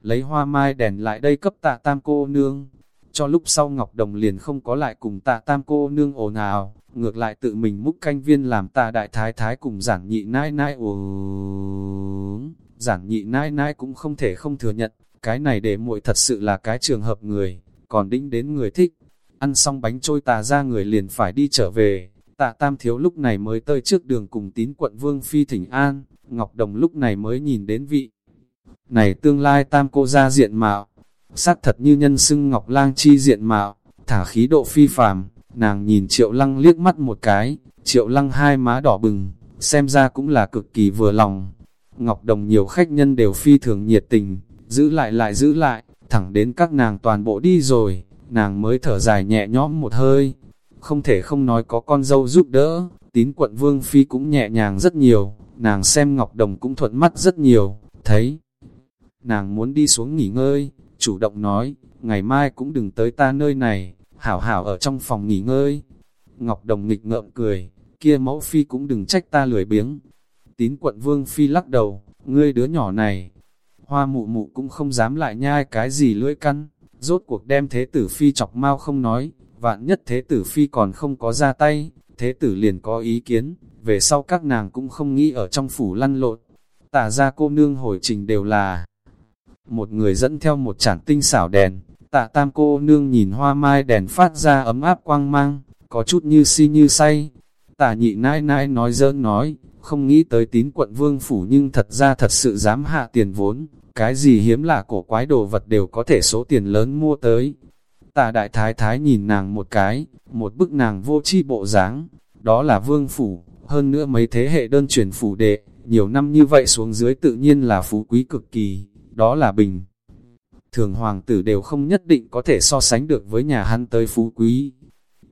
Lấy hoa mai đèn lại đây cấp tạ tam cô nương, cho lúc sau Ngọc Đồng liền không có lại cùng tạ tam cô nương ồn ào, ngược lại tự mình múc canh viên làm tạ đại thái thái cùng giản nhị nãi nãi uống. Giản nhị nãi nãi cũng không thể không thừa nhận, cái này để muội thật sự là cái trường hợp người, còn đính đến người thích. Ăn xong bánh trôi tà ra người liền phải đi trở về, tạ tam thiếu lúc này mới tơi trước đường cùng tín quận vương phi thỉnh an, Ngọc Đồng lúc này mới nhìn đến vị. Này tương lai tam cô ra diện mạo, xác thật như nhân sưng Ngọc Lang chi diện mạo, thả khí độ phi phàm, nàng nhìn Triệu Lăng liếc mắt một cái, Triệu Lăng hai má đỏ bừng, xem ra cũng là cực kỳ vừa lòng. Ngọc Đồng nhiều khách nhân đều phi thường nhiệt tình, giữ lại lại giữ lại, thẳng đến các nàng toàn bộ đi rồi, nàng mới thở dài nhẹ nhõm một hơi. Không thể không nói có con dâu giúp đỡ, tín quận Vương Phi cũng nhẹ nhàng rất nhiều, nàng xem Ngọc Đồng cũng thuận mắt rất nhiều, thấy. Nàng muốn đi xuống nghỉ ngơi, chủ động nói, ngày mai cũng đừng tới ta nơi này, hảo hảo ở trong phòng nghỉ ngơi. Ngọc Đồng nghịch ngợm cười, kia mẫu phi cũng đừng trách ta lười biếng. Tín quận vương phi lắc đầu, ngươi đứa nhỏ này, hoa mụ mụ cũng không dám lại nhai cái gì lưỡi căn, rốt cuộc đem thế tử phi chọc mau không nói, vạn nhất thế tử phi còn không có ra tay, thế tử liền có ý kiến, về sau các nàng cũng không nghĩ ở trong phủ lăn lộn. Tả ra cô nương hồi trình đều là một người dẫn theo một chản tinh xảo đèn, tạ tam cô nương nhìn hoa mai đèn phát ra ấm áp quang mang, có chút như si như say. tạ nhị nai nai nói dỡn nói, không nghĩ tới tín quận vương phủ nhưng thật ra thật sự dám hạ tiền vốn, cái gì hiếm lạ cổ quái đồ vật đều có thể số tiền lớn mua tới. tạ đại thái thái nhìn nàng một cái, một bức nàng vô chi bộ dáng, đó là vương phủ, hơn nữa mấy thế hệ đơn truyền phủ đệ, nhiều năm như vậy xuống dưới tự nhiên là phú quý cực kỳ, đó là bình. Thường hoàng tử đều không nhất định có thể so sánh được với nhà hắn tới phú quý.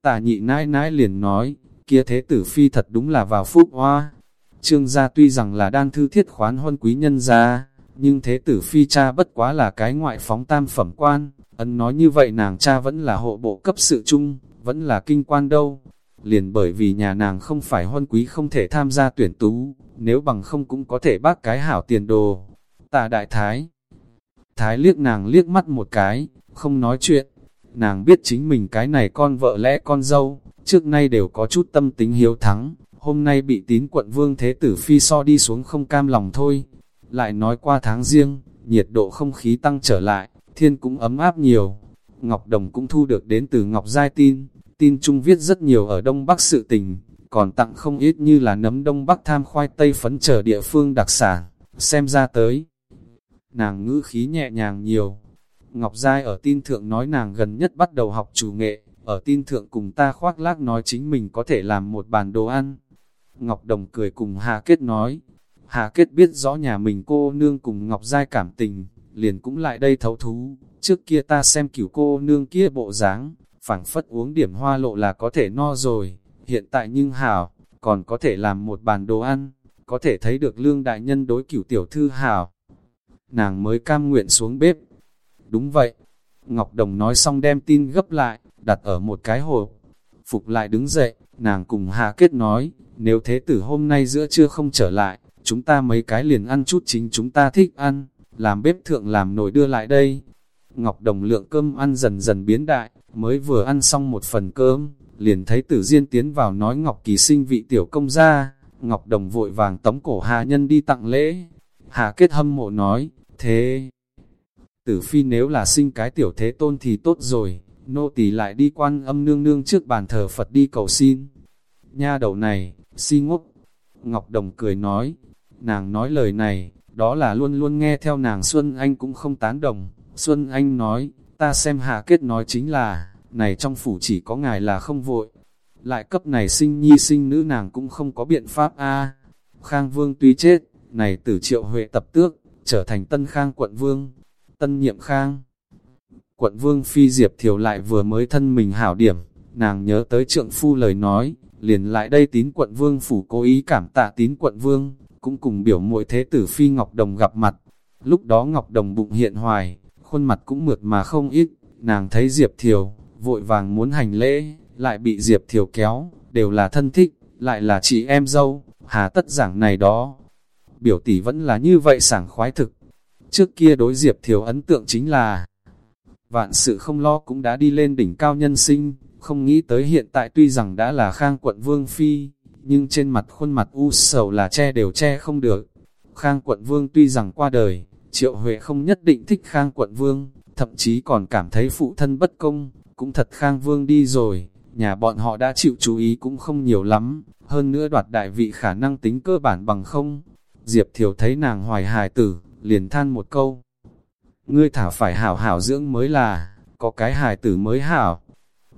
Tả nhị nãi nãi liền nói, kia thế tử phi thật đúng là vào phúc hoa. Trương gia tuy rằng là đan thư thiết khoán huân quý nhân gia, nhưng thế tử phi cha bất quá là cái ngoại phóng tam phẩm quan, ấn nói như vậy nàng cha vẫn là hộ bộ cấp sự chung, vẫn là kinh quan đâu. Liền bởi vì nhà nàng không phải huân quý không thể tham gia tuyển tú, nếu bằng không cũng có thể bác cái hảo tiền đồ ta đại thái, thái liếc nàng liếc mắt một cái, không nói chuyện, nàng biết chính mình cái này con vợ lẽ con dâu, trước nay đều có chút tâm tính hiếu thắng, hôm nay bị tín quận vương thế tử phi so đi xuống không cam lòng thôi. Lại nói qua tháng riêng, nhiệt độ không khí tăng trở lại, thiên cũng ấm áp nhiều. Ngọc Đồng cũng thu được đến từ Ngọc Giai tin, tin trung viết rất nhiều ở Đông Bắc sự tình, còn tặng không ít như là nấm Đông Bắc tham khoai tây phấn trở địa phương đặc sản, xem ra tới. Nàng ngữ khí nhẹ nhàng nhiều. Ngọc Giai ở tin thượng nói nàng gần nhất bắt đầu học chủ nghệ, ở tin thượng cùng ta khoác lác nói chính mình có thể làm một bàn đồ ăn. Ngọc Đồng cười cùng Hà Kết nói, Hà Kết biết rõ nhà mình cô nương cùng Ngọc Giai cảm tình, liền cũng lại đây thấu thú, trước kia ta xem cửu cô nương kia bộ dáng, phảng phất uống điểm hoa lộ là có thể no rồi, hiện tại nhưng hảo, còn có thể làm một bàn đồ ăn, có thể thấy được lương đại nhân đối cửu tiểu thư hảo. Nàng mới cam nguyện xuống bếp. Đúng vậy, Ngọc Đồng nói xong đem tin gấp lại, đặt ở một cái hộp. Phục lại đứng dậy, nàng cùng Hà Kết nói, nếu thế tử hôm nay giữa trưa không trở lại, chúng ta mấy cái liền ăn chút chính chúng ta thích ăn, làm bếp thượng làm nồi đưa lại đây. Ngọc Đồng lượng cơm ăn dần dần biến đại, mới vừa ăn xong một phần cơm, liền thấy tử diên tiến vào nói Ngọc Kỳ sinh vị tiểu công gia, Ngọc Đồng vội vàng tống cổ Hà Nhân đi tặng lễ. Hà kết hâm mộ nói, thế, tử phi nếu là sinh cái tiểu thế tôn thì tốt rồi, nô tỳ lại đi quan âm nương nương trước bàn thờ Phật đi cầu xin. Nha đầu này, si ngốc. Ngọc Đồng cười nói, nàng nói lời này, đó là luôn luôn nghe theo nàng Xuân Anh cũng không tán đồng. Xuân Anh nói, ta xem hạ kết nói chính là, này trong phủ chỉ có ngài là không vội. Lại cấp này sinh nhi sinh nữ nàng cũng không có biện pháp a Khang Vương tuy chết, này tử triệu huệ tập tước, trở thành tân khang quận vương, tân nhiệm khang. Quận vương phi diệp Thiều lại vừa mới thân mình hảo điểm, nàng nhớ tới trượng phu lời nói, liền lại đây tín quận vương phủ cố ý cảm tạ tín quận vương, cũng cùng biểu muội thế tử phi Ngọc Đồng gặp mặt. Lúc đó Ngọc Đồng bụng hiện hoài, khuôn mặt cũng mượt mà không ít, nàng thấy Diệp Thiều, vội vàng muốn hành lễ, lại bị Diệp Thiều kéo, đều là thân thích, lại là chị em dâu, hà tất giảng này đó. Biểu tỷ vẫn là như vậy sảng khoái thực. Trước kia đối Diệp Thiều ấn tượng chính là, vạn sự không lo cũng đã đi lên đỉnh cao nhân sinh, không nghĩ tới hiện tại tuy rằng đã là khang quận vương phi, nhưng trên mặt khuôn mặt u sầu là che đều che không được. Khang quận vương tuy rằng qua đời, triệu huệ không nhất định thích khang quận vương, thậm chí còn cảm thấy phụ thân bất công, cũng thật khang vương đi rồi, nhà bọn họ đã chịu chú ý cũng không nhiều lắm, hơn nữa đoạt đại vị khả năng tính cơ bản bằng không. Diệp Thiều thấy nàng hoài hài tử, liền than một câu. Ngươi thả phải hảo hảo dưỡng mới là, có cái hài tử mới hảo.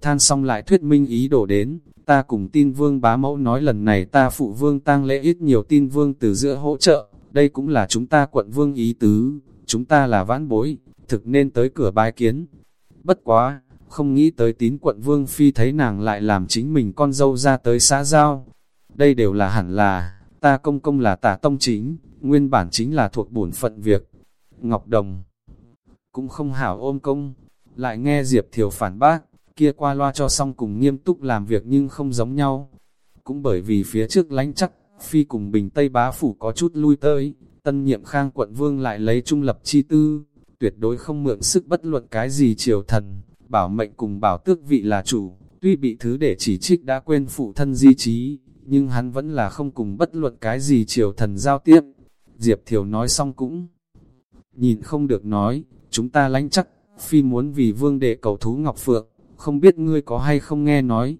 Than xong lại thuyết minh ý đồ đến, Ta cùng tin vương bá mẫu nói lần này ta phụ vương tang lễ ít nhiều tin vương từ giữa hỗ trợ, đây cũng là chúng ta quận vương ý tứ, chúng ta là vãn bối, thực nên tới cửa bái kiến. Bất quá, không nghĩ tới tín quận vương phi thấy nàng lại làm chính mình con dâu ra tới xã giao. Đây đều là hẳn là, ta công công là tả tông chính, nguyên bản chính là thuộc bổn phận việc. Ngọc Đồng cũng không hảo ôm công, lại nghe Diệp Thiều phản bác, kia qua loa cho xong cùng nghiêm túc làm việc nhưng không giống nhau. Cũng bởi vì phía trước lánh chắc, Phi cùng Bình Tây Bá Phủ có chút lui tới, tân nhiệm khang quận vương lại lấy trung lập chi tư, tuyệt đối không mượn sức bất luận cái gì triều thần, bảo mệnh cùng bảo tước vị là chủ, tuy bị thứ để chỉ trích đã quên phụ thân di trí, nhưng hắn vẫn là không cùng bất luận cái gì triều thần giao tiếp. Diệp Thiều nói xong cũng nhìn không được nói, chúng ta lánh chắc, phi muốn vì vương đệ cầu thú Ngọc Phượng, không biết ngươi có hay không nghe nói.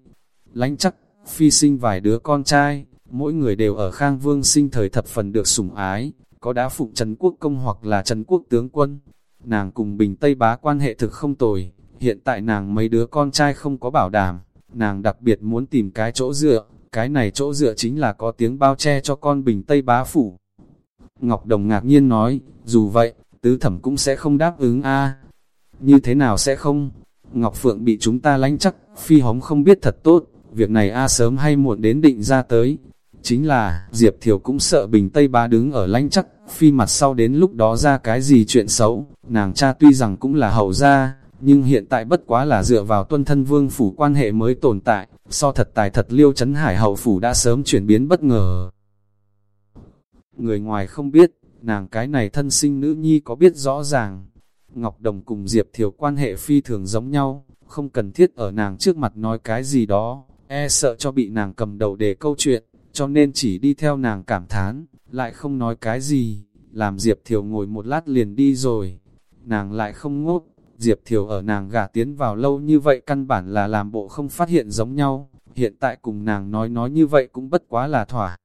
Lánh chắc, phi sinh vài đứa con trai, mỗi người đều ở khang vương sinh thời thập phần được sủng ái, có đã phụng Trần Quốc Công hoặc là Trần Quốc Tướng Quân. Nàng cùng Bình Tây Bá quan hệ thực không tồi, hiện tại nàng mấy đứa con trai không có bảo đảm, nàng đặc biệt muốn tìm cái chỗ dựa, cái này chỗ dựa chính là có tiếng bao che cho con Bình Tây Bá phủ. Ngọc Đồng ngạc nhiên nói, dù vậy, tứ thẩm cũng sẽ không đáp ứng a Như thế nào sẽ không? Ngọc Phượng bị chúng ta lánh chắc, phi hống không biết thật tốt, việc này a sớm hay muộn đến định ra tới. Chính là, Diệp Thiều cũng sợ Bình Tây Bá đứng ở lánh chắc, phi mặt sau đến lúc đó ra cái gì chuyện xấu, nàng cha tuy rằng cũng là hậu gia, nhưng hiện tại bất quá là dựa vào tuân thân vương phủ quan hệ mới tồn tại, so thật tài thật liêu chấn hải hậu phủ đã sớm chuyển biến bất ngờ. Người ngoài không biết, nàng cái này thân sinh nữ nhi có biết rõ ràng. Ngọc Đồng cùng Diệp Thiều quan hệ phi thường giống nhau, không cần thiết ở nàng trước mặt nói cái gì đó, e sợ cho bị nàng cầm đầu để câu chuyện, cho nên chỉ đi theo nàng cảm thán, lại không nói cái gì, làm Diệp Thiều ngồi một lát liền đi rồi. Nàng lại không ngốc, Diệp Thiều ở nàng gả tiến vào lâu như vậy căn bản là làm bộ không phát hiện giống nhau, hiện tại cùng nàng nói nói như vậy cũng bất quá là thỏa.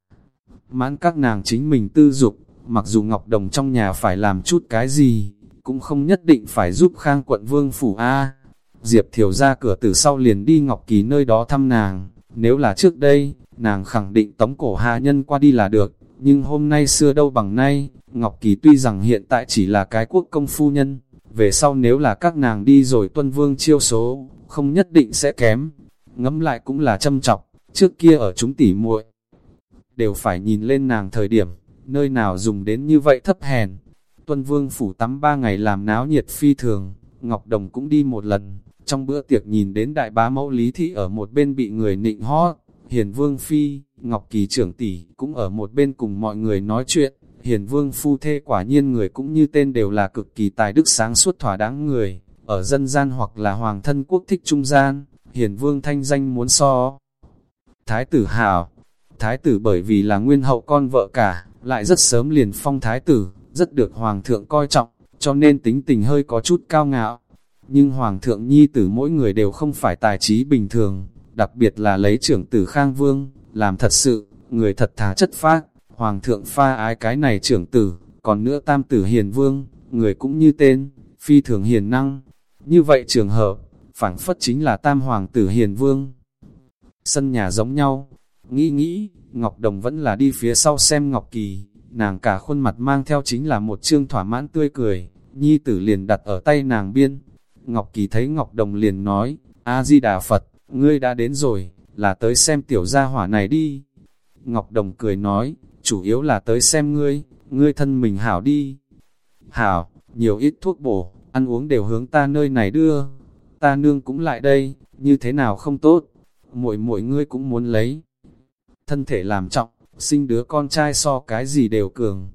Mãn các nàng chính mình tư dục, mặc dù Ngọc Đồng trong nhà phải làm chút cái gì, cũng không nhất định phải giúp Khang quận Vương Phủ A. Diệp Thiều ra cửa từ sau liền đi Ngọc Kỳ nơi đó thăm nàng, nếu là trước đây, nàng khẳng định tống cổ hạ nhân qua đi là được, nhưng hôm nay xưa đâu bằng nay, Ngọc Kỳ tuy rằng hiện tại chỉ là cái quốc công phu nhân, về sau nếu là các nàng đi rồi tuân vương chiêu số, không nhất định sẽ kém. Ngẫm lại cũng là châm trọng, trước kia ở chúng tỉ muội đều phải nhìn lên nàng thời điểm, nơi nào dùng đến như vậy thấp hèn. Tuân vương phủ tắm ba ngày làm náo nhiệt phi thường, Ngọc Đồng cũng đi một lần, trong bữa tiệc nhìn đến đại bá mẫu lý thị ở một bên bị người nịnh hót, hiền vương phi, Ngọc Kỳ trưởng tỷ cũng ở một bên cùng mọi người nói chuyện, hiền vương phu thê quả nhiên người cũng như tên đều là cực kỳ tài đức sáng suốt thỏa đáng người, ở dân gian hoặc là hoàng thân quốc thích trung gian, hiền vương thanh danh muốn so. Thái tử hào, thái tử bởi vì là nguyên hậu con vợ cả, lại rất sớm liền phong thái tử, rất được hoàng thượng coi trọng, cho nên tính tình hơi có chút cao ngạo. Nhưng hoàng thượng nhi tử mỗi người đều không phải tài trí bình thường, đặc biệt là lấy trưởng tử Khang Vương, làm thật sự, người thật thà chất phác, hoàng thượng pha ái cái này trưởng tử, còn nữa tam tử hiền vương, người cũng như tên, phi thường hiền năng. Như vậy trường hợp, phảng phất chính là tam hoàng tử hiền vương. Sân nhà giống nhau, nghĩ nghĩ, Ngọc Đồng vẫn là đi phía sau xem Ngọc Kỳ, nàng cả khuôn mặt mang theo chính là một trương thỏa mãn tươi cười, nhi tử liền đặt ở tay nàng biên. Ngọc Kỳ thấy Ngọc Đồng liền nói, A-di-đà Phật, ngươi đã đến rồi, là tới xem tiểu gia hỏa này đi. Ngọc Đồng cười nói, chủ yếu là tới xem ngươi, ngươi thân mình hảo đi. Hảo, nhiều ít thuốc bổ, ăn uống đều hướng ta nơi này đưa. Ta nương cũng lại đây, như thế nào không tốt. mỗi mỗi ngươi cũng muốn lấy. Thân thể làm trọng, sinh đứa con trai so cái gì đều cường.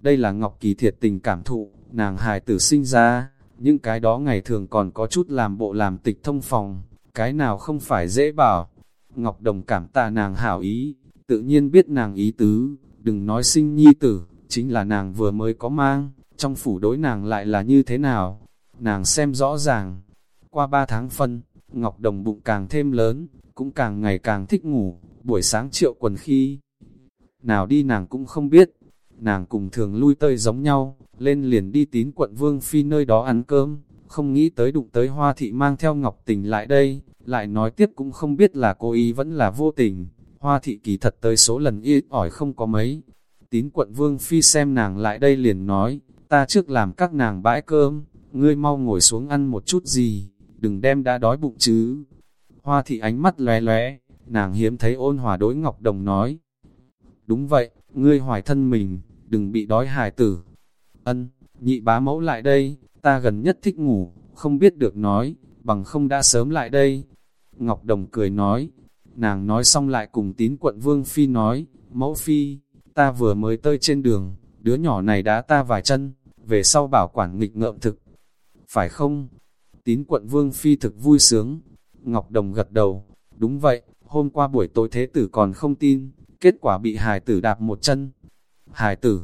Đây là Ngọc Kỳ thiệt tình cảm thụ, nàng hài tử sinh ra, những cái đó ngày thường còn có chút làm bộ làm tịch thông phòng, cái nào không phải dễ bảo. Ngọc Đồng cảm tạ nàng hảo ý, tự nhiên biết nàng ý tứ, đừng nói sinh nhi tử, chính là nàng vừa mới có mang, trong phủ đối nàng lại là như thế nào. Nàng xem rõ ràng, qua ba tháng phân, Ngọc Đồng bụng càng thêm lớn, cũng càng ngày càng thích ngủ, buổi sáng triệu quần khi. Nào đi nàng cũng không biết, nàng cùng thường lui tơi giống nhau, lên liền đi tín quận Vương Phi nơi đó ăn cơm, không nghĩ tới đụng tới hoa thị mang theo Ngọc Tình lại đây, lại nói tiếp cũng không biết là cô ý vẫn là vô tình, hoa thị kỳ thật tới số lần ít ỏi không có mấy. Tín quận Vương Phi xem nàng lại đây liền nói, ta trước làm các nàng bãi cơm, ngươi mau ngồi xuống ăn một chút gì, đừng đem đã đói bụng chứ. Hoa thị ánh mắt lóe lóe, nàng hiếm thấy ôn hòa đối Ngọc Đồng nói. Đúng vậy, ngươi hoài thân mình, đừng bị đói hài tử. Ân, nhị bá mẫu lại đây, ta gần nhất thích ngủ, không biết được nói, bằng không đã sớm lại đây. Ngọc Đồng cười nói, nàng nói xong lại cùng tín quận Vương Phi nói, mẫu Phi, ta vừa mới tơi trên đường, đứa nhỏ này đã ta vài chân, về sau bảo quản nghịch ngợm thực. Phải không? Tín quận Vương Phi thực vui sướng. Ngọc Đồng gật đầu, đúng vậy, hôm qua buổi tối thế tử còn không tin, kết quả bị hài tử đạp một chân. Hài tử,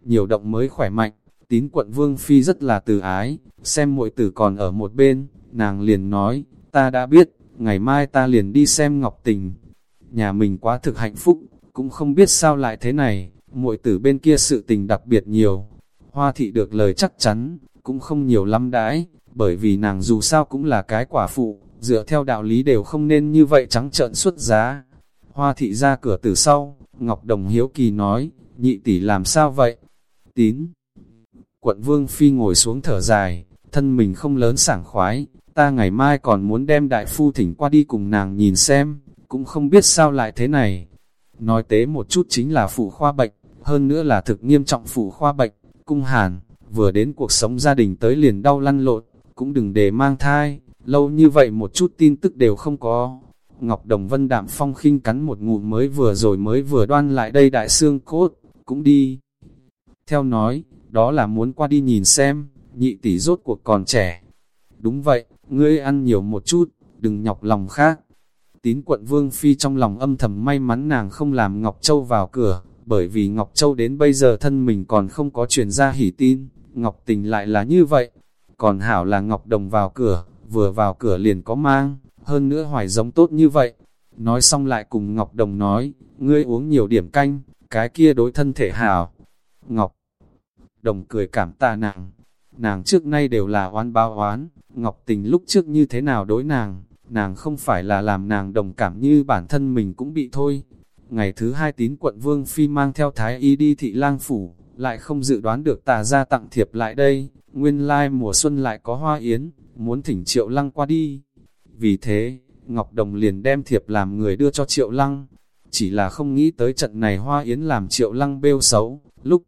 nhiều động mới khỏe mạnh, tín quận Vương Phi rất là từ ái, xem muội tử còn ở một bên, nàng liền nói, ta đã biết, ngày mai ta liền đi xem Ngọc Tình. Nhà mình quá thực hạnh phúc, cũng không biết sao lại thế này, muội tử bên kia sự tình đặc biệt nhiều. Hoa thị được lời chắc chắn, cũng không nhiều lắm đãi, bởi vì nàng dù sao cũng là cái quả phụ, dựa theo đạo lý đều không nên như vậy trắng trợn xuất giá. Hoa thị ra cửa từ sau, Ngọc Đồng Hiếu Kỳ nói, nhị tỷ làm sao vậy? Tín. Quận Vương Phi ngồi xuống thở dài, thân mình không lớn sảng khoái, ta ngày mai còn muốn đem đại phu thỉnh qua đi cùng nàng nhìn xem, cũng không biết sao lại thế này. Nói tế một chút chính là phụ khoa bệnh, hơn nữa là thực nghiêm trọng phụ khoa bệnh, cung hàn, vừa đến cuộc sống gia đình tới liền đau lăn lộn, cũng đừng để mang thai, lâu như vậy một chút tin tức đều không có. Ngọc Đồng Vân đạm phong khinh cắn một ngụm mới vừa rồi mới vừa đoan lại đây đại xương cốt, cũng đi. Theo nói, đó là muốn qua đi nhìn xem, nhị tỷ rốt cuộc còn trẻ. Đúng vậy, ngươi ăn nhiều một chút, đừng nhọc lòng khác. Tín quận Vương Phi trong lòng âm thầm may mắn nàng không làm Ngọc Châu vào cửa, bởi vì Ngọc Châu đến bây giờ thân mình còn không có truyền ra hỉ tin, Ngọc Tình lại là như vậy. Còn Hảo là Ngọc Đồng vào cửa, vừa vào cửa liền có mang, hơn nữa hoài giống tốt như vậy. Nói xong lại cùng Ngọc Đồng nói, ngươi uống nhiều điểm canh, cái kia đối thân thể Hảo. Ngọc Đồng cười cảm tạ nàng, nàng trước nay đều là oán bao oán, Ngọc Tình lúc trước như thế nào đối nàng, nàng không phải là làm nàng đồng cảm như bản thân mình cũng bị thôi. Ngày thứ hai tín quận Vương Phi mang theo Thái Y đi thị lang phủ, lại không dự đoán được tà ra tặng thiệp lại đây, nguyên lai mùa xuân lại có hoa yến, muốn thỉnh triệu lăng qua đi. Vì thế, Ngọc Đồng liền đem thiệp làm người đưa cho triệu lăng, chỉ là không nghĩ tới trận này hoa yến làm triệu lăng bêu xấu, lúc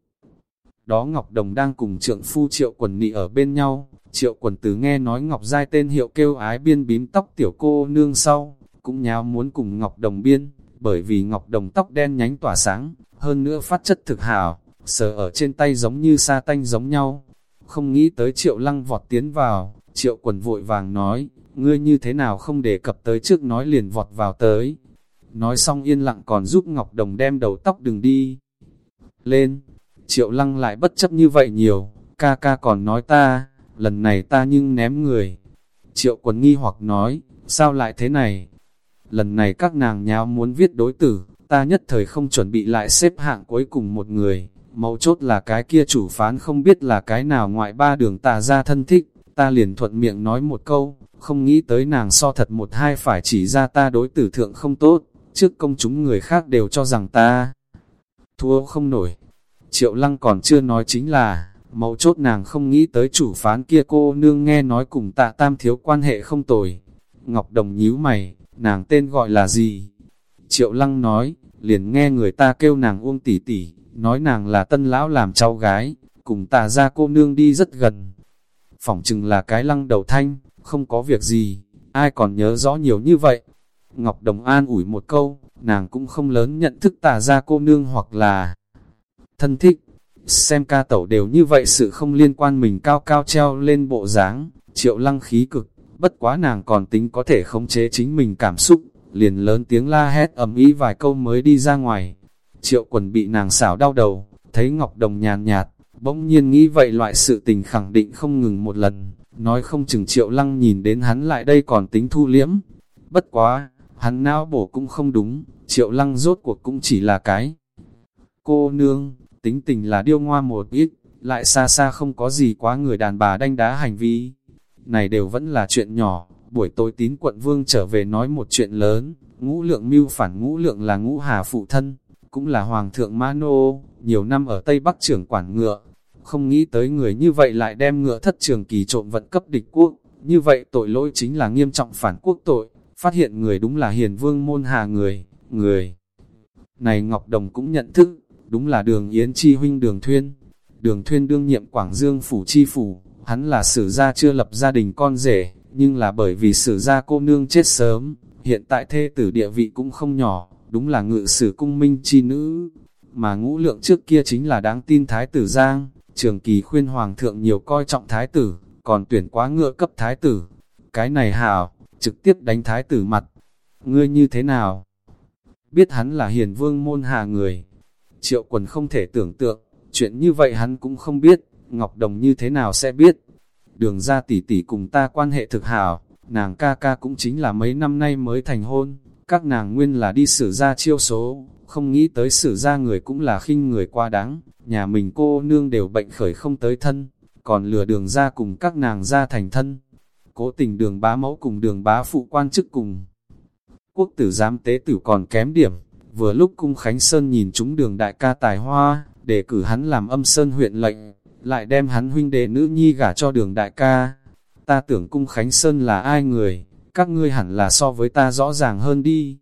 đó Ngọc Đồng đang cùng trượng phu triệu quần nị ở bên nhau, triệu quần từ nghe nói Ngọc Giai tên hiệu kêu ái biên bím tóc tiểu cô nương sau, cũng nháo muốn cùng Ngọc Đồng biên, bởi vì Ngọc Đồng tóc đen nhánh tỏa sáng, hơn nữa phát chất thực hảo, sờ ở trên tay giống như sa tanh giống nhau. Không nghĩ tới triệu lăng vọt tiến vào, triệu quần vội vàng nói, ngươi như thế nào không đề cập tới trước nói liền vọt vào tới. Nói xong yên lặng còn giúp Ngọc Đồng đem đầu tóc đừng đi. Lên, triệu lăng lại bất chấp như vậy nhiều, ca ca còn nói ta, lần này ta nhưng ném người. Triệu quần nghi hoặc nói, sao lại thế này? Lần này các nàng nháo muốn viết đối tử, ta nhất thời không chuẩn bị lại xếp hạng cuối cùng một người. Mấu chốt là cái kia chủ phán không biết là cái nào ngoại ba đường tà ra thân thích, ta liền thuận miệng nói một câu, không nghĩ tới nàng so thật một hai phải chỉ ra ta đối tử thượng không tốt, trước công chúng người khác đều cho rằng ta thua không nổi. Triệu lăng còn chưa nói chính là, mấu chốt nàng không nghĩ tới chủ phán kia cô nương nghe nói cùng tạ tam thiếu quan hệ không tồi. Ngọc Đồng nhíu mày, nàng tên gọi là gì? Triệu lăng nói, liền nghe người ta kêu nàng uông tỷ tỷ, nói nàng là tân lão làm cháu gái, cùng Tạ ra cô nương đi rất gần. Phỏng chừng là cái lăng đầu thanh, không có việc gì, ai còn nhớ rõ nhiều như vậy. Ngọc Đồng An ủi một câu, nàng cũng không lớn nhận thức tà ra cô nương hoặc là thân thích. Xem ca tẩu đều như vậy sự không liên quan mình cao cao treo lên bộ dáng triệu lăng khí cực, bất quá nàng còn tính có thể khống chế chính mình cảm xúc, liền lớn tiếng la hét ầm ý vài câu mới đi ra ngoài. Triệu quần bị nàng xảo đau đầu, thấy Ngọc Đồng nhàn nhạt, bỗng nhiên nghĩ vậy loại sự tình khẳng định không ngừng một lần, nói không chừng triệu lăng nhìn đến hắn lại đây còn tính thu liễm. Bất quá, hắn não bổ cũng không đúng, triệu lăng rốt cuộc cũng chỉ là cái. Cô nương, tính tình là điêu ngoa một ít, lại xa xa không có gì quá người đàn bà đanh đá hành vi. Này đều vẫn là chuyện nhỏ, buổi tối tín quận vương trở về nói một chuyện lớn, ngũ lượng mưu phản ngũ lượng là ngũ hà phụ thân, cũng là hoàng thượng Mano, nhiều năm ở Tây Bắc trưởng quản ngựa. Không nghĩ tới người như vậy lại đem ngựa thất trường kỳ trộm vận cấp địch quốc, như vậy tội lỗi chính là nghiêm trọng phản quốc tội, phát hiện người đúng là hiền vương môn hà người, người. Này Ngọc Đồng cũng nhận thức, đúng là đường Yến Chi huynh đường Thuyên. Đường Thuyên đương nhiệm Quảng Dương Phủ Chi Phủ, hắn là sử gia chưa lập gia đình con rể, nhưng là bởi vì sử gia cô nương chết sớm, hiện tại thê tử địa vị cũng không nhỏ, đúng là ngự sử cung minh chi nữ. Mà ngũ lượng trước kia chính là đáng tin thái tử Giang, trường kỳ khuyên hoàng thượng nhiều coi trọng thái tử, còn tuyển quá ngựa cấp thái tử. Cái này hảo, trực tiếp đánh thái tử mặt. Ngươi như thế nào? Biết hắn là hiền vương môn hạ người. Triệu quần không thể tưởng tượng, chuyện như vậy hắn cũng không biết, Ngọc Đồng như thế nào sẽ biết. Đường ra tỷ tỷ cùng ta quan hệ thực hảo, nàng ca ca cũng chính là mấy năm nay mới thành hôn, các nàng nguyên là đi xử ra chiêu số, không nghĩ tới xử ra người cũng là khinh người qua đáng, nhà mình cô nương đều bệnh khởi không tới thân, còn lừa đường ra cùng các nàng ra thành thân. Cố tình đường bá mẫu cùng đường bá phụ quan chức cùng. Quốc tử giám tế tử còn kém điểm, vừa lúc cung Khánh Sơn nhìn chúng đường đại ca tài hoa, để cử hắn làm âm sơn huyện lệnh, lại đem hắn huynh đệ nữ nhi gả cho đường đại ca. Ta tưởng cung Khánh Sơn là ai người, các ngươi hẳn là so với ta rõ ràng hơn đi.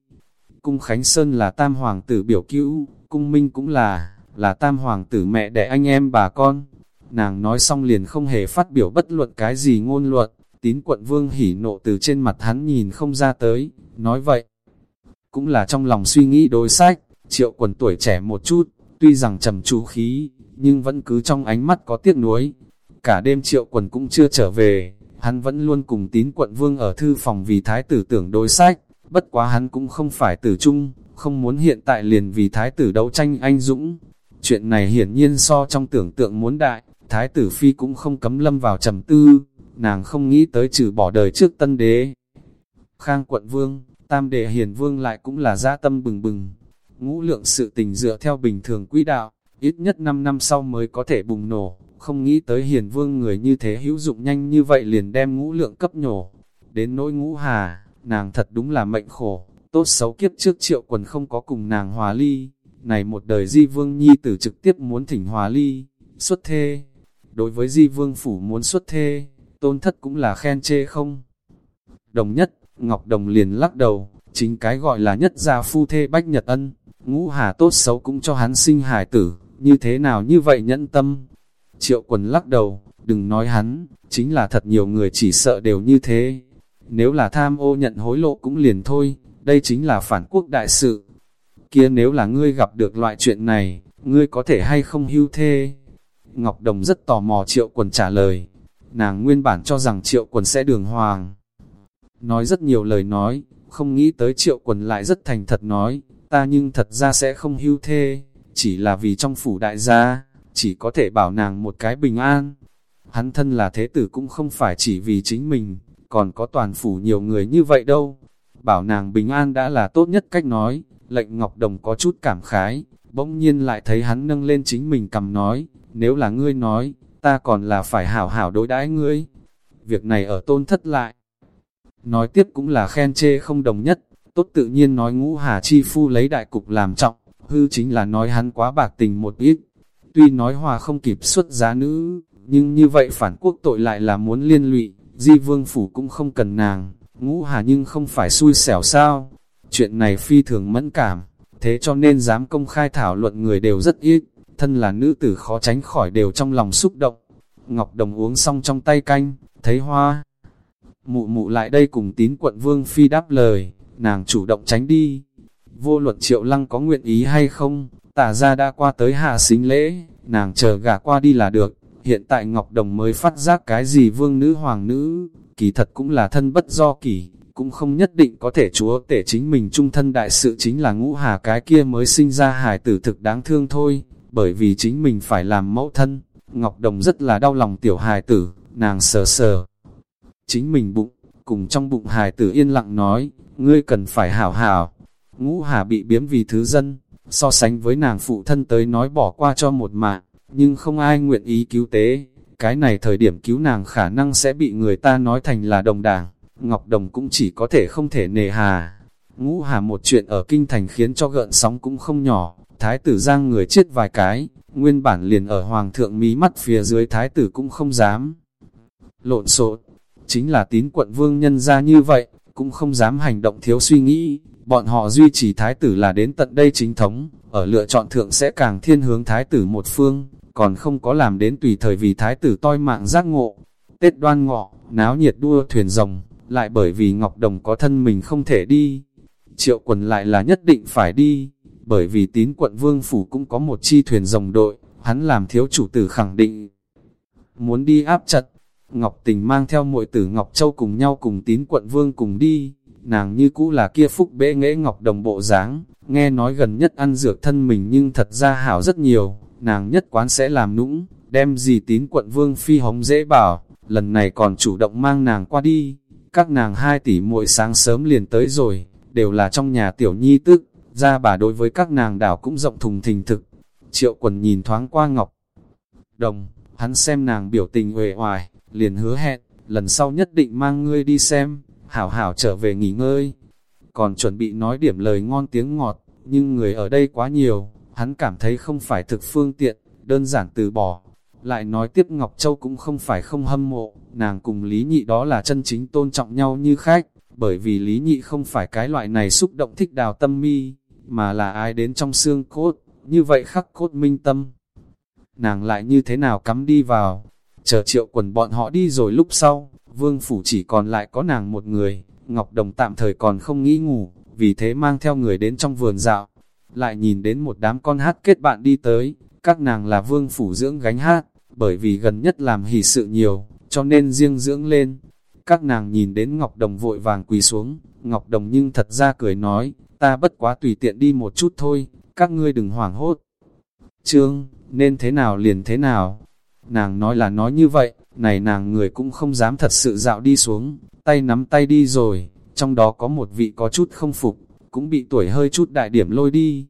Cung Khánh Sơn là tam hoàng tử biểu cữu, cung Minh cũng là, là tam hoàng tử mẹ đẻ anh em bà con. Nàng nói xong liền không hề phát biểu bất luận cái gì ngôn luận, tín quận vương hỉ nộ từ trên mặt hắn nhìn không ra tới, nói vậy. Cũng là trong lòng suy nghĩ đối sách, triệu quần tuổi trẻ một chút, tuy rằng trầm chú khí, nhưng vẫn cứ trong ánh mắt có tiếc nuối. Cả đêm triệu quần cũng chưa trở về, hắn vẫn luôn cùng tín quận vương ở thư phòng vì thái tử tưởng đối sách, bất quá hắn cũng không phải tử trung, không muốn hiện tại liền vì thái tử đấu tranh anh dũng. Chuyện này hiển nhiên so trong tưởng tượng muốn đại, thái tử phi cũng không cấm lâm vào trầm tư, nàng không nghĩ tới trừ bỏ đời trước tân đế. Khang quận vương, tam đệ hiền vương lại cũng là gia tâm bừng bừng, ngũ lượng sự tình dựa theo bình thường quỹ đạo, ít nhất 5 năm sau mới có thể bùng nổ, không nghĩ tới hiền vương người như thế hữu dụng nhanh như vậy liền đem ngũ lượng cấp nhổ. Đến nỗi ngũ hà, nàng thật đúng là mệnh khổ, tốt xấu kiếp trước triệu quần không có cùng nàng hòa ly, này một đời di vương nhi tử trực tiếp muốn thỉnh hòa ly, xuất thê. Đối với di vương phủ muốn xuất thê, tôn thất cũng là khen chê không. Đồng nhất, Ngọc Đồng liền lắc đầu, chính cái gọi là nhất gia phu thê bách nhật ân, ngũ hà tốt xấu cũng cho hắn sinh hài tử, như thế nào như vậy nhẫn tâm. Triệu quần lắc đầu, đừng nói hắn, chính là thật nhiều người chỉ sợ đều như thế. Nếu là tham ô nhận hối lộ cũng liền thôi, đây chính là phản quốc đại sự. Kia nếu là ngươi gặp được loại chuyện này, ngươi có thể hay không hưu thê? Ngọc Đồng rất tò mò triệu quần trả lời. Nàng nguyên bản cho rằng triệu quần sẽ đường hoàng. Nói rất nhiều lời nói, không nghĩ tới triệu quần lại rất thành thật nói, ta nhưng thật ra sẽ không hưu thê, chỉ là vì trong phủ đại gia, chỉ có thể bảo nàng một cái bình an. Hắn thân là thế tử cũng không phải chỉ vì chính mình, còn có toàn phủ nhiều người như vậy đâu. Bảo nàng bình an đã là tốt nhất cách nói, lệnh Ngọc Đồng có chút cảm khái, bỗng nhiên lại thấy hắn nâng lên chính mình cầm nói, nếu là ngươi nói, ta còn là phải hảo hảo đối đãi ngươi. Việc này ở tôn thất lại. Nói tiếp cũng là khen chê không đồng nhất, tốt tự nhiên nói ngũ hà chi phu lấy đại cục làm trọng, hư chính là nói hắn quá bạc tình một ít. Tuy nói hòa không kịp xuất giá nữ, nhưng như vậy phản quốc tội lại là muốn liên lụy, di vương phủ cũng không cần nàng, ngũ hà nhưng không phải xui xẻo sao. Chuyện này phi thường mẫn cảm, thế cho nên dám công khai thảo luận người đều rất ít, thân là nữ tử khó tránh khỏi đều trong lòng xúc động. Ngọc Đồng uống xong trong tay canh, thấy hoa. Mụ mụ lại đây cùng tín quận vương phi đáp lời, nàng chủ động tránh đi. Vô luận triệu lăng có nguyện ý hay không, tả ra đã qua tới hạ xính lễ, nàng chờ gả qua đi là được. Hiện tại Ngọc Đồng mới phát giác cái gì vương nữ hoàng nữ, kỳ thật cũng là thân bất do kỳ, cũng không nhất định có thể chúa tể chính mình trung thân đại sự chính là ngũ hà cái kia mới sinh ra hải tử thực đáng thương thôi, bởi vì chính mình phải làm mẫu thân. Ngọc Đồng rất là đau lòng tiểu hài tử, nàng sờ sờ. Chính mình bụng, cùng trong bụng hài tử yên lặng nói, ngươi cần phải hảo hảo. Ngũ hà bị biếm vì thứ dân, so sánh với nàng phụ thân tới nói bỏ qua cho một mạng, nhưng không ai nguyện ý cứu tế. Cái này thời điểm cứu nàng khả năng sẽ bị người ta nói thành là đồng đảng, Ngọc Đồng cũng chỉ có thể không thể nề hà. Ngũ hà một chuyện ở kinh thành khiến cho gợn sóng cũng không nhỏ, thái tử giang người chết vài cái, nguyên bản liền ở hoàng thượng mí mắt phía dưới thái tử cũng không dám. Lộn xộn, chính là tín quận vương nhân ra như vậy, cũng không dám hành động thiếu suy nghĩ, bọn họ duy trì thái tử là đến tận đây chính thống, ở lựa chọn thượng sẽ càng thiên hướng thái tử một phương, còn không có làm đến tùy thời vì thái tử toi mạng giác ngộ. Tết đoan ngọ, náo nhiệt đua thuyền rồng, lại bởi vì Ngọc Đồng có thân mình không thể đi. Triệu quần lại là nhất định phải đi, bởi vì tín quận vương phủ cũng có một chi thuyền rồng đội, hắn làm thiếu chủ tử khẳng định. Muốn đi áp chặt, Ngọc Tình mang theo muội tử Ngọc Châu cùng nhau cùng tín quận vương cùng đi, nàng như cũ là kia phúc bế nghệ Ngọc Đồng bộ dáng nghe nói gần nhất ăn dược thân mình nhưng thật ra hảo rất nhiều, nàng nhất quán sẽ làm nũng, đem gì tín quận vương phi hống dễ bảo, lần này còn chủ động mang nàng qua đi, các nàng hai tỷ muội sáng sớm liền tới rồi, đều là trong nhà tiểu nhi tức, ra bà đối với các nàng đảo cũng rộng thùng thình thực. Triệu quần nhìn thoáng qua Ngọc Đồng, hắn xem nàng biểu tình uể oải, liền hứa hẹn, lần sau nhất định mang ngươi đi xem, hảo hảo trở về nghỉ ngơi. Còn chuẩn bị nói điểm lời ngon tiếng ngọt, nhưng người ở đây quá nhiều, hắn cảm thấy không phải thực phương tiện, đơn giản từ bỏ. Lại nói tiếp Ngọc Châu cũng không phải không hâm mộ, nàng cùng Lý Nhị đó là chân chính tôn trọng nhau như khách, bởi vì Lý Nhị không phải cái loại này xúc động thích đào tâm mi, mà là ai đến trong xương cốt, như vậy khắc cốt minh tâm. Nàng lại như thế nào cắm đi vào, chờ triệu quần bọn họ đi rồi lúc sau, vương phủ chỉ còn lại có nàng một người, Ngọc Đồng tạm thời còn không nghĩ ngủ, vì thế mang theo người đến trong vườn dạo, lại nhìn đến một đám con hát kết bạn đi tới, các nàng là vương phủ dưỡng gánh hát, bởi vì gần nhất làm hỷ sự nhiều, cho nên riêng dưỡng lên. Các nàng nhìn đến Ngọc Đồng vội vàng quỳ xuống, Ngọc Đồng nhưng thật ra cười nói, ta bất quá tùy tiện đi một chút thôi, các ngươi đừng hoảng hốt. Trương, nên thế nào liền thế nào? Nàng nói là nói như vậy, này nàng người cũng không dám thật sự dạo đi xuống, tay nắm tay đi rồi, trong đó có một vị có chút không phục, cũng bị tuổi hơi chút đại điểm lôi đi.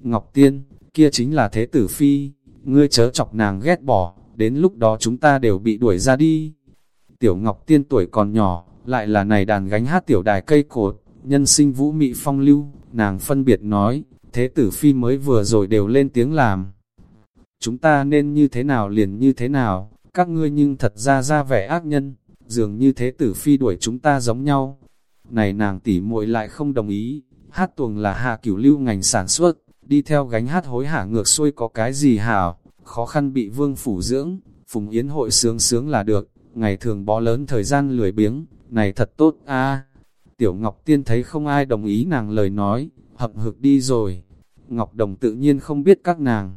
Ngọc Tiên, kia chính là Thế Tử Phi, ngươi chớ chọc nàng ghét bỏ, đến lúc đó chúng ta đều bị đuổi ra đi. Tiểu Ngọc Tiên tuổi còn nhỏ, lại là này đàn gánh hát tiểu đài cây cột, nhân sinh vũ mị phong lưu, nàng phân biệt nói, Thế Tử Phi mới vừa rồi đều lên tiếng làm. Chúng ta nên như thế nào liền như thế nào, các ngươi nhưng thật ra ra vẻ ác nhân, dường như Thế Tử Phi đuổi chúng ta giống nhau. Này nàng tỉ muội lại không đồng ý, hát tuồng là hạ cửu lưu ngành sản xuất, đi theo gánh hát hối hả ngược xuôi có cái gì hảo, khó khăn bị vương phủ dưỡng, phùng yến hội sướng sướng là được, ngày thường bó lớn thời gian lười biếng, này thật tốt a Tiểu Ngọc Tiên thấy không ai đồng ý nàng lời nói, hậm hực đi rồi. Ngọc Đồng tự nhiên không biết các nàng.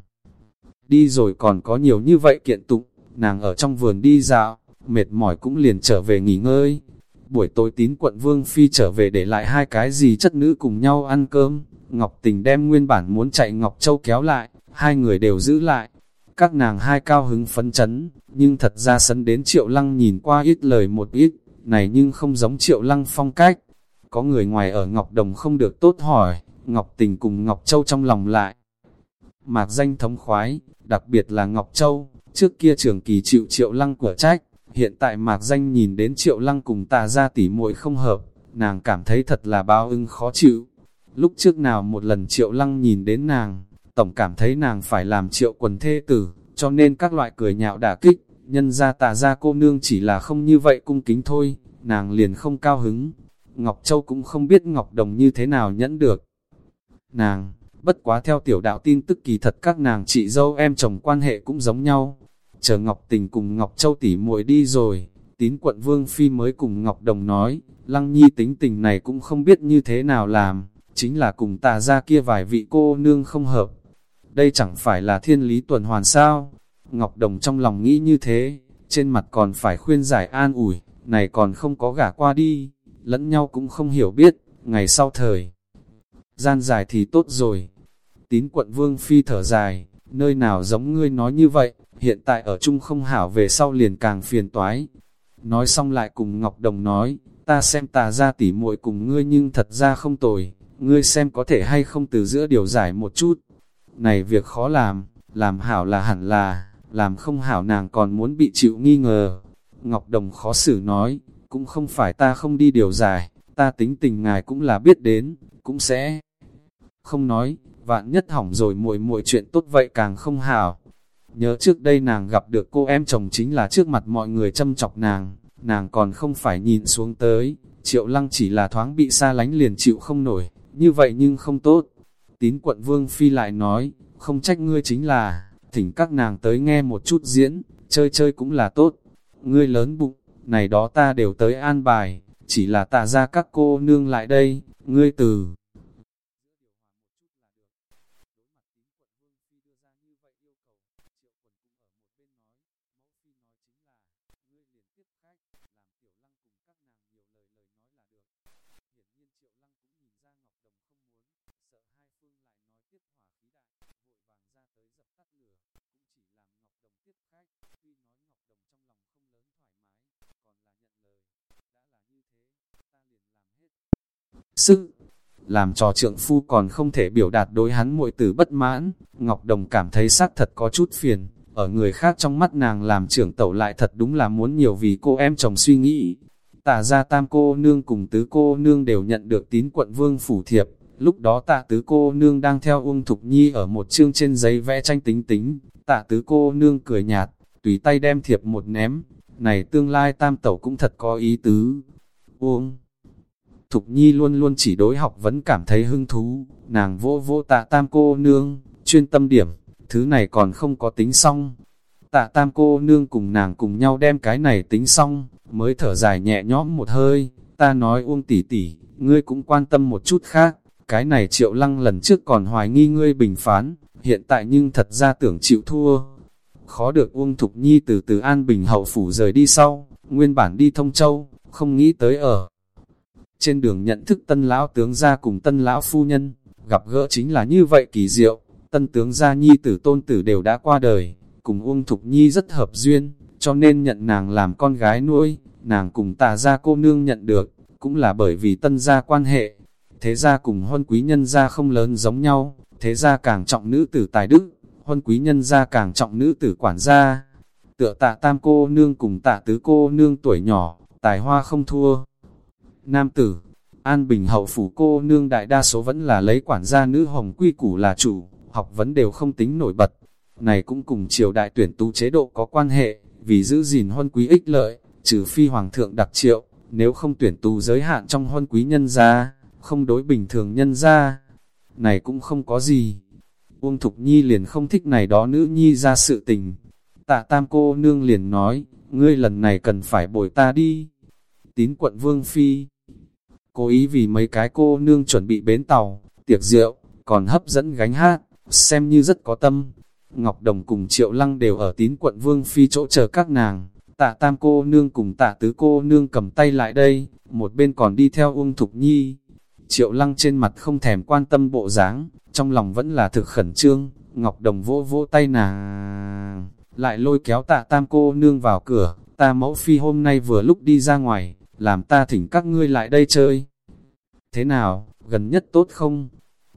Đi rồi còn có nhiều như vậy kiện tụng, nàng ở trong vườn đi dạo, mệt mỏi cũng liền trở về nghỉ ngơi. Buổi tối tín quận Vương Phi trở về để lại hai cái gì chất nữ cùng nhau ăn cơm. Ngọc Tình đem nguyên bản muốn chạy Ngọc Châu kéo lại, hai người đều giữ lại. Các nàng hai cao hứng phấn chấn, nhưng thật ra sân đến Triệu Lăng nhìn qua ít lời một ít, này nhưng không giống Triệu Lăng phong cách. Có người ngoài ở Ngọc Đồng không được tốt hỏi, Ngọc Tình cùng Ngọc Châu trong lòng lại. Mạc danh thống khoái, đặc biệt là Ngọc Châu, trước kia trường kỳ chịu Triệu Lăng của trách, hiện tại Mạc danh nhìn đến Triệu Lăng cùng tà ra tỉ muội không hợp, nàng cảm thấy thật là bao ưng khó chịu. Lúc trước nào một lần Triệu Lăng nhìn đến nàng, tổng cảm thấy nàng phải làm Triệu quần thê tử, cho nên các loại cười nhạo đả kích, nhân ra tà ra cô nương chỉ là không như vậy cung kính thôi, nàng liền không cao hứng. Ngọc Châu cũng không biết Ngọc Đồng như thế nào nhẫn được. Nàng, bất quá theo tiểu đạo tin tức kỳ thật các nàng chị dâu em chồng quan hệ cũng giống nhau. Chờ Ngọc Tình cùng Ngọc Châu tỉ muội đi rồi, tín quận Vương Phi mới cùng Ngọc Đồng nói, Lăng Nhi tính tình này cũng không biết như thế nào làm, chính là cùng tà ra kia vài vị cô nương không hợp. Đây chẳng phải là thiên lý tuần hoàn sao? Ngọc Đồng trong lòng nghĩ như thế, trên mặt còn phải khuyên giải an ủi, này còn không có gả qua đi, lẫn nhau cũng không hiểu biết, ngày sau thời. Gian dài thì tốt rồi. Tín quận Vương Phi thở dài, nơi nào giống ngươi nói như vậy, hiện tại ở chung không hảo về sau liền càng phiền toái. Nói xong lại cùng Ngọc Đồng nói, ta xem tà ra tỉ muội cùng ngươi nhưng thật ra không tồi, ngươi xem có thể hay không từ giữa điều giải một chút. Này việc khó làm, làm hảo là hẳn là, làm không hảo nàng còn muốn bị chịu nghi ngờ. Ngọc Đồng khó xử nói, cũng không phải ta không đi điều giải, ta tính tình ngài cũng là biết đến, cũng sẽ không nói, vạn nhất hỏng rồi muội muội chuyện tốt vậy càng không hảo. Nhớ trước đây nàng gặp được cô em chồng chính là trước mặt mọi người châm chọc nàng, nàng còn không phải nhìn xuống tới, triệu lăng chỉ là thoáng bị xa lánh liền chịu không nổi, như vậy nhưng không tốt. Tín quận vương phi lại nói, không trách ngươi chính là, thỉnh các nàng tới nghe một chút diễn, chơi chơi cũng là tốt. Ngươi lớn bụng, này đó ta đều tới an bài, chỉ là tạ ra các cô nương lại đây, ngươi từ. Sức, làm trò trượng phu còn không thể biểu đạt đối hắn muội tử bất mãn, Ngọc Đồng cảm thấy xác thật có chút phiền, ở người khác trong mắt nàng làm trưởng tẩu lại thật đúng là muốn nhiều vì cô em chồng suy nghĩ. Tả ra tam cô nương cùng tứ cô nương đều nhận được tín quận vương phủ thiệp, lúc đó tạ tứ cô nương đang theo Uông Thục Nhi ở một chương trên giấy vẽ tranh tính tính, tạ tứ cô nương cười nhạt, tùy tay đem thiệp một ném, này tương lai tam tẩu cũng thật có ý tứ. Uông Thục Nhi luôn luôn chỉ đối học vẫn cảm thấy hứng thú, nàng vô vô tạ tam cô nương, chuyên tâm điểm, thứ này còn không có tính xong. Tạ tam cô nương cùng nàng cùng nhau đem cái này tính xong, mới thở dài nhẹ nhõm một hơi, ta nói uông tỉ tỉ, ngươi cũng quan tâm một chút khác, cái này triệu lăng lần trước còn hoài nghi ngươi bình phán, hiện tại nhưng thật ra tưởng chịu thua. Khó được Uông Thục Nhi từ từ An Bình hậu phủ rời đi sau, nguyên bản đi thông châu, không nghĩ tới ở. Trên đường nhận thức tân lão tướng gia cùng tân lão phu nhân, gặp gỡ chính là như vậy kỳ diệu, tân tướng gia nhi tử tôn tử đều đã qua đời, cùng Uông Thục Nhi rất hợp duyên, cho nên nhận nàng làm con gái nuôi, nàng cùng tà gia cô nương nhận được, cũng là bởi vì tân gia quan hệ. Thế gia cùng huân quý nhân gia không lớn giống nhau, thế gia càng trọng nữ tử tài đức, huân quý nhân gia càng trọng nữ tử quản gia. Tựa tạ tam cô nương cùng tạ tứ cô nương tuổi nhỏ, tài hoa không thua, nam tử. An Bình hậu phủ cô nương đại đa số vẫn là lấy quản gia nữ hồng quy củ là chủ, học vấn đều không tính nổi bật. Này cũng cùng triều đại tuyển tú chế độ có quan hệ, vì giữ gìn huân quý ích lợi, trừ phi hoàng thượng đặc triệu, nếu không tuyển tú giới hạn trong huân quý nhân gia, không đối bình thường nhân gia. Này cũng không có gì. Uông Thục Nhi liền không thích này đó nữ nhi ra sự tình. Tạ tam cô nương liền nói, ngươi lần này cần phải bồi ta đi. Tín quận Vương Phi cố ý vì mấy cái cô nương chuẩn bị bến tàu, tiệc rượu, còn hấp dẫn gánh hát, xem như rất có tâm. Ngọc Đồng cùng Triệu Lăng đều ở tín quận Vương Phi chỗ chờ các nàng, tạ tam cô nương cùng tạ tứ cô nương cầm tay lại đây, một bên còn đi theo Uông Thục Nhi. Triệu Lăng trên mặt không thèm quan tâm bộ dáng, trong lòng vẫn là thực khẩn trương, Ngọc Đồng vỗ vỗ tay nàng, lại lôi kéo tạ tam cô nương vào cửa, ta mẫu phi hôm nay vừa lúc đi ra ngoài, làm ta thỉnh các ngươi lại đây chơi. Thế nào, gần nhất tốt không?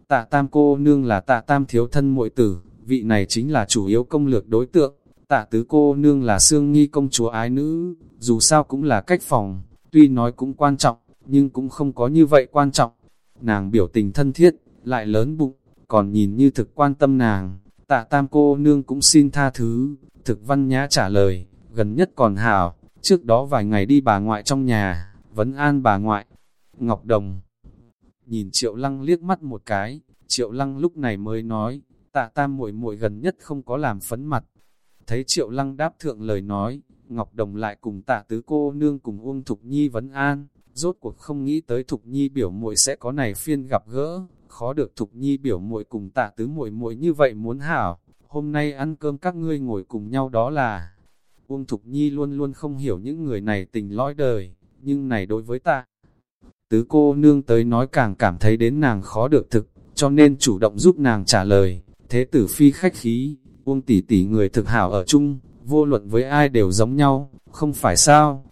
Tạ tam cô nương là tạ tam thiếu thân muội tử, vị này chính là chủ yếu công lược đối tượng. Tạ tứ cô nương là xương nghi công chúa ái nữ, dù sao cũng là cách phòng, tuy nói cũng quan trọng, nhưng cũng không có như vậy quan trọng. Nàng biểu tình thân thiết, lại lớn bụng, còn nhìn như thực quan tâm nàng. Tạ tam cô nương cũng xin tha thứ, thực văn nhã trả lời, gần nhất còn hảo, Trước đó vài ngày đi bà ngoại trong nhà, vấn an bà ngoại. Ngọc Đồng nhìn Triệu Lăng liếc mắt một cái, Triệu Lăng lúc này mới nói, tạ tam muội muội gần nhất không có làm phấn mặt. Thấy Triệu Lăng đáp thượng lời nói, Ngọc Đồng lại cùng tạ tứ cô nương cùng Uông Thục Nhi vấn an, rốt cuộc không nghĩ tới Thục Nhi biểu muội sẽ có này phiên gặp gỡ, khó được Thục Nhi biểu muội cùng tạ tứ muội muội như vậy muốn hảo, hôm nay ăn cơm các ngươi ngồi cùng nhau đó là Uông Thục Nhi luôn luôn không hiểu những người này tình lõi đời, nhưng này đối với ta. Tứ cô nương tới nói càng cảm thấy đến nàng khó được thực, cho nên chủ động giúp nàng trả lời. Thế tử phi khách khí, Uông tỷ tỷ người thực hảo ở chung, vô luận với ai đều giống nhau, không phải sao.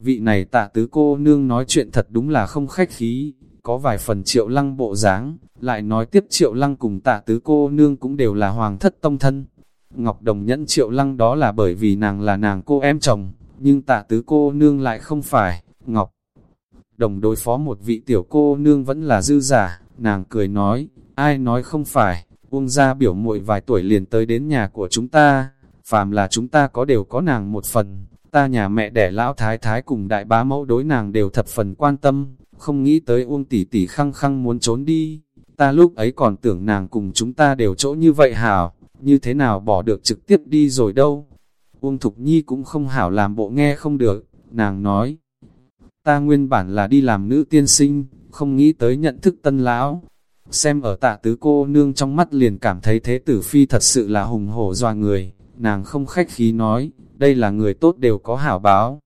Vị này tạ tứ cô nương nói chuyện thật đúng là không khách khí, có vài phần triệu lăng bộ dáng, lại nói tiếp triệu lăng cùng tạ tứ cô nương cũng đều là hoàng thất tông thân, Ngọc Đồng nhẫn triệu lăng đó là bởi vì nàng là nàng cô em chồng, nhưng tạ tứ cô nương lại không phải, Ngọc. Đồng đối phó một vị tiểu cô nương vẫn là dư giả, nàng cười nói, ai nói không phải, uông ra biểu muội vài tuổi liền tới đến nhà của chúng ta, phàm là chúng ta có đều có nàng một phần, ta nhà mẹ đẻ lão thái thái cùng đại bá mẫu đối nàng đều thập phần quan tâm, không nghĩ tới uông tỷ tỷ khăng khăng muốn trốn đi, ta lúc ấy còn tưởng nàng cùng chúng ta đều chỗ như vậy hảo, như thế nào bỏ được trực tiếp đi rồi đâu. Uông Thục Nhi cũng không hảo làm bộ nghe không được, nàng nói ta nguyên bản là đi làm nữ tiên sinh, không nghĩ tới nhận thức tân lão. Xem ở tạ tứ cô nương trong mắt liền cảm thấy thế tử phi thật sự là hùng hổ doa người, nàng không khách khí nói, đây là người tốt đều có hảo báo.